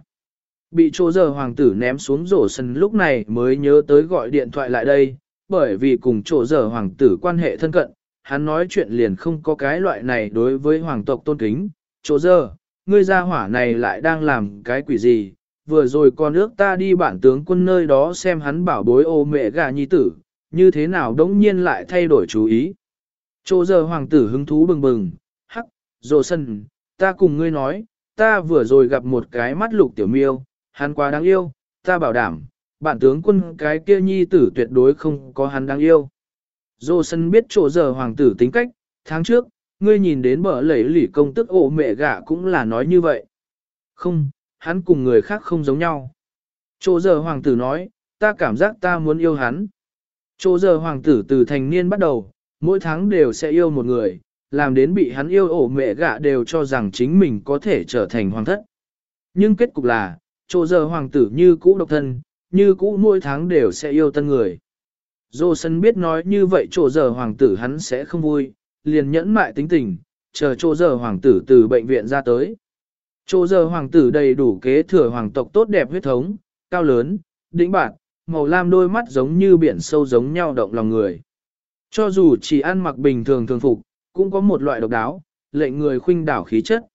Bị chỗ giờ hoàng tử ném xuống rổ sân lúc này mới nhớ tới gọi điện thoại lại đây, bởi vì cùng chỗ giờ hoàng tử quan hệ thân cận, hắn nói chuyện liền không có cái loại này đối với hoàng tộc tôn kính. Chỗ giờ, ngươi gia hỏa này lại đang làm cái quỷ gì, vừa rồi con ước ta đi bản tướng quân nơi đó xem hắn bảo bối ô mẹ gà nhi tử, như thế nào đống nhiên lại thay đổi chú ý. Chỗ giờ hoàng tử hứng thú bừng bừng, hắc, rồ sân, ta cùng ngươi nói, ta vừa rồi gặp một cái mắt lục tiểu miêu, hắn quá đáng yêu, ta bảo đảm, bản tướng quân cái kia nhi tử tuyệt đối không có hắn đáng yêu. Dô sân biết chỗ giờ hoàng tử tính cách, tháng trước, ngươi nhìn đến bờ lẩy lỉ công tức ổ mẹ gạ cũng là nói như vậy. Không, hắn cùng người khác không giống nhau. Chỗ giờ hoàng tử nói, ta cảm giác ta muốn yêu hắn. Chỗ giờ hoàng tử từ thành niên bắt đầu, mỗi tháng đều sẽ yêu một người, làm đến bị hắn yêu ổ mẹ gạ đều cho rằng chính mình có thể trở thành hoàng thất. Nhưng kết cục là, chỗ giờ hoàng tử như cũ độc thân, như cũ mỗi tháng đều sẽ yêu tân người. Dô sân biết nói như vậy chỗ giờ hoàng tử hắn sẽ không vui, liền nhẫn mại tính tình, chờ chỗ giờ hoàng tử từ bệnh viện ra tới. Chỗ giờ hoàng tử đầy đủ kế thừa hoàng tộc tốt đẹp huyết thống, cao lớn, đĩnh bạc, màu lam đôi mắt giống như biển sâu giống nhau động lòng người. Cho dù chỉ ăn mặc bình thường thường phục, cũng có một loại độc đáo, lệnh người khuynh đảo khí chất.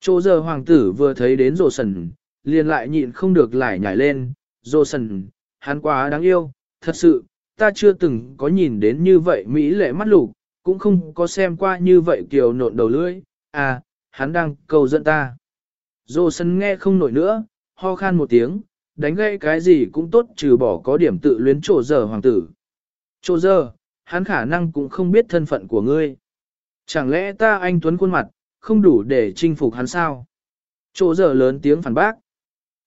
Chỗ giờ hoàng tử vừa thấy đến rồ sần, liền lại nhịn không được lại nhảy lên, rồ sần, hắn quá đáng yêu, thật sự, ta chưa từng có nhìn đến như vậy Mỹ lệ mắt lục, cũng không có xem qua như vậy kiều nộn đầu lưỡi, à, hắn đang cầu dẫn ta. Rồ sần nghe không nổi nữa, ho khan một tiếng, đánh gây cái gì cũng tốt trừ bỏ có điểm tự luyến trổ giờ hoàng tử. Trổ giờ, hắn khả năng cũng không biết thân phận của ngươi. Chẳng lẽ ta anh Tuấn khuôn mặt, không đủ để chinh phục hắn sao? Trổ giờ lớn tiếng phản bác.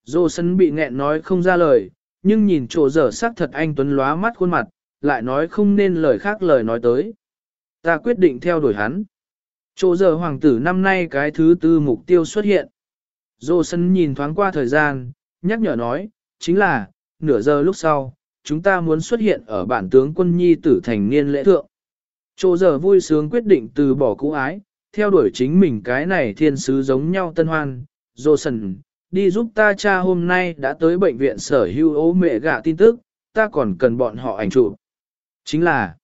Dô sân bị nghẹn nói không ra lời, nhưng nhìn trổ giờ sắc thật anh Tuấn lóa mắt khuôn mặt, lại nói không nên lời khác lời nói tới. Ta quyết định theo đuổi hắn. Trổ giờ hoàng tử năm nay cái thứ tư mục tiêu xuất hiện. Dô sân nhìn thoáng qua thời gian, nhắc nhở nói, chính là, nửa giờ lúc sau, chúng ta muốn xuất hiện ở bản tướng quân nhi tử thành niên lễ thượng. Chỗ giờ vui sướng quyết định từ bỏ cũ ái, theo đuổi chính mình cái này thiên sứ giống nhau tân hoan, dô sần, đi giúp ta cha hôm nay đã tới bệnh viện sở hưu ố mẹ gạ tin tức, ta còn cần bọn họ ảnh chụp. Chính là,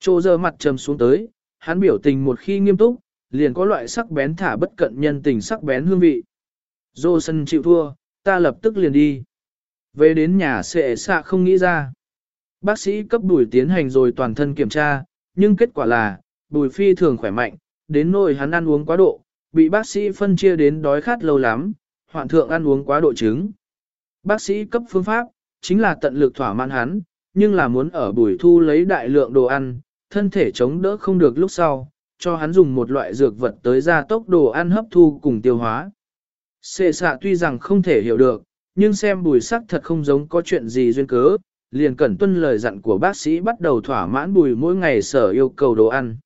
chỗ giờ mặt trầm xuống tới, hắn biểu tình một khi nghiêm túc, liền có loại sắc bén thả bất cận nhân tình sắc bén hương vị. Dô sân chịu thua, ta lập tức liền đi. Về đến nhà sẽ xạ không nghĩ ra. Bác sĩ cấp bùi tiến hành rồi toàn thân kiểm tra, nhưng kết quả là, bùi phi thường khỏe mạnh, đến nỗi hắn ăn uống quá độ, bị bác sĩ phân chia đến đói khát lâu lắm, hoạn thượng ăn uống quá độ trứng. Bác sĩ cấp phương pháp, chính là tận lực thỏa mãn hắn, nhưng là muốn ở bùi thu lấy đại lượng đồ ăn, thân thể chống đỡ không được lúc sau, cho hắn dùng một loại dược vật tới gia tốc đồ ăn hấp thu cùng tiêu hóa. Xệ xạ tuy rằng không thể hiểu được, nhưng xem bùi sắc thật không giống có chuyện gì duyên cớ, liền cẩn tuân lời dặn của bác sĩ bắt đầu thỏa mãn bùi mỗi ngày sở yêu cầu đồ ăn.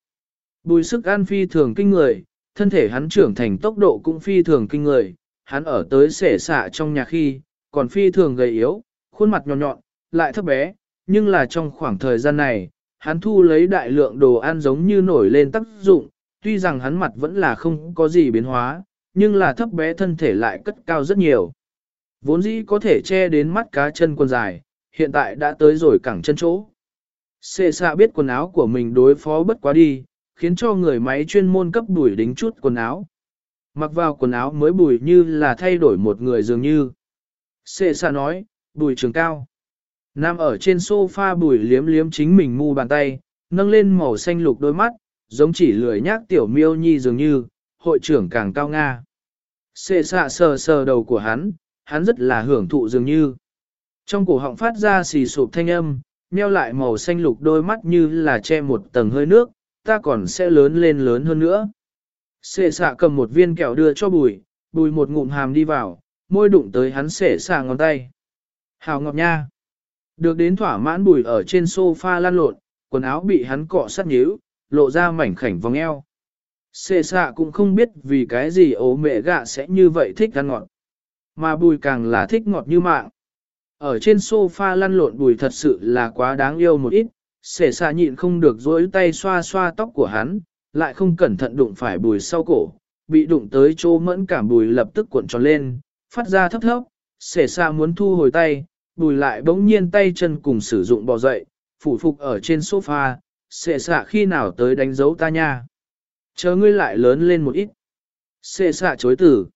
Bùi sức ăn phi thường kinh người, thân thể hắn trưởng thành tốc độ cũng phi thường kinh người, hắn ở tới xệ xạ trong nhà khi, còn phi thường gầy yếu, khuôn mặt nhọn nhọn, lại thấp bé, nhưng là trong khoảng thời gian này, hắn thu lấy đại lượng đồ ăn giống như nổi lên tác dụng, tuy rằng hắn mặt vẫn là không có gì biến hóa, nhưng là thấp bé thân thể lại cất cao rất nhiều. Vốn dĩ có thể che đến mắt cá chân quần dài, hiện tại đã tới rồi cẳng chân chỗ. Xê xạ biết quần áo của mình đối phó bất quá đi, khiến cho người máy chuyên môn cấp bùi đính chút quần áo. Mặc vào quần áo mới bùi như là thay đổi một người dường như. Xê xạ nói, bùi trường cao. Nam ở trên sofa bùi liếm liếm chính mình mu bàn tay, nâng lên màu xanh lục đôi mắt, giống chỉ lười nhác tiểu miêu nhi dường như, hội trưởng càng cao Nga. Xê xạ sờ sờ đầu của hắn, hắn rất là hưởng thụ dường như. Trong cổ họng phát ra xì sụp thanh âm, meo lại màu xanh lục đôi mắt như là che một tầng hơi nước, ta còn sẽ lớn lên lớn hơn nữa. Xê xạ cầm một viên kẹo đưa cho bùi, bùi một ngụm hàm đi vào, môi đụng tới hắn xệ xạ ngón tay. Hào ngọc nha. Được đến thỏa mãn bùi ở trên sofa lăn lộn, quần áo bị hắn cọ sát nhíu, lộ ra mảnh khảnh vòng eo. Xê xạ cũng không biết vì cái gì ố mẹ gạ sẽ như vậy thích ăn ngọt. Mà bùi càng là thích ngọt như mạng. Ở trên sofa lăn lộn bùi thật sự là quá đáng yêu một ít, Xê xạ nhịn không được dối tay xoa xoa tóc của hắn, lại không cẩn thận đụng phải bùi sau cổ, bị đụng tới chỗ mẫn cảm bùi lập tức cuộn tròn lên, phát ra thấp thấp, Xê xạ muốn thu hồi tay, bùi lại bỗng nhiên tay chân cùng sử dụng bò dậy, phủ phục ở trên sofa, Xê xạ khi nào tới đánh dấu ta nha. Chờ ngươi lại lớn lên một ít. Xệ xạ chối tử.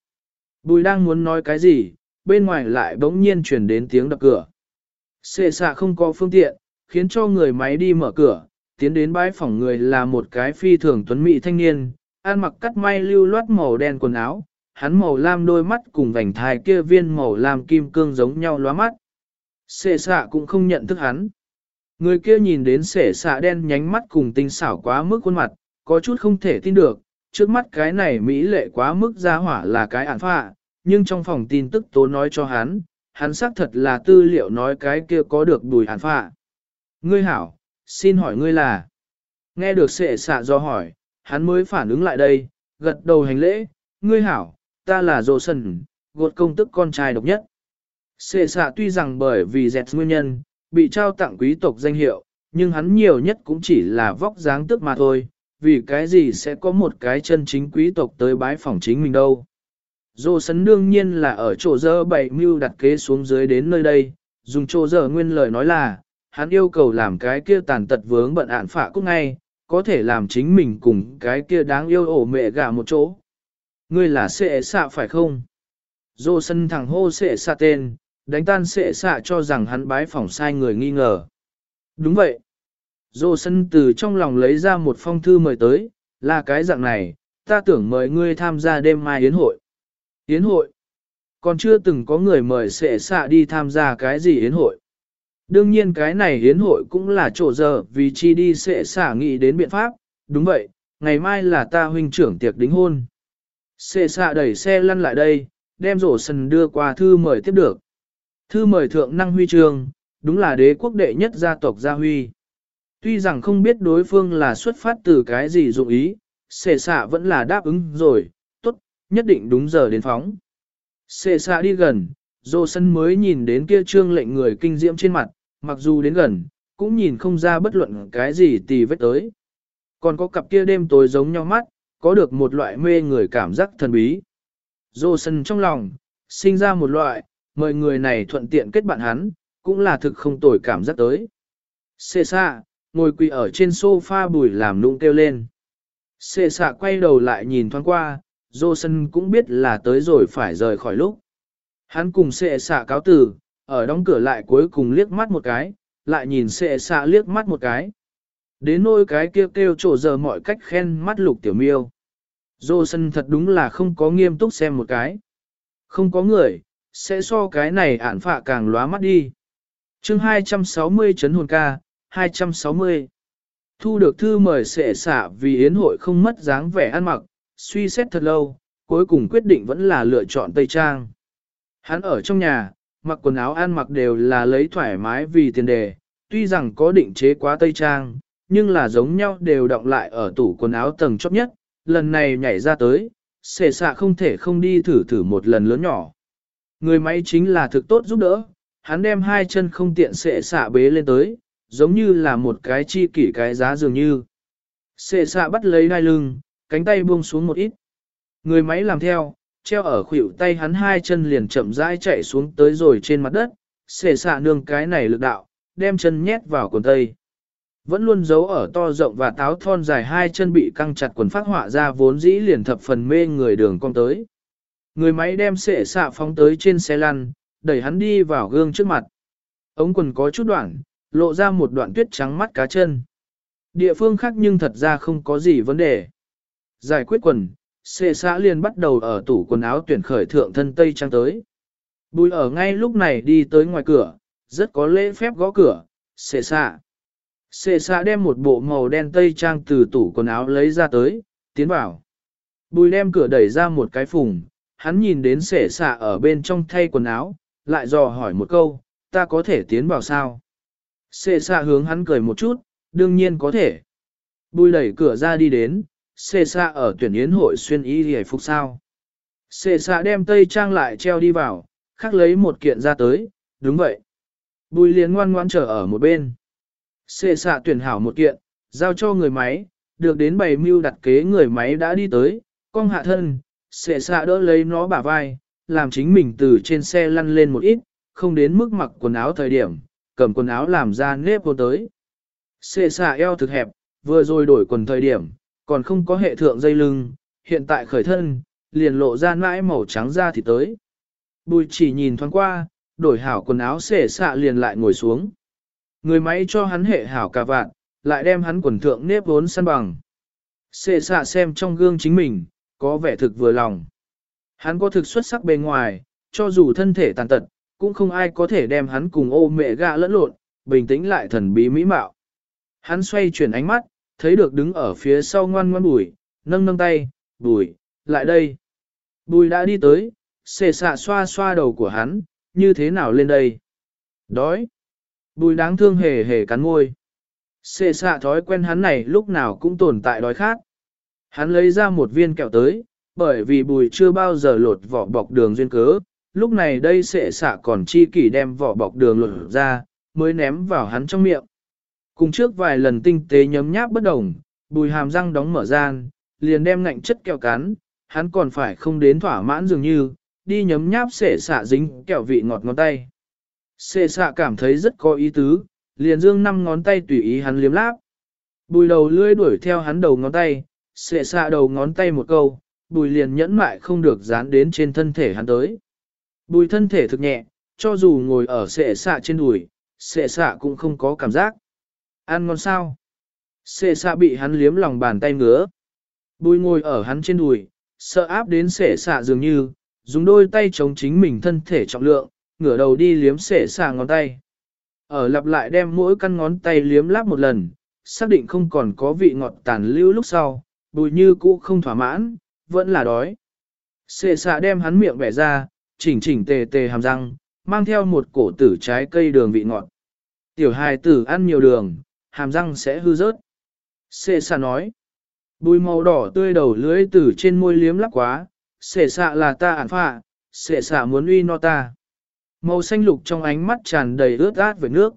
Bùi đang muốn nói cái gì, bên ngoài lại bỗng nhiên chuyển đến tiếng đập cửa. Xệ xạ không có phương tiện, khiến cho người máy đi mở cửa, tiến đến bãi phòng người là một cái phi thường tuấn mỹ thanh niên, ăn mặc cắt may lưu loát màu đen quần áo, hắn màu lam đôi mắt cùng vành thai kia viên màu lam kim cương giống nhau lóa mắt. Xệ xạ cũng không nhận thức hắn. Người kia nhìn đến xệ xạ đen nhánh mắt cùng tinh xảo quá mức khuôn mặt, có chút không thể tin được, trước mắt cái này Mỹ lệ quá mức ra hỏa là cái ản phạ, nhưng trong phòng tin tức tố nói cho hắn, hắn xác thật là tư liệu nói cái kia có được đùi ản phạ. Ngươi hảo, xin hỏi ngươi là. Nghe được sệ xạ do hỏi, hắn mới phản ứng lại đây, gật đầu hành lễ, ngươi hảo, ta là Dô Sần, gột công tức con trai độc nhất. Sệ xạ tuy rằng bởi vì dẹt nguyên nhân, bị trao tặng quý tộc danh hiệu, nhưng hắn nhiều nhất cũng chỉ là vóc dáng tức mà thôi, vì cái gì sẽ có một cái chân chính quý tộc tới bái phỏng chính mình đâu. Dô sấn đương nhiên là ở chỗ dơ bảy mưu đặt kế xuống dưới đến nơi đây, dùng chỗ dơ nguyên lời nói là, hắn yêu cầu làm cái kia tàn tật vướng bận ạn phạ cúc ngay, có thể làm chính mình cùng cái kia đáng yêu ổ mẹ gà một chỗ. Ngươi là sệ xạ phải không? Dô sân thẳng hô sệ xạ tên, đánh tan sệ xạ cho rằng hắn bái phỏng sai người nghi ngờ. Đúng vậy. Dô sân từ trong lòng lấy ra một phong thư mời tới, là cái dạng này, ta tưởng mời ngươi tham gia đêm mai yến hội. Yến hội? Còn chưa từng có người mời sệ xạ đi tham gia cái gì yến hội. Đương nhiên cái này hiến hội cũng là chỗ giờ vì chi đi sẽ xả nghĩ đến biện pháp, đúng vậy, ngày mai là ta huynh trưởng tiệc đính hôn. Sệ xạ đẩy xe lăn lại đây, đem rổ sần đưa qua thư mời tiếp được. Thư mời thượng năng huy trường, đúng là đế quốc đệ nhất gia tộc gia huy. Tuy rằng không biết đối phương là xuất phát từ cái gì dụng ý, xệ xạ vẫn là đáp ứng rồi, tốt, nhất định đúng giờ đến phóng. Xệ xạ đi gần, Dô sân mới nhìn đến kia trương lệnh người kinh diễm trên mặt, mặc dù đến gần, cũng nhìn không ra bất luận cái gì tì vết tới. Còn có cặp kia đêm tối giống nhau mắt, có được một loại mê người cảm giác thần bí. Dô sân trong lòng, sinh ra một loại, mời người này thuận tiện kết bạn hắn, cũng là thực không tồi cảm giác tới. Xê xa, ngồi quỳ ở trên sofa bùi làm nũng kêu lên. Xê xạ quay đầu lại nhìn thoáng qua, dô sân cũng biết là tới rồi phải rời khỏi lúc. Hắn cùng xệ xạ cáo từ, ở đóng cửa lại cuối cùng liếc mắt một cái, lại nhìn xệ xạ liếc mắt một cái. Đến nôi cái kêu kêu trổ giờ mọi cách khen mắt lục tiểu miêu. Dô sân thật đúng là không có nghiêm túc xem một cái. Không có người, sẽ so cái này ản phạ càng lóa mắt đi. chương 260 chấn hồn ca, 260. Thu được thư mời sệ xả vì yến hội không mất dáng vẻ ăn mặc, suy xét thật lâu, cuối cùng quyết định vẫn là lựa chọn Tây Trang. Hắn ở trong nhà, mặc quần áo ăn mặc đều là lấy thoải mái vì tiền đề, tuy rằng có định chế quá tây trang, nhưng là giống nhau đều động lại ở tủ quần áo tầng chóp nhất, lần này nhảy ra tới, xệ xạ không thể không đi thử thử một lần lớn nhỏ. Người máy chính là thực tốt giúp đỡ, hắn đem hai chân không tiện xệ xạ bế lên tới, giống như là một cái chi kỷ cái giá dường như. Xệ xạ bắt lấy đai lưng, cánh tay buông xuống một ít. Người máy làm theo, treo ở khuỷu tay hắn hai chân liền chậm rãi chạy xuống tới rồi trên mặt đất, xệ xạ nương cái này lực đạo, đem chân nhét vào quần tây. Vẫn luôn giấu ở to rộng và táo thon dài hai chân bị căng chặt quần phát họa ra vốn dĩ liền thập phần mê người đường cong tới. Người máy đem xệ xạ phóng tới trên xe lăn, đẩy hắn đi vào gương trước mặt. Ống quần có chút đoạn, lộ ra một đoạn tuyết trắng mắt cá chân. Địa phương khác nhưng thật ra không có gì vấn đề. Giải quyết quần, xệ xã liền bắt đầu ở tủ quần áo tuyển khởi thượng thân tây trang tới. Bùi ở ngay lúc này đi tới ngoài cửa, rất có lễ phép gõ cửa, xệ xã. Xệ xã đem một bộ màu đen tây trang từ tủ quần áo lấy ra tới, tiến vào. Bùi đem cửa đẩy ra một cái phùng, hắn nhìn đến xệ xã ở bên trong thay quần áo, lại dò hỏi một câu, ta có thể tiến vào sao? Xê xạ hướng hắn cười một chút, đương nhiên có thể. Bùi đẩy cửa ra đi đến, xê xạ ở tuyển yến hội xuyên y hề phục sao. Xê xạ đem tây trang lại treo đi vào, khắc lấy một kiện ra tới, đúng vậy. Bùi liền ngoan ngoan trở ở một bên. Xê xạ tuyển hảo một kiện, giao cho người máy, được đến bày mưu đặt kế người máy đã đi tới, con hạ thân, xệ xạ đỡ lấy nó bả vai, làm chính mình từ trên xe lăn lên một ít, không đến mức mặc quần áo thời điểm, cầm quần áo làm ra nếp hôn tới. Xệ xà eo thực hẹp, vừa rồi đổi quần thời điểm, còn không có hệ thượng dây lưng, hiện tại khởi thân, liền lộ ra mãi màu trắng ra thì tới. Bùi chỉ nhìn thoáng qua, đổi hảo quần áo xệ xạ liền lại ngồi xuống. Người máy cho hắn hệ hảo cả vạn, lại đem hắn quần thượng nếp vốn săn bằng. Xệ xạ xem trong gương chính mình, có vẻ thực vừa lòng. Hắn có thực xuất sắc bề ngoài, cho dù thân thể tàn tật, cũng không ai có thể đem hắn cùng ô mẹ gạ lẫn lộn, bình tĩnh lại thần bí mỹ mạo. Hắn xoay chuyển ánh mắt, thấy được đứng ở phía sau ngoan ngoan bùi, nâng nâng tay, bùi, lại đây. Bùi đã đi tới, xệ xạ xoa xoa đầu của hắn, như thế nào lên đây? Đói. Bùi đáng thương hề hề cắn môi. Xệ xạ thói quen hắn này lúc nào cũng tồn tại đói khát. Hắn lấy ra một viên kẹo tới, bởi vì bùi chưa bao giờ lột vỏ bọc đường duyên cớ, lúc này đây sệ xạ còn chi kỷ đem vỏ bọc đường lột ra, mới ném vào hắn trong miệng. Cùng trước vài lần tinh tế nhấm nháp bất đồng, bùi hàm răng đóng mở gian, liền đem ngạnh chất kẹo cắn, hắn còn phải không đến thỏa mãn dường như, đi nhấm nháp sệ xạ dính kẹo vị ngọt ngón tay. sệ xạ cảm thấy rất có ý tứ, liền dương năm ngón tay tùy ý hắn liếm láp. Bùi đầu lưỡi đuổi theo hắn đầu ngón tay, sệ xạ đầu ngón tay một câu, bùi liền nhẫn mại không được dán đến trên thân thể hắn tới. Bùi thân thể thực nhẹ, cho dù ngồi ở sệ xạ trên đùi, sệ xạ cũng không có cảm giác. Ăn ngon sao? sệ xạ bị hắn liếm lòng bàn tay ngứa. Bùi ngồi ở hắn trên đùi, sợ áp đến sệ xạ dường như, dùng đôi tay chống chính mình thân thể trọng lượng, ngửa đầu đi liếm sệ xạ ngón tay. Ở lặp lại đem mỗi căn ngón tay liếm láp một lần, xác định không còn có vị ngọt tàn lưu lúc sau, bùi như cũ không thỏa mãn, vẫn là đói. sệ xạ đem hắn miệng bẻ ra, chỉnh chỉnh tề tề hàm răng, mang theo một cổ tử trái cây đường vị ngọt. Tiểu hài tử ăn nhiều đường, hàm răng sẽ hư rớt. Xê xạ nói, bùi màu đỏ tươi đầu lưỡi từ trên môi liếm lắp quá, xê xạ là ta ản phạ, xê xạ muốn uy no ta. Màu xanh lục trong ánh mắt tràn đầy ướt át với nước.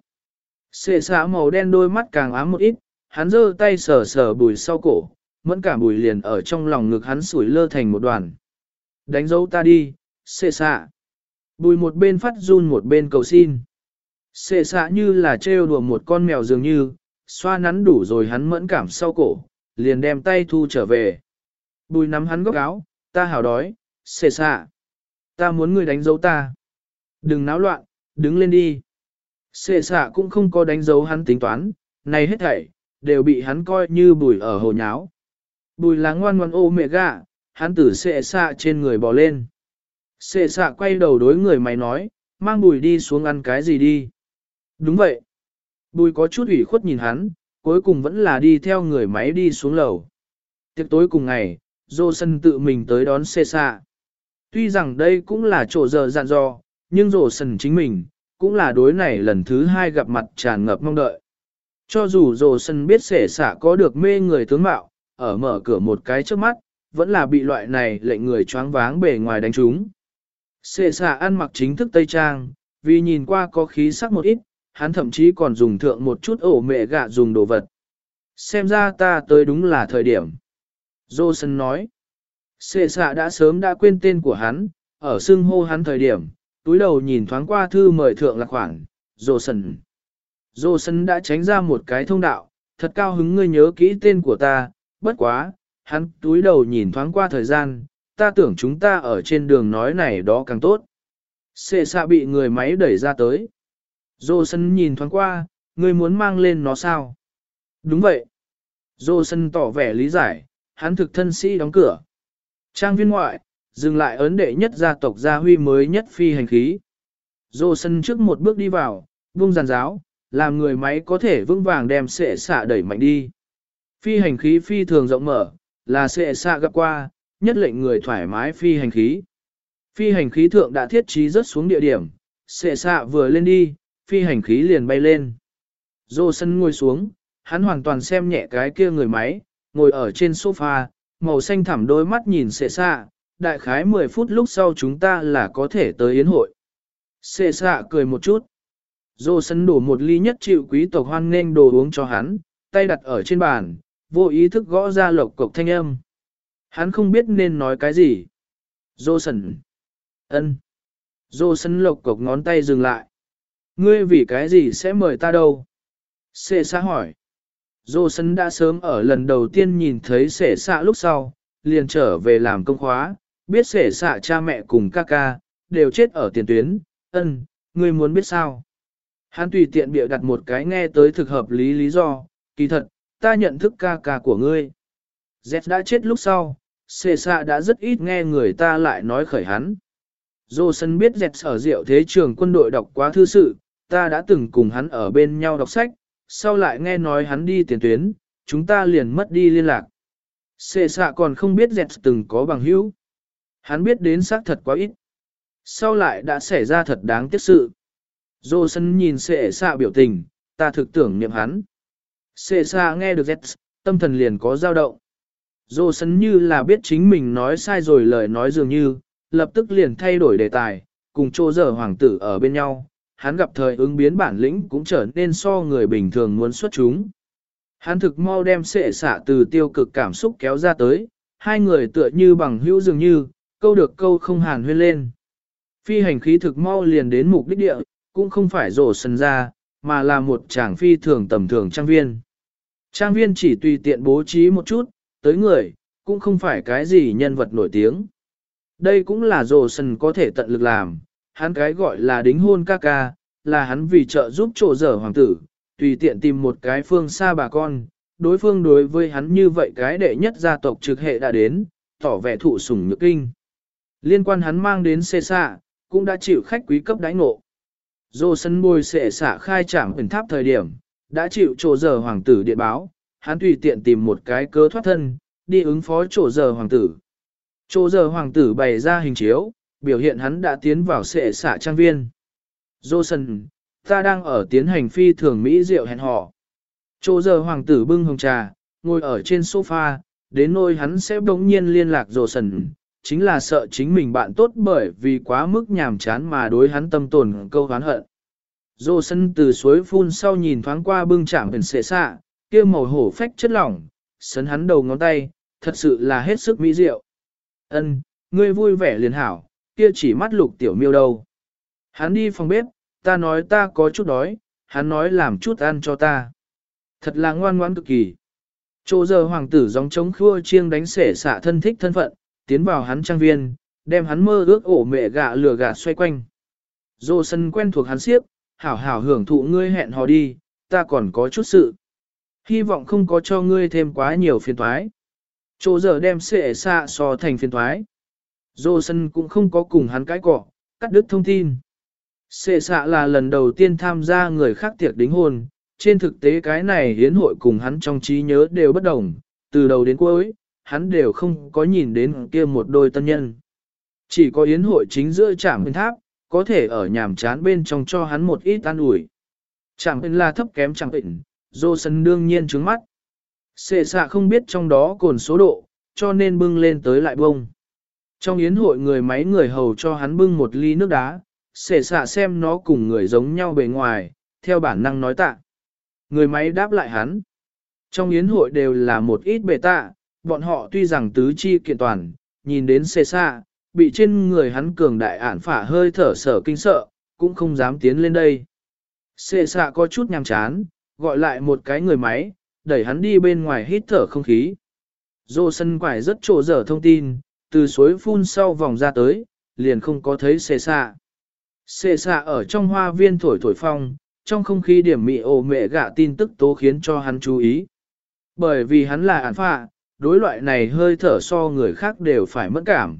Xê xạ màu đen đôi mắt càng ám một ít, hắn giơ tay sờ sờ bùi sau cổ, mẫn cả bùi liền ở trong lòng ngực hắn sủi lơ thành một đoàn. Đánh dấu ta đi, xệ xạ. Bùi một bên phát run một bên cầu xin. Xệ xạ như là trêu đùa một con mèo dường như, xoa nắn đủ rồi hắn mẫn cảm sau cổ, liền đem tay thu trở về. Bùi nắm hắn góc áo, ta hào đói, xệ xạ. Ta muốn người đánh dấu ta. Đừng náo loạn, đứng lên đi. Xệ xạ cũng không có đánh dấu hắn tính toán, này hết thảy, đều bị hắn coi như bùi ở hồ nháo. Bùi là ngoan ngoan ô mẹ gà, hắn tử xệ xạ trên người bò lên. Sệ xạ quay đầu đối người mày nói, mang bùi đi xuống ăn cái gì đi. Đúng vậy. Bùi có chút ủy khuất nhìn hắn, cuối cùng vẫn là đi theo người máy đi xuống lầu. Tiệc tối cùng ngày, Dô Sân tự mình tới đón xệ xạ. Tuy rằng đây cũng là chỗ giờ dặn dò, nhưng Dô Sân chính mình, cũng là đối này lần thứ hai gặp mặt tràn ngập mong đợi. Cho dù Dô Sân biết xệ xạ có được mê người tướng mạo, ở mở cửa một cái trước mắt, vẫn là bị loại này lệnh người choáng váng bề ngoài đánh trúng. Xệ xạ ăn mặc chính thức Tây Trang, vì nhìn qua có khí sắc một ít, hắn thậm chí còn dùng thượng một chút ổ mẹ gạ dùng đồ vật. Xem ra ta tới đúng là thời điểm. Johnson nói, xệ xạ đã sớm đã quên tên của hắn, ở xưng hô hắn thời điểm, túi đầu nhìn thoáng qua thư mời thượng là khoảng Johnson. Johnson đã tránh ra một cái thông đạo, thật cao hứng ngươi nhớ kỹ tên của ta, bất quá, hắn túi đầu nhìn thoáng qua thời gian, ta tưởng chúng ta ở trên đường nói này đó càng tốt. Xệ xạ bị người máy đẩy ra tới. Dô sân nhìn thoáng qua, ngươi muốn mang lên nó sao? Đúng vậy. Dô sân tỏ vẻ lý giải, hắn thực thân sĩ đóng cửa. Trang viên ngoại, dừng lại ấn đệ nhất gia tộc gia huy mới nhất phi hành khí. Dô sân trước một bước đi vào, buông giàn giáo, làm người máy có thể vững vàng đem sệ xạ đẩy mạnh đi. Phi hành khí phi thường rộng mở, là sệ xạ gặp qua, nhất lệnh người thoải mái phi hành khí. Phi hành khí thượng đã thiết trí rất xuống địa điểm, xệ xạ vừa lên đi, phi hành khí liền bay lên. Dô sân ngồi xuống, hắn hoàn toàn xem nhẹ cái kia người máy, ngồi ở trên sofa, màu xanh thẳm đôi mắt nhìn xệ xạ, đại khái 10 phút lúc sau chúng ta là có thể tới yến hội. Xệ xạ cười một chút. Dô sân đổ một ly nhất chịu quý tộc hoan nghênh đồ uống cho hắn, tay đặt ở trên bàn, vô ý thức gõ ra lộc cộc thanh âm. Hắn không biết nên nói cái gì. Dô sần. ân. Dô sân lộc cộc ngón tay dừng lại. Ngươi vì cái gì sẽ mời ta đâu? Sệ xa hỏi. Dô sân đã sớm ở lần đầu tiên nhìn thấy sệ xạ lúc sau, liền trở về làm công khóa, biết sệ xạ cha mẹ cùng ca ca, đều chết ở tiền tuyến, ân, ngươi muốn biết sao? Hắn tùy tiện bịa đặt một cái nghe tới thực hợp lý lý do, kỳ thật, ta nhận thức ca ca của ngươi. Z đã chết lúc sau, xê xạ đã rất ít nghe người ta lại nói khởi hắn. Dô sân biết dẹt ở diệu thế trường quân đội đọc quá thư sự, ta đã từng cùng hắn ở bên nhau đọc sách, sau lại nghe nói hắn đi tiền tuyến, chúng ta liền mất đi liên lạc. Xê xạ còn không biết dẹt từng có bằng hữu. Hắn biết đến xác thật quá ít. Sau lại đã xảy ra thật đáng tiếc sự. Dô sân nhìn xệ xạ biểu tình, ta thực tưởng niệm hắn. Xệ xạ nghe được dẹt, tâm thần liền có dao động. Dô sấn như là biết chính mình nói sai rồi lời nói dường như, lập tức liền thay đổi đề tài, cùng chô dở hoàng tử ở bên nhau. Hắn gặp thời ứng biến bản lĩnh cũng trở nên so người bình thường muốn xuất chúng. Hắn thực mau đem sệ xả từ tiêu cực cảm xúc kéo ra tới, hai người tựa như bằng hữu dường như, câu được câu không hàn huyên lên. Phi hành khí thực mau liền đến mục đích địa, cũng không phải rổ sân ra, mà là một chàng phi thường tầm thường trang viên. Trang viên chỉ tùy tiện bố trí một chút, tới người, cũng không phải cái gì nhân vật nổi tiếng. Đây cũng là dồ sân có thể tận lực làm, hắn cái gọi là đính hôn ca ca, là hắn vì trợ giúp trổ dở hoàng tử, tùy tiện tìm một cái phương xa bà con, đối phương đối với hắn như vậy cái đệ nhất gia tộc trực hệ đã đến, tỏ vẻ thụ sủng nhược kinh. Liên quan hắn mang đến xê xạ, cũng đã chịu khách quý cấp đáy ngộ. Dô sân bồi xệ xạ khai trảng hình tháp thời điểm, đã chịu trổ giờ hoàng tử điện báo, hắn tùy tiện tìm một cái cớ thoát thân, đi ứng phó chỗ giờ hoàng tử. Chỗ giờ hoàng tử bày ra hình chiếu, biểu hiện hắn đã tiến vào sệ xả trang viên. Johnson, ta đang ở tiến hành phi thường Mỹ rượu hẹn hò. Chỗ giờ hoàng tử bưng hồng trà, ngồi ở trên sofa, đến nơi hắn sẽ bỗng nhiên liên lạc Johnson, chính là sợ chính mình bạn tốt bởi vì quá mức nhàm chán mà đối hắn tâm tồn câu hán hận. Dô sân từ suối phun sau nhìn thoáng qua bưng chạm hình xệ xạ, kia màu hổ phách chất lỏng, sấn hắn đầu ngón tay, thật sự là hết sức mỹ diệu. Ân, ngươi vui vẻ liền hảo, kia chỉ mắt lục tiểu miêu đâu. Hắn đi phòng bếp, ta nói ta có chút đói, hắn nói làm chút ăn cho ta. Thật là ngoan ngoãn cực kỳ. Chỗ giờ hoàng tử gióng trống khua chiêng đánh sể xạ thân thích thân phận, tiến vào hắn trang viên, đem hắn mơ ước ổ mẹ gạ lừa gạ xoay quanh. Dô sân quen thuộc hắn siếp, hảo hảo hưởng thụ ngươi hẹn hò đi, ta còn có chút sự. Hy vọng không có cho ngươi thêm quá nhiều phiền thoái. Chỗ giờ đem sệ xạ so thành phiền thoái. Dô sân cũng không có cùng hắn cái cọ, cắt đứt thông tin. Sệ xạ là lần đầu tiên tham gia người khác tiệc đính hôn, trên thực tế cái này hiến hội cùng hắn trong trí nhớ đều bất đồng, từ đầu đến cuối, hắn đều không có nhìn đến kia một đôi tân nhân. Chỉ có yến hội chính giữa trạm bên tháp, có thể ở nhàm chán bên trong cho hắn một ít an ủi. Chẳng bên là thấp kém chẳng bệnh, dô sân đương nhiên trứng mắt. Sệ xạ không biết trong đó cồn số độ, cho nên bưng lên tới lại bông. Trong yến hội người máy người hầu cho hắn bưng một ly nước đá, sệ xạ xem nó cùng người giống nhau bề ngoài, theo bản năng nói tạ. Người máy đáp lại hắn. Trong yến hội đều là một ít bề tạ, bọn họ tuy rằng tứ chi kiện toàn, nhìn đến xê xạ, bị trên người hắn cường đại ản phả hơi thở sở kinh sợ, cũng không dám tiến lên đây. Xê xạ có chút nhằm chán, gọi lại một cái người máy, đẩy hắn đi bên ngoài hít thở không khí. Dô sân quải rất trộ dở thông tin, từ suối phun sau vòng ra tới, liền không có thấy xê xạ. Xê xạ ở trong hoa viên thổi thổi phong, trong không khí điểm mị ồ mẹ gạ tin tức tố khiến cho hắn chú ý. Bởi vì hắn là ản phạ, đối loại này hơi thở so người khác đều phải mất cảm.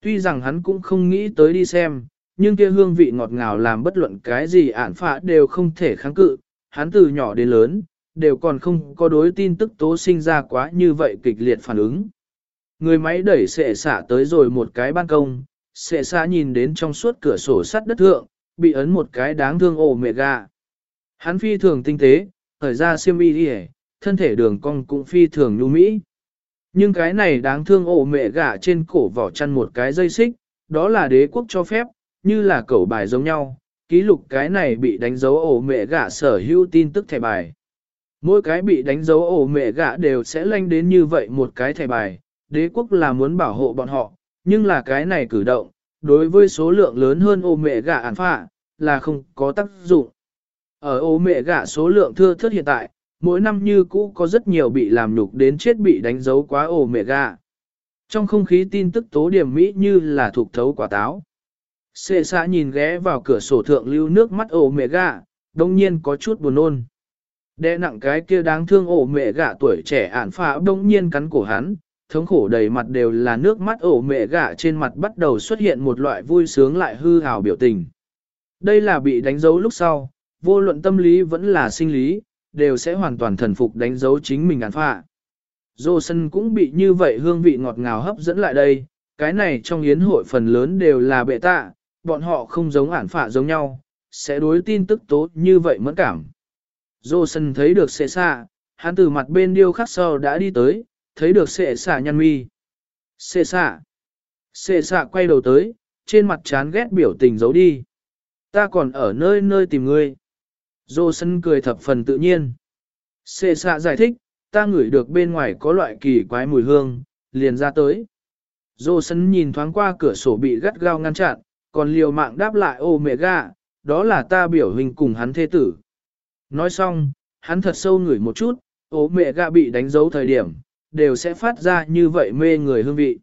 Tuy rằng hắn cũng không nghĩ tới đi xem, nhưng kia hương vị ngọt ngào làm bất luận cái gì ản phạ đều không thể kháng cự, hắn từ nhỏ đến lớn, đều còn không có đối tin tức tố sinh ra quá như vậy kịch liệt phản ứng. Người máy đẩy sệ xả tới rồi một cái ban công, sệ xả nhìn đến trong suốt cửa sổ sắt đất thượng, bị ấn một cái đáng thương ổ mẹ gà. Hắn phi thường tinh tế, thời ra siêm y đi thân thể đường cong cũng phi thường nhu mỹ. Nhưng cái này đáng thương ổ mẹ gà trên cổ vỏ chăn một cái dây xích, đó là đế quốc cho phép, như là cẩu bài giống nhau, ký lục cái này bị đánh dấu ổ mẹ gạ sở hữu tin tức thẻ bài. Mỗi cái bị đánh dấu ổ mẹ gạ đều sẽ lanh đến như vậy một cái thẻ bài, đế quốc là muốn bảo hộ bọn họ, nhưng là cái này cử động, đối với số lượng lớn hơn ổ mẹ gạ ản phạ, là không có tác dụng. Ở ổ mẹ gạ số lượng thưa thớt hiện tại, mỗi năm như cũ có rất nhiều bị làm nhục đến chết bị đánh dấu quá ổ mẹ gạ Trong không khí tin tức tố điểm Mỹ như là thuộc thấu quả táo. Xê xã nhìn ghé vào cửa sổ thượng lưu nước mắt ổ mẹ gạ, đông nhiên có chút buồn nôn. Đe nặng cái kia đáng thương ổ mẹ gạ tuổi trẻ ản phạ đông nhiên cắn cổ hắn, thống khổ đầy mặt đều là nước mắt ổ mẹ gạ trên mặt bắt đầu xuất hiện một loại vui sướng lại hư hào biểu tình. Đây là bị đánh dấu lúc sau, vô luận tâm lý vẫn là sinh lý, đều sẽ hoàn toàn thần phục đánh dấu chính mình ản phạ. Dô sân cũng bị như vậy hương vị ngọt ngào hấp dẫn lại đây, cái này trong yến hội phần lớn đều là bệ tạ, bọn họ không giống ản phạ giống nhau, sẽ đối tin tức tốt như vậy mẫn cảm. Dô sân thấy được xệ xạ, hắn từ mặt bên điêu khắc sau đã đi tới, thấy được xệ xạ nhăn mi. Xệ xạ. Xệ xạ quay đầu tới, trên mặt chán ghét biểu tình giấu đi. Ta còn ở nơi nơi tìm ngươi. Dô sân cười thập phần tự nhiên. Xệ xạ giải thích, ta ngửi được bên ngoài có loại kỳ quái mùi hương, liền ra tới. Dô sân nhìn thoáng qua cửa sổ bị gắt gao ngăn chặn, còn liều mạng đáp lại ô mẹ gà, đó là ta biểu hình cùng hắn thế tử. Nói xong, hắn thật sâu ngửi một chút, ô mẹ gà bị đánh dấu thời điểm, đều sẽ phát ra như vậy mê người hương vị.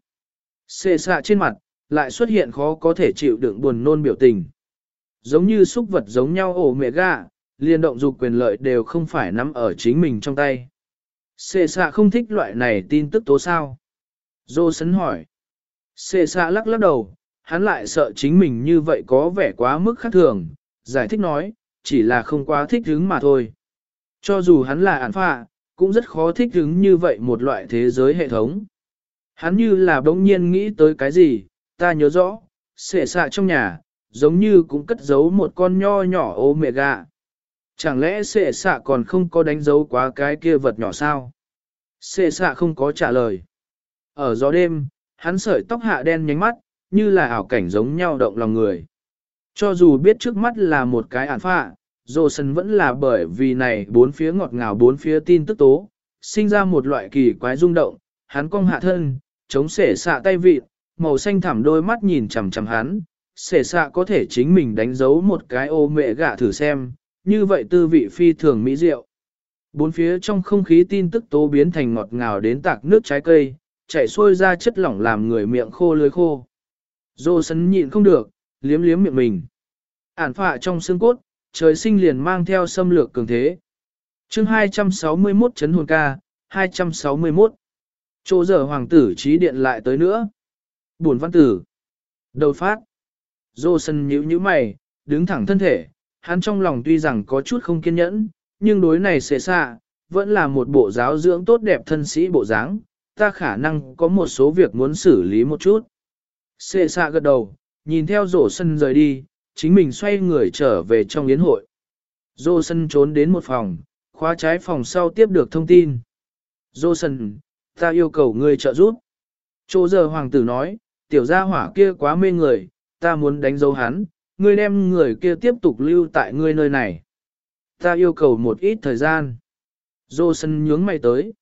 Xê xạ trên mặt, lại xuất hiện khó có thể chịu đựng buồn nôn biểu tình. Giống như xúc vật giống nhau ổ mẹ gà, liên động dục quyền lợi đều không phải nắm ở chính mình trong tay. Xê xạ không thích loại này tin tức tố sao. Dô sấn hỏi. Xê xạ lắc lắc đầu, hắn lại sợ chính mình như vậy có vẻ quá mức khác thường, giải thích nói, chỉ là không quá thích hứng mà thôi. Cho dù hắn là ản phạ, cũng rất khó thích hứng như vậy một loại thế giới hệ thống. Hắn như là bỗng nhiên nghĩ tới cái gì, ta nhớ rõ, xệ xạ trong nhà, giống như cũng cất giấu một con nho nhỏ ô mẹ gạ. Chẳng lẽ xệ xạ còn không có đánh dấu quá cái kia vật nhỏ sao? Xệ xạ không có trả lời. Ở gió đêm, hắn sợi tóc hạ đen nhánh mắt, như là ảo cảnh giống nhau động lòng người. Cho dù biết trước mắt là một cái ản phạ, dồ sân vẫn là bởi vì này bốn phía ngọt ngào bốn phía tin tức tố, sinh ra một loại kỳ quái rung động, hắn cong hạ thân, chống sể xạ tay vịt, màu xanh thẳm đôi mắt nhìn chằm chằm hắn, sể xạ có thể chính mình đánh dấu một cái ô mẹ gạ thử xem, như vậy tư vị phi thường mỹ diệu. Bốn phía trong không khí tin tức tố biến thành ngọt ngào đến tạc nước trái cây, chảy xuôi ra chất lỏng làm người miệng khô lưới khô. Dô sấn nhịn không được, liếm liếm miệng mình. Ản phạ trong xương cốt, trời sinh liền mang theo xâm lược cường thế. chương 261 chấn hồn ca, 261. Chỗ giờ hoàng tử trí điện lại tới nữa. Buồn văn tử. Đầu phát. Dô sân nhíu nhíu mày, đứng thẳng thân thể, hắn trong lòng tuy rằng có chút không kiên nhẫn, nhưng đối này sẽ xạ, vẫn là một bộ giáo dưỡng tốt đẹp thân sĩ bộ dáng, ta khả năng có một số việc muốn xử lý một chút. Xê xạ gật đầu, nhìn theo rổ sân rời đi, chính mình xoay người trở về trong yến hội. Dô sân trốn đến một phòng, khóa trái phòng sau tiếp được thông tin. Dô sân, ta yêu cầu ngươi trợ giúp. Chỗ giờ hoàng tử nói, tiểu gia hỏa kia quá mê người, ta muốn đánh dấu hắn, ngươi đem người kia tiếp tục lưu tại ngươi nơi này. Ta yêu cầu một ít thời gian. Dô sân nhướng mày tới.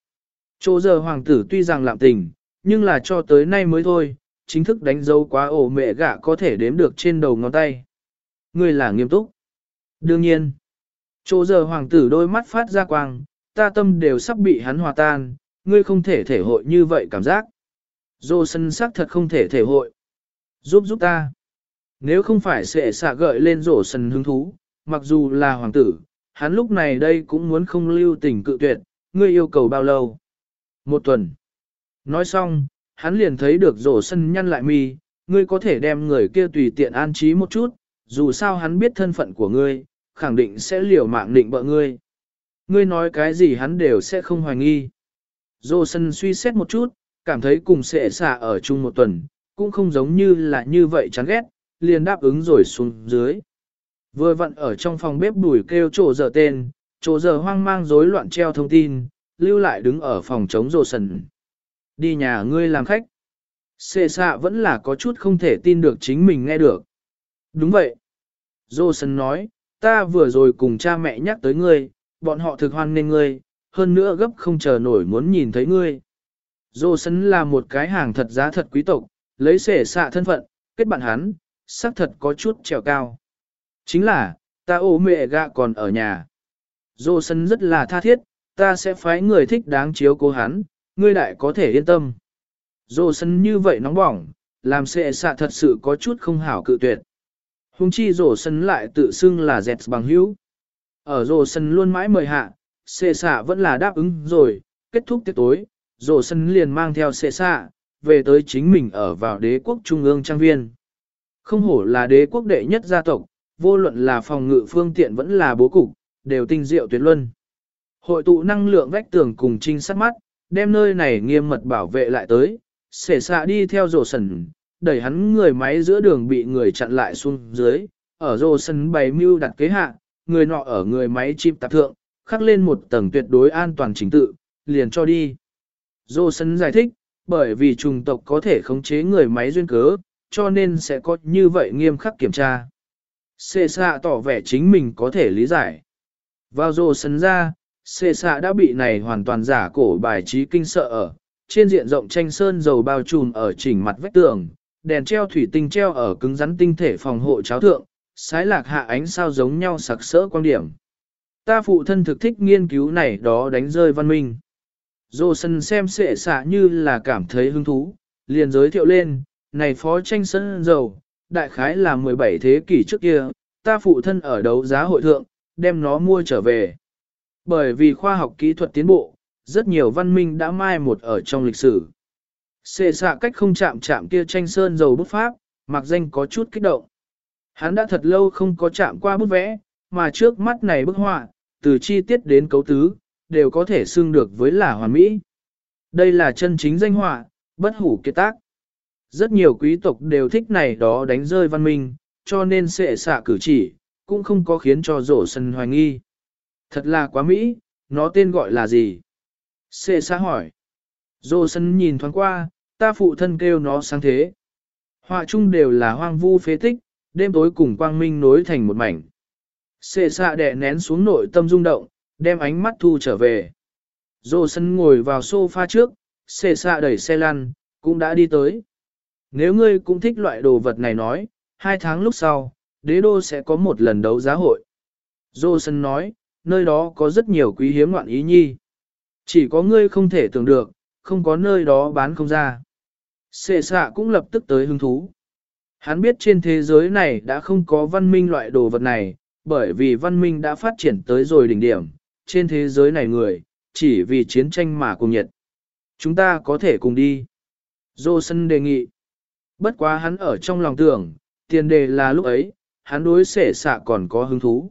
Chỗ giờ hoàng tử tuy rằng lạm tình, nhưng là cho tới nay mới thôi, chính thức đánh dấu quá ổ mẹ gạ có thể đếm được trên đầu ngón tay. Ngươi là nghiêm túc. Đương nhiên. Chỗ giờ hoàng tử đôi mắt phát ra quang, ta tâm đều sắp bị hắn hòa tan, ngươi không thể thể hội như vậy cảm giác. Dô sân sắc thật không thể thể hội. Giúp giúp ta. Nếu không phải sẽ xả gợi lên rổ sân hứng thú, mặc dù là hoàng tử, hắn lúc này đây cũng muốn không lưu tình cự tuyệt, ngươi yêu cầu bao lâu? Một tuần. Nói xong, hắn liền thấy được rổ sân nhăn lại mi, ngươi có thể đem người kia tùy tiện an trí một chút, dù sao hắn biết thân phận của ngươi, khẳng định sẽ liều mạng định bợ ngươi. Ngươi nói cái gì hắn đều sẽ không hoài nghi. Rổ sân suy xét một chút, cảm thấy cùng sẽ xả ở chung một tuần, cũng không giống như là như vậy chán ghét, liền đáp ứng rồi xuống dưới. Vừa vặn ở trong phòng bếp đuổi kêu chỗ giờ tên, chỗ giờ hoang mang rối loạn treo thông tin, lưu lại đứng ở phòng chống rồ sần. Đi nhà ngươi làm khách. Xê xạ vẫn là có chút không thể tin được chính mình nghe được. Đúng vậy. Dô nói, ta vừa rồi cùng cha mẹ nhắc tới ngươi, bọn họ thực hoan nên ngươi, hơn nữa gấp không chờ nổi muốn nhìn thấy ngươi. Dô sân là một cái hàng thật giá thật quý tộc, lấy xệ xạ thân phận, kết bạn hắn, xác thật có chút trèo cao. Chính là, ta ô mẹ gạ còn ở nhà. Dô sân rất là tha thiết, ta sẽ phái người thích đáng chiếu cố hắn, ngươi đại có thể yên tâm. Dô sân như vậy nóng bỏng, làm sệ xạ thật sự có chút không hảo cự tuyệt. Hùng chi rổ sân lại tự xưng là dẹt bằng hữu. Ở rổ sân luôn mãi mời hạ, sệ xạ vẫn là đáp ứng rồi, kết thúc tiết tối, rổ sân liền mang theo sệ xạ, về tới chính mình ở vào đế quốc trung ương trang viên. Không hổ là đế quốc đệ nhất gia tộc, vô luận là phòng ngự phương tiện vẫn là bố cục, đều tinh diệu tuyệt luân. Hội tụ năng lượng vách tường cùng trinh sát mắt, đem nơi này nghiêm mật bảo vệ lại tới, xể xạ đi theo rổ sần, đẩy hắn người máy giữa đường bị người chặn lại xuống dưới, ở rổ sần bày mưu đặt kế hạ, người nọ ở người máy chim tạp thượng, khắc lên một tầng tuyệt đối an toàn chính tự, liền cho đi. Rổ sần giải thích, bởi vì trùng tộc có thể khống chế người máy duyên cớ, cho nên sẽ có như vậy nghiêm khắc kiểm tra. Xê xạ tỏ vẻ chính mình có thể lý giải. Vào rồ sân ra, xê xạ đã bị này hoàn toàn giả cổ bài trí kinh sợ ở. Trên diện rộng tranh sơn dầu bao trùm ở chỉnh mặt vách tường, đèn treo thủy tinh treo ở cứng rắn tinh thể phòng hộ cháo thượng, sái lạc hạ ánh sao giống nhau sặc sỡ quan điểm. Ta phụ thân thực thích nghiên cứu này đó đánh rơi văn minh. Dô sân xem xệ xạ như là cảm thấy hứng thú, liền giới thiệu lên, này phó tranh sơn dầu, đại khái là 17 thế kỷ trước kia, ta phụ thân ở đấu giá hội thượng, đem nó mua trở về. Bởi vì khoa học kỹ thuật tiến bộ, rất nhiều văn minh đã mai một ở trong lịch sử. Xê xạ cách không chạm chạm kia tranh sơn dầu bút pháp, mặc danh có chút kích động. Hắn đã thật lâu không có chạm qua bút vẽ, mà trước mắt này bức họa, từ chi tiết đến cấu tứ, đều có thể xưng được với là hoàn mỹ. Đây là chân chính danh họa, bất hủ kiệt tác. Rất nhiều quý tộc đều thích này đó đánh rơi văn minh, cho nên sẽ xạ cử chỉ, cũng không có khiến cho rổ sân hoài nghi. Thật là quá Mỹ, nó tên gọi là gì? Sệ xã hỏi. Dô sân nhìn thoáng qua, ta phụ thân kêu nó sáng thế. Họa chung đều là hoang vu phế tích, đêm tối cùng quang minh nối thành một mảnh. Sệ xạ đè nén xuống nội tâm rung động, đem ánh mắt thu trở về. Dô sân ngồi vào sofa trước, sệ xạ đẩy xe lăn, cũng đã đi tới. Nếu ngươi cũng thích loại đồ vật này nói, hai tháng lúc sau, đế đô sẽ có một lần đấu giá hội. Johnson nói, nơi đó có rất nhiều quý hiếm ngoạn ý nhi. Chỉ có ngươi không thể tưởng được, không có nơi đó bán không ra. Sệ xạ cũng lập tức tới hứng thú. Hắn biết trên thế giới này đã không có văn minh loại đồ vật này, bởi vì văn minh đã phát triển tới rồi đỉnh điểm, trên thế giới này người, chỉ vì chiến tranh mà cùng nhiệt. Chúng ta có thể cùng đi. Johnson đề nghị. Bất quá hắn ở trong lòng tưởng, tiền đề là lúc ấy, hắn đối sệ xạ còn có hứng thú.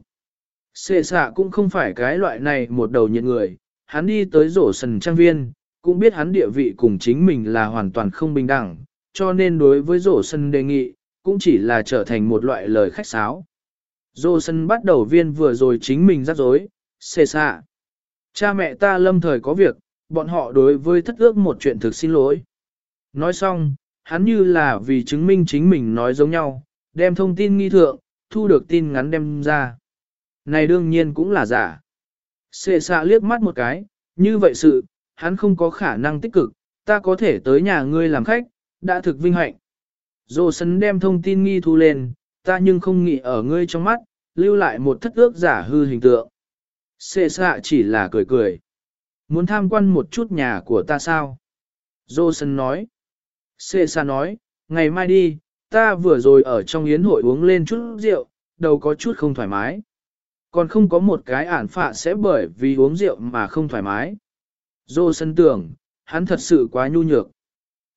Xê xạ cũng không phải cái loại này một đầu nhiệt người, hắn đi tới rổ sần trang viên, cũng biết hắn địa vị cùng chính mình là hoàn toàn không bình đẳng, cho nên đối với rổ sân đề nghị, cũng chỉ là trở thành một loại lời khách sáo. Rổ sân bắt đầu viên vừa rồi chính mình rắc rối, xê xạ. Cha mẹ ta lâm thời có việc, bọn họ đối với thất ước một chuyện thực xin lỗi. Nói xong, hắn như là vì chứng minh chính mình nói giống nhau, đem thông tin nghi thượng, thu được tin ngắn đem ra. Này đương nhiên cũng là giả. Xê xạ liếc mắt một cái, như vậy sự, hắn không có khả năng tích cực, ta có thể tới nhà ngươi làm khách, đã thực vinh hạnh. Dô sấn đem thông tin nghi thu lên, ta nhưng không nghĩ ở ngươi trong mắt, lưu lại một thất ước giả hư hình tượng. Xê xạ chỉ là cười cười. Muốn tham quan một chút nhà của ta sao? Dô sấn nói. Xê xạ nói, ngày mai đi, ta vừa rồi ở trong yến hội uống lên chút rượu, đầu có chút không thoải mái. Còn không có một cái ản phạ sẽ bởi vì uống rượu mà không thoải mái. Dô sân tưởng, hắn thật sự quá nhu nhược.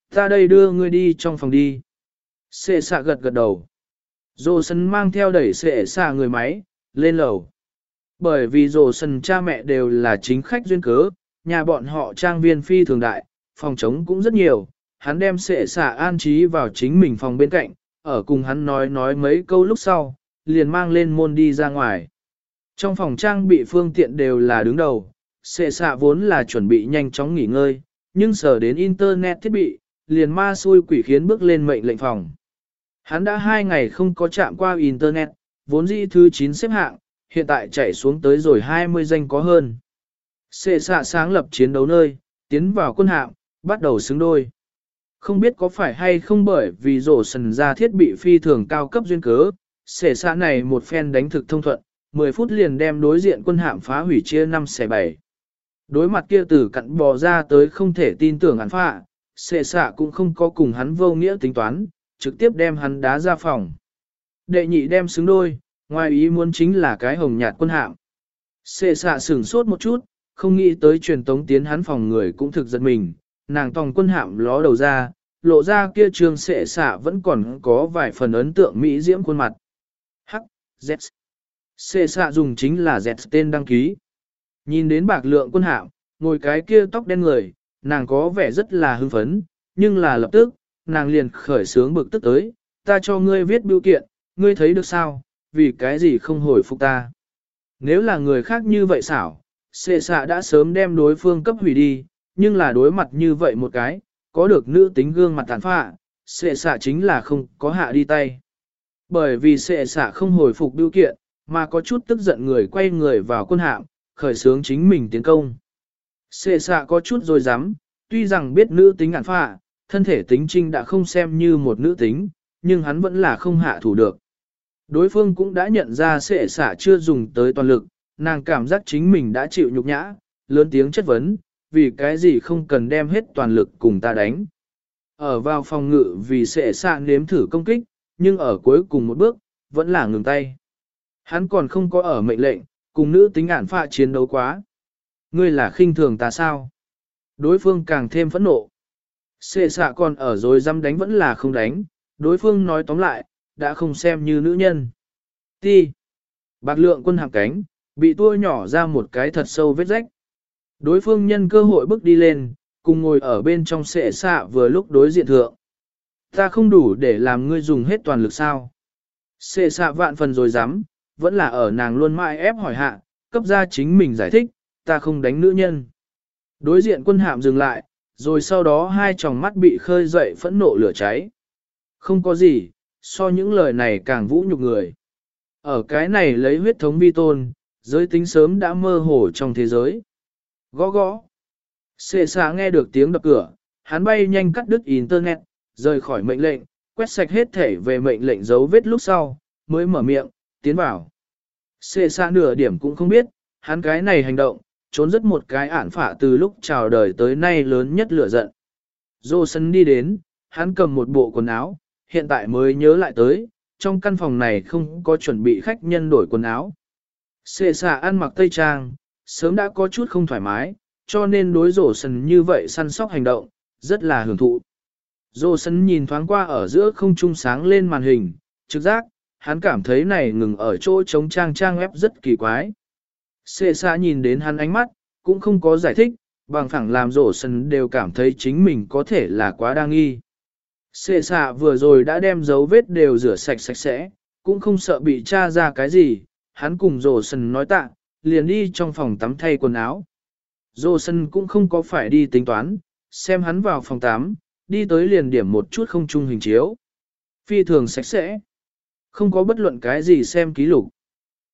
Ta đây đưa ngươi đi trong phòng đi. Sệ xạ gật gật đầu. Dô sân mang theo đẩy sệ xạ người máy, lên lầu. Bởi vì Dô sân cha mẹ đều là chính khách duyên cớ, nhà bọn họ trang viên phi thường đại, phòng trống cũng rất nhiều, hắn đem sệ xạ an trí vào chính mình phòng bên cạnh, ở cùng hắn nói nói mấy câu lúc sau, liền mang lên môn đi ra ngoài. Trong phòng trang bị phương tiện đều là đứng đầu, xệ xạ vốn là chuẩn bị nhanh chóng nghỉ ngơi, nhưng sở đến internet thiết bị, liền ma xui quỷ khiến bước lên mệnh lệnh phòng. Hắn đã hai ngày không có chạm qua internet, vốn dĩ thứ 9 xếp hạng, hiện tại chạy xuống tới rồi 20 danh có hơn. Xệ xạ sáng lập chiến đấu nơi, tiến vào quân hạm, bắt đầu xứng đôi. Không biết có phải hay không bởi vì rổ sần ra thiết bị phi thường cao cấp duyên cớ, xệ xạ này một phen đánh thực thông thuận, 10 phút liền đem đối diện quân hạm phá hủy chia 5 xẻ 7. Đối mặt kia tử cặn bò ra tới không thể tin tưởng hắn phạ, xệ xạ cũng không có cùng hắn vô nghĩa tính toán, trực tiếp đem hắn đá ra phòng. Đệ nhị đem xứng đôi, ngoài ý muốn chính là cái hồng nhạt quân hạm. xệ xạ sửng sốt một chút, không nghĩ tới truyền tống tiến hắn phòng người cũng thực giật mình, nàng tòng quân hạm ló đầu ra, lộ ra kia trường xệ xạ vẫn còn có vài phần ấn tượng mỹ diễm khuôn mặt. Hắc, Z. Sệ xạ dùng chính là dẹt tên đăng ký. Nhìn đến bạc lượng quân hạm, ngồi cái kia tóc đen người, nàng có vẻ rất là hưng phấn, nhưng là lập tức, nàng liền khởi sướng bực tức tới, ta cho ngươi viết biểu kiện, ngươi thấy được sao, vì cái gì không hồi phục ta. Nếu là người khác như vậy xảo, xệ xạ đã sớm đem đối phương cấp hủy đi, nhưng là đối mặt như vậy một cái, có được nữ tính gương mặt tàn phạ, xệ xạ chính là không có hạ đi tay. Bởi vì xệ xạ không hồi phục biểu kiện, mà có chút tức giận người quay người vào quân hạm, khởi sướng chính mình tiến công. Xệ xạ có chút rồi dám, tuy rằng biết nữ tính ản phạ, thân thể tính trinh đã không xem như một nữ tính, nhưng hắn vẫn là không hạ thủ được. Đối phương cũng đã nhận ra xệ xạ chưa dùng tới toàn lực, nàng cảm giác chính mình đã chịu nhục nhã, lớn tiếng chất vấn, vì cái gì không cần đem hết toàn lực cùng ta đánh. Ở vào phòng ngự vì xệ xạ nếm thử công kích, nhưng ở cuối cùng một bước, vẫn là ngừng tay. Hắn còn không có ở mệnh lệnh, cùng nữ tính ản phạ chiến đấu quá. Ngươi là khinh thường ta sao? Đối phương càng thêm phẫn nộ. Xệ xạ còn ở rồi dám đánh vẫn là không đánh, đối phương nói tóm lại, đã không xem như nữ nhân. Ti. Bạc lượng quân hạng cánh, bị tua nhỏ ra một cái thật sâu vết rách. Đối phương nhân cơ hội bước đi lên, cùng ngồi ở bên trong xệ xạ vừa lúc đối diện thượng. Ta không đủ để làm ngươi dùng hết toàn lực sao. Xệ xạ vạn phần rồi dám, vẫn là ở nàng luôn mãi ép hỏi hạ, cấp ra chính mình giải thích, ta không đánh nữ nhân. Đối diện quân hạm dừng lại, rồi sau đó hai tròng mắt bị khơi dậy phẫn nộ lửa cháy. Không có gì, so những lời này càng vũ nhục người. Ở cái này lấy huyết thống vi tôn, giới tính sớm đã mơ hồ trong thế giới. Gõ gõ. Xệ xạ nghe được tiếng đập cửa, hắn bay nhanh cắt đứt internet, rời khỏi mệnh lệnh, quét sạch hết thể về mệnh lệnh dấu vết lúc sau, mới mở miệng, tiến vào. Xê xa nửa điểm cũng không biết, hắn cái này hành động, trốn rất một cái ản phả từ lúc chào đời tới nay lớn nhất lửa giận. Dô sân đi đến, hắn cầm một bộ quần áo, hiện tại mới nhớ lại tới, trong căn phòng này không có chuẩn bị khách nhân đổi quần áo. Xê xa ăn mặc tây trang, sớm đã có chút không thoải mái, cho nên đối rổ sân như vậy săn sóc hành động, rất là hưởng thụ. Dô sân nhìn thoáng qua ở giữa không trung sáng lên màn hình, trực giác, hắn cảm thấy này ngừng ở chỗ trống trang trang web rất kỳ quái. Xê xa nhìn đến hắn ánh mắt, cũng không có giải thích, bằng phẳng làm rổ sân đều cảm thấy chính mình có thể là quá đa nghi. Xê xa vừa rồi đã đem dấu vết đều rửa sạch sạch sẽ, cũng không sợ bị tra ra cái gì, hắn cùng rổ sân nói tạ, liền đi trong phòng tắm thay quần áo. Rổ sân cũng không có phải đi tính toán, xem hắn vào phòng tắm, đi tới liền điểm một chút không chung hình chiếu. Phi thường sạch sẽ, không có bất luận cái gì xem ký lục.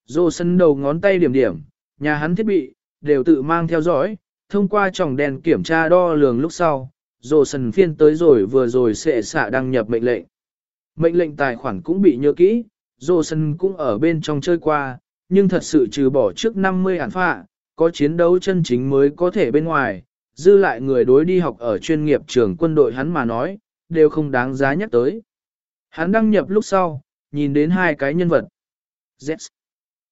Dô sân đầu ngón tay điểm điểm, nhà hắn thiết bị, đều tự mang theo dõi, thông qua tròng đèn kiểm tra đo lường lúc sau, dô sân phiên tới rồi vừa rồi sẽ xả đăng nhập mệnh lệnh. Mệnh lệnh tài khoản cũng bị nhớ kỹ, dô sân cũng ở bên trong chơi qua, nhưng thật sự trừ bỏ trước 50 ản phạ, có chiến đấu chân chính mới có thể bên ngoài, dư lại người đối đi học ở chuyên nghiệp trường quân đội hắn mà nói, đều không đáng giá nhắc tới. Hắn đăng nhập lúc sau, nhìn đến hai cái nhân vật. Z.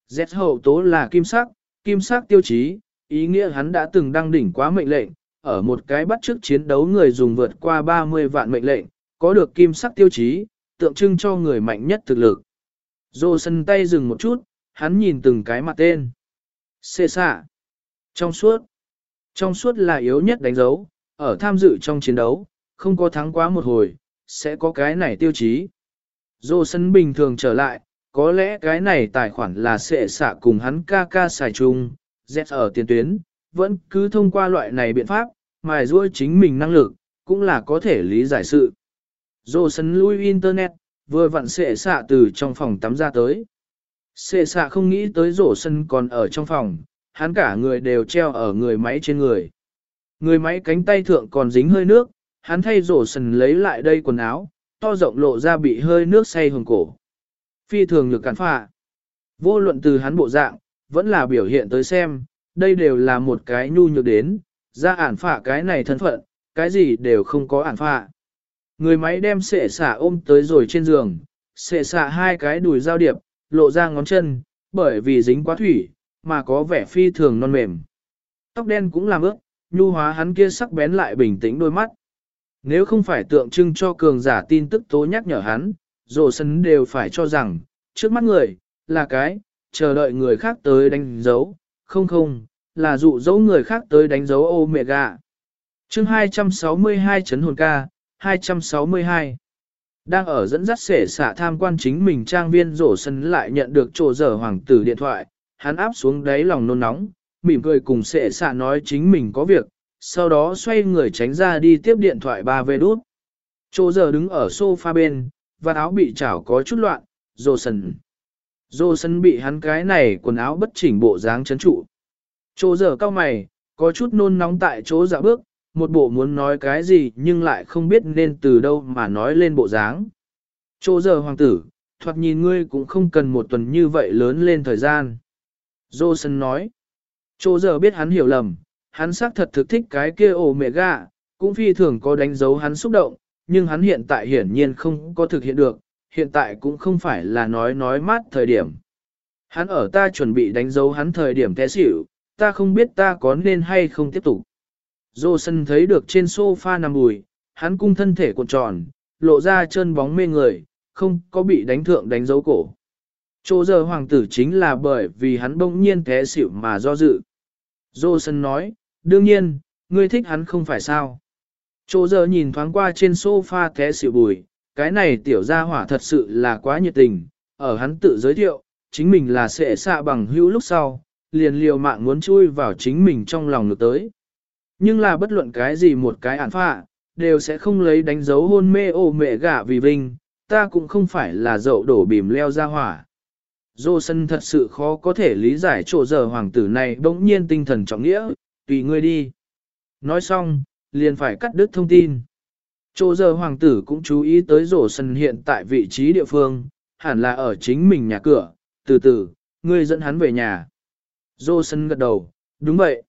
Z hậu tố là kim sắc, kim sắc tiêu chí, ý nghĩa hắn đã từng đăng đỉnh quá mệnh lệnh, ở một cái bắt trước chiến đấu người dùng vượt qua 30 vạn mệnh lệnh, có được kim sắc tiêu chí, tượng trưng cho người mạnh nhất thực lực. Dô sân tay dừng một chút, hắn nhìn từng cái mặt tên. Xê xạ. Trong suốt. Trong suốt là yếu nhất đánh dấu, ở tham dự trong chiến đấu, không có thắng quá một hồi, sẽ có cái này tiêu chí. Dô sân bình thường trở lại, có lẽ cái này tài khoản là sẽ xạ cùng hắn ca ca xài chung, dẹt ở tiền tuyến, vẫn cứ thông qua loại này biện pháp, mài ruôi chính mình năng lực, cũng là có thể lý giải sự. Dô sân lui internet, vừa vặn sẽ xạ từ trong phòng tắm ra tới. Sệ xạ không nghĩ tới rổ sân còn ở trong phòng, hắn cả người đều treo ở người máy trên người. Người máy cánh tay thượng còn dính hơi nước, hắn thay rổ sân lấy lại đây quần áo, to rộng lộ ra bị hơi nước say hồng cổ. Phi thường nhược cản phạ. Vô luận từ hắn bộ dạng, vẫn là biểu hiện tới xem, đây đều là một cái nhu nhược đến, ra ản phạ cái này thân phận, cái gì đều không có ản phạ. Người máy đem sệ xả ôm tới rồi trên giường, sệ xả hai cái đùi giao điệp, lộ ra ngón chân, bởi vì dính quá thủy, mà có vẻ phi thường non mềm. Tóc đen cũng làm ướt, nhu hóa hắn kia sắc bén lại bình tĩnh đôi mắt. Nếu không phải tượng trưng cho cường giả tin tức tố nhắc nhở hắn, rổ sân đều phải cho rằng, trước mắt người, là cái, chờ đợi người khác tới đánh dấu, không không, là dụ dỗ người khác tới đánh dấu Omega. chương 262 chấn hồn ca, 262. Đang ở dẫn dắt sể xạ tham quan chính mình trang viên rổ sân lại nhận được trồ dở hoàng tử điện thoại, hắn áp xuống đáy lòng nôn nóng, mỉm cười cùng sể xạ nói chính mình có việc, sau đó xoay người tránh ra đi tiếp điện thoại ba về đút. Trồ giờ đứng ở sofa bên, và áo bị chảo có chút loạn, dồ sần. Rổ sân bị hắn cái này quần áo bất chỉnh bộ dáng chấn trụ. Trồ giờ cao mày, có chút nôn nóng tại chỗ dạ bước, một bộ muốn nói cái gì nhưng lại không biết nên từ đâu mà nói lên bộ dáng. Chỗ giờ hoàng tử, thoạt nhìn ngươi cũng không cần một tuần như vậy lớn lên thời gian. Johnson nói, chỗ giờ biết hắn hiểu lầm, hắn xác thật thực thích cái kia ổ mẹ gà, cũng phi thường có đánh dấu hắn xúc động, nhưng hắn hiện tại hiển nhiên không có thực hiện được, hiện tại cũng không phải là nói nói mát thời điểm. Hắn ở ta chuẩn bị đánh dấu hắn thời điểm té xỉu, ta không biết ta có nên hay không tiếp tục. Dô sân thấy được trên sofa nằm bùi, hắn cung thân thể cuộn tròn, lộ ra chân bóng mê người, không có bị đánh thượng đánh dấu cổ. Chỗ giờ hoàng tử chính là bởi vì hắn bỗng nhiên té xỉu mà do dự. Dô sân nói, đương nhiên, ngươi thích hắn không phải sao. Chỗ giờ nhìn thoáng qua trên sofa té xỉu bùi, cái này tiểu gia hỏa thật sự là quá nhiệt tình, ở hắn tự giới thiệu, chính mình là sẽ xạ bằng hữu lúc sau, liền liều mạng muốn chui vào chính mình trong lòng được tới. Nhưng là bất luận cái gì một cái ản phạ, đều sẽ không lấy đánh dấu hôn mê ô mẹ gả vì vinh, ta cũng không phải là dậu đổ bìm leo ra hỏa. Dô sân thật sự khó có thể lý giải chỗ giờ hoàng tử này bỗng nhiên tinh thần trọng nghĩa, tùy ngươi đi. Nói xong, liền phải cắt đứt thông tin. Chỗ giờ hoàng tử cũng chú ý tới rổ sân hiện tại vị trí địa phương, hẳn là ở chính mình nhà cửa, từ từ, ngươi dẫn hắn về nhà. Dô sân gật đầu, đúng vậy.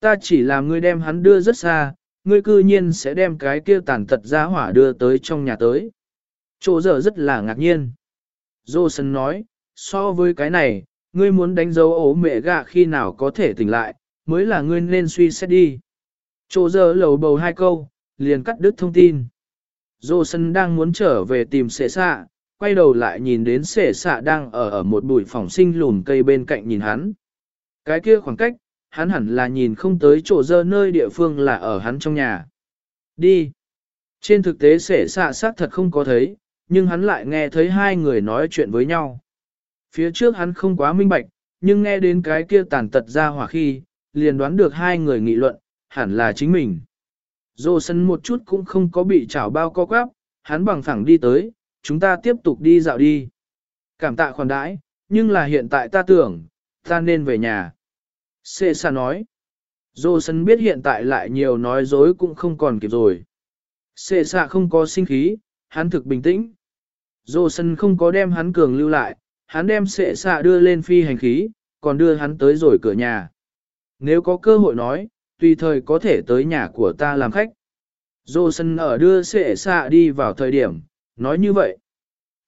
Ta chỉ làm ngươi đem hắn đưa rất xa, ngươi cư nhiên sẽ đem cái kia tàn tật ra hỏa đưa tới trong nhà tới. Chỗ giờ rất là ngạc nhiên. Johnson nói, so với cái này, ngươi muốn đánh dấu ố mẹ gạ khi nào có thể tỉnh lại, mới là ngươi nên suy xét đi. Chỗ giờ lầu bầu hai câu, liền cắt đứt thông tin. Dô sân đang muốn trở về tìm sệ xạ, quay đầu lại nhìn đến sệ xạ đang ở ở một bụi phòng sinh lùn cây bên cạnh nhìn hắn. Cái kia khoảng cách, hắn hẳn là nhìn không tới chỗ dơ nơi địa phương là ở hắn trong nhà. Đi. Trên thực tế sệ xạ xác thật không có thấy, nhưng hắn lại nghe thấy hai người nói chuyện với nhau. Phía trước hắn không quá minh bạch, nhưng nghe đến cái kia tàn tật ra hỏa khi, liền đoán được hai người nghị luận, hẳn là chính mình. Dô sân một chút cũng không có bị chảo bao co quắp, hắn bằng phẳng đi tới, chúng ta tiếp tục đi dạo đi. Cảm tạ khoản đãi, nhưng là hiện tại ta tưởng, ta nên về nhà. Xê xa nói. Dô sân biết hiện tại lại nhiều nói dối cũng không còn kịp rồi. Xê xa không có sinh khí, hắn thực bình tĩnh. Dô sân không có đem hắn cường lưu lại, hắn đem xệ xạ đưa lên phi hành khí, còn đưa hắn tới rồi cửa nhà. Nếu có cơ hội nói, tùy thời có thể tới nhà của ta làm khách. Dô sân ở đưa xệ xạ đi vào thời điểm, nói như vậy.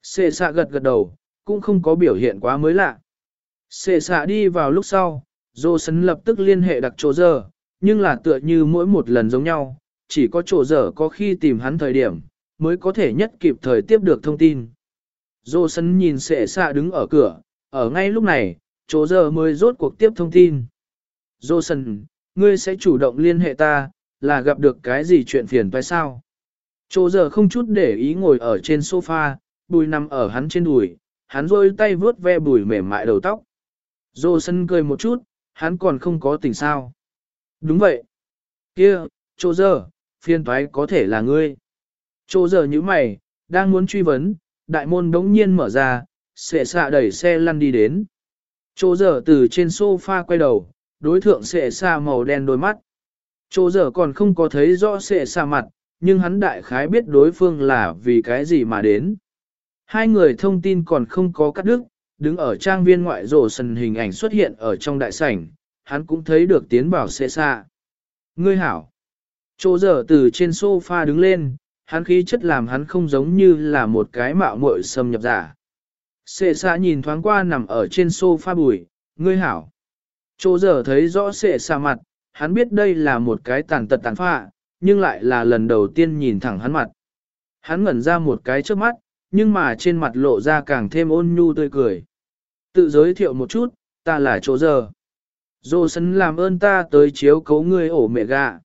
Xệ xạ gật gật đầu, cũng không có biểu hiện quá mới lạ. Xệ xạ đi vào lúc sau, Dô sân lập tức liên hệ đặc chỗ giờ, nhưng là tựa như mỗi một lần giống nhau, chỉ có chỗ giờ có khi tìm hắn thời điểm, mới có thể nhất kịp thời tiếp được thông tin. Dô sân nhìn sệ xạ đứng ở cửa, ở ngay lúc này, chỗ giờ mới rốt cuộc tiếp thông tin. Johnson, ngươi sẽ chủ động liên hệ ta, là gặp được cái gì chuyện phiền phải sao? Chỗ giờ không chút để ý ngồi ở trên sofa, bùi nằm ở hắn trên đùi, hắn rôi tay vướt ve bùi mềm mại đầu tóc. Johnson cười một chút, hắn còn không có tình sao. Đúng vậy. Kia, chỗ giờ, phiền toái có thể là ngươi. Chỗ giờ như mày, đang muốn truy vấn, đại môn đống nhiên mở ra, xệ xạ đẩy xe lăn đi đến. Chỗ giờ từ trên sofa quay đầu, đối thượng sệ xa màu đen đôi mắt. Chỗ giờ còn không có thấy rõ sệ xa mặt, nhưng hắn đại khái biết đối phương là vì cái gì mà đến. Hai người thông tin còn không có cắt đứt, đứng ở trang viên ngoại rổ sần hình ảnh xuất hiện ở trong đại sảnh, hắn cũng thấy được tiến vào sệ xa. Ngươi hảo. Chỗ giờ từ trên sofa đứng lên, hắn khí chất làm hắn không giống như là một cái mạo muội xâm nhập giả. Sệ xa nhìn thoáng qua nằm ở trên sofa bùi, ngươi hảo. Chỗ giờ thấy rõ sệ xa mặt, hắn biết đây là một cái tàn tật tàn phạ, nhưng lại là lần đầu tiên nhìn thẳng hắn mặt. Hắn ngẩn ra một cái trước mắt, nhưng mà trên mặt lộ ra càng thêm ôn nhu tươi cười. Tự giới thiệu một chút, ta là chỗ giờ. Dô sân làm ơn ta tới chiếu cấu ngươi ổ mẹ gà.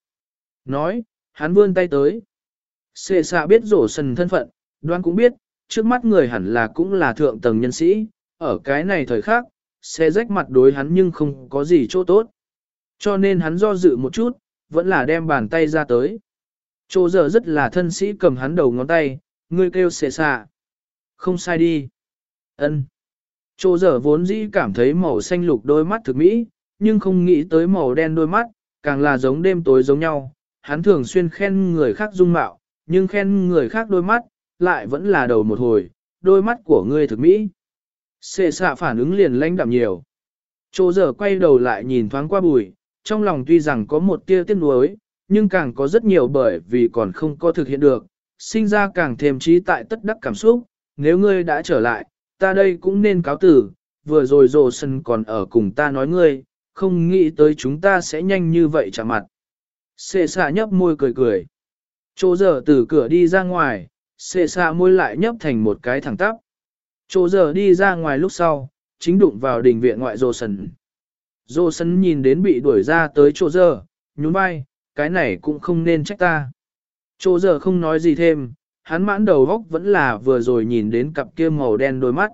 Nói, hắn vươn tay tới. Xê xạ biết rổ sần thân phận, đoan cũng biết, trước mắt người hẳn là cũng là thượng tầng nhân sĩ, ở cái này thời khác, sẽ rách mặt đối hắn nhưng không có gì chỗ tốt. Cho nên hắn do dự một chút, vẫn là đem bàn tay ra tới. Chỗ giờ rất là thân sĩ cầm hắn đầu ngón tay, ngươi kêu xệ xạ. Không sai đi. ân Chỗ giờ vốn dĩ cảm thấy màu xanh lục đôi mắt thực mỹ, nhưng không nghĩ tới màu đen đôi mắt, càng là giống đêm tối giống nhau. Hắn thường xuyên khen người khác dung mạo, nhưng khen người khác đôi mắt, lại vẫn là đầu một hồi, đôi mắt của ngươi thực mỹ. Xệ xạ phản ứng liền lãnh đạm nhiều. Chỗ giờ quay đầu lại nhìn thoáng qua bùi, trong lòng tuy rằng có một tia tiếc nuối, nhưng càng có rất nhiều bởi vì còn không có thực hiện được, sinh ra càng thêm trí tại tất đắc cảm xúc, nếu ngươi đã trở lại, ta đây cũng nên cáo tử, vừa rồi rồ sân còn ở cùng ta nói ngươi, không nghĩ tới chúng ta sẽ nhanh như vậy chạm mặt. Xệ xạ nhấp môi cười cười. Chỗ giờ từ cửa đi ra ngoài, xệ xạ môi lại nhấp thành một cái thẳng tắp. Chỗ giờ đi ra ngoài lúc sau, chính đụng vào đình viện ngoại rồ sân. Rồ sân nhìn đến bị đuổi ra tới chỗ giờ, nhún vai, cái này cũng không nên trách ta. Chỗ giờ không nói gì thêm, hắn mãn đầu góc vẫn là vừa rồi nhìn đến cặp kia màu đen đôi mắt.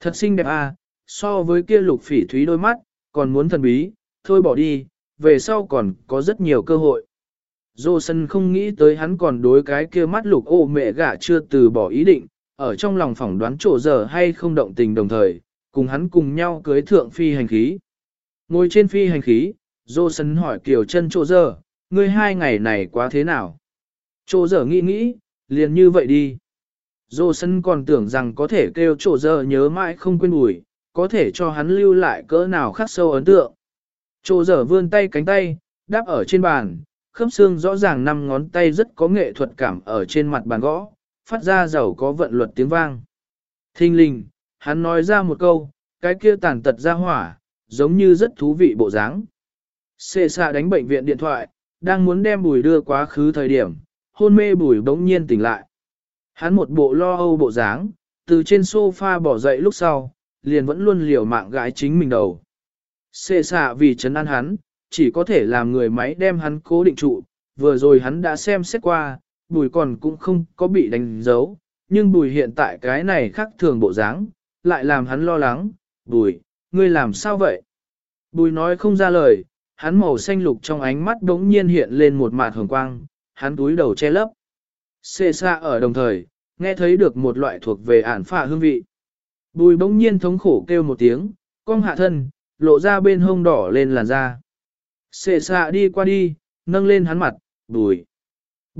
Thật xinh đẹp à, so với kia lục phỉ thúy đôi mắt, còn muốn thần bí, thôi bỏ đi, về sau còn có rất nhiều cơ hội. Dô sân không nghĩ tới hắn còn đối cái kia mắt lục ô mẹ gả chưa từ bỏ ý định, ở trong lòng phỏng đoán chỗ giờ hay không động tình đồng thời, cùng hắn cùng nhau cưới thượng phi hành khí. Ngồi trên phi hành khí, Dô sân hỏi Kiều chân chỗ giờ, ngươi hai ngày này quá thế nào? Chỗ giờ nghĩ nghĩ, liền như vậy đi. Dô sân còn tưởng rằng có thể kêu chỗ giờ nhớ mãi không quên ủi, có thể cho hắn lưu lại cỡ nào khắc sâu ấn tượng. Chỗ giờ vươn tay cánh tay, đáp ở trên bàn, khớp xương rõ ràng năm ngón tay rất có nghệ thuật cảm ở trên mặt bàn gõ, phát ra giàu có vận luật tiếng vang. Thinh linh, hắn nói ra một câu, cái kia tàn tật ra hỏa, giống như rất thú vị bộ dáng. Xê xạ đánh bệnh viện điện thoại, đang muốn đem bùi đưa quá khứ thời điểm, hôn mê bùi bỗng nhiên tỉnh lại. Hắn một bộ lo âu bộ dáng, từ trên sofa bỏ dậy lúc sau, liền vẫn luôn liều mạng gái chính mình đầu. Xê xạ vì chấn an hắn, chỉ có thể làm người máy đem hắn cố định trụ, vừa rồi hắn đã xem xét qua, bùi còn cũng không có bị đánh dấu, nhưng bùi hiện tại cái này khác thường bộ dáng, lại làm hắn lo lắng, bùi, ngươi làm sao vậy? Bùi nói không ra lời, hắn màu xanh lục trong ánh mắt đống nhiên hiện lên một mạt hồng quang, hắn túi đầu che lấp. Xê xa ở đồng thời, nghe thấy được một loại thuộc về ản phạ hương vị. Bùi bỗng nhiên thống khổ kêu một tiếng, cong hạ thân, lộ ra bên hông đỏ lên làn da. Xê xa đi qua đi, nâng lên hắn mặt, bùi.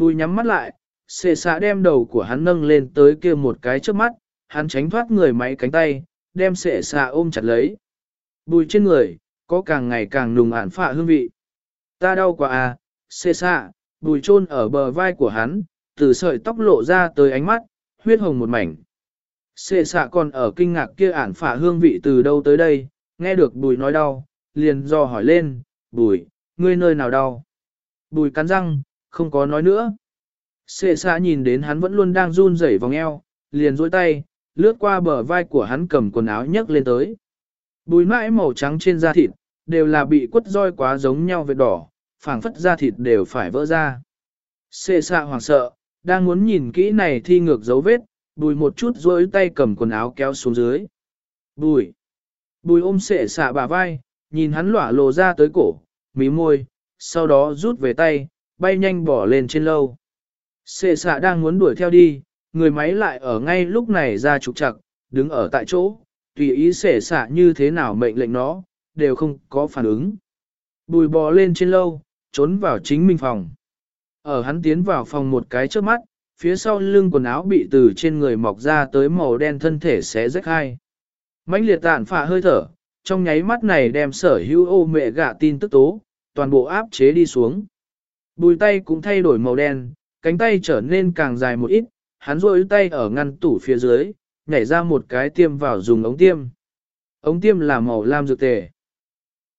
Bùi nhắm mắt lại, xệ xạ đem đầu của hắn nâng lên tới kia một cái trước mắt, hắn tránh thoát người máy cánh tay, đem xệ xạ ôm chặt lấy. Bùi trên người, có càng ngày càng nùng ản phạ hương vị. Ta đau quá à, xệ xạ, bùi chôn ở bờ vai của hắn, từ sợi tóc lộ ra tới ánh mắt, huyết hồng một mảnh. Xệ xạ còn ở kinh ngạc kia ản phả hương vị từ đâu tới đây, nghe được bùi nói đau, liền do hỏi lên, bùi, ngươi nơi nào đau? Bùi cắn răng, không có nói nữa. Xê xạ nhìn đến hắn vẫn luôn đang run rẩy vòng eo, liền dối tay, lướt qua bờ vai của hắn cầm quần áo nhấc lên tới. Bùi mãi màu trắng trên da thịt, đều là bị quất roi quá giống nhau vết đỏ, phảng phất da thịt đều phải vỡ ra. Xê xạ hoảng sợ, đang muốn nhìn kỹ này thi ngược dấu vết, bùi một chút rối tay cầm quần áo kéo xuống dưới. Bùi. Bùi ôm xệ xạ bà vai, nhìn hắn lỏa lộ ra tới cổ, mí môi, sau đó rút về tay, bay nhanh bỏ lên trên lâu. Xệ xạ đang muốn đuổi theo đi, người máy lại ở ngay lúc này ra trục chặt, đứng ở tại chỗ, tùy ý xệ xạ như thế nào mệnh lệnh nó, đều không có phản ứng. Bùi bò lên trên lâu, trốn vào chính mình phòng. Ở hắn tiến vào phòng một cái trước mắt, phía sau lưng quần áo bị từ trên người mọc ra tới màu đen thân thể xé rách hai. mãnh liệt tản phạ hơi thở, trong nháy mắt này đem sở hữu ô mẹ gạ tin tức tố, toàn bộ áp chế đi xuống. Bùi tay cũng thay đổi màu đen, cánh tay trở nên càng dài một ít, hắn rôi tay ở ngăn tủ phía dưới, nhảy ra một cái tiêm vào dùng ống tiêm. Ống tiêm là màu lam dược tề.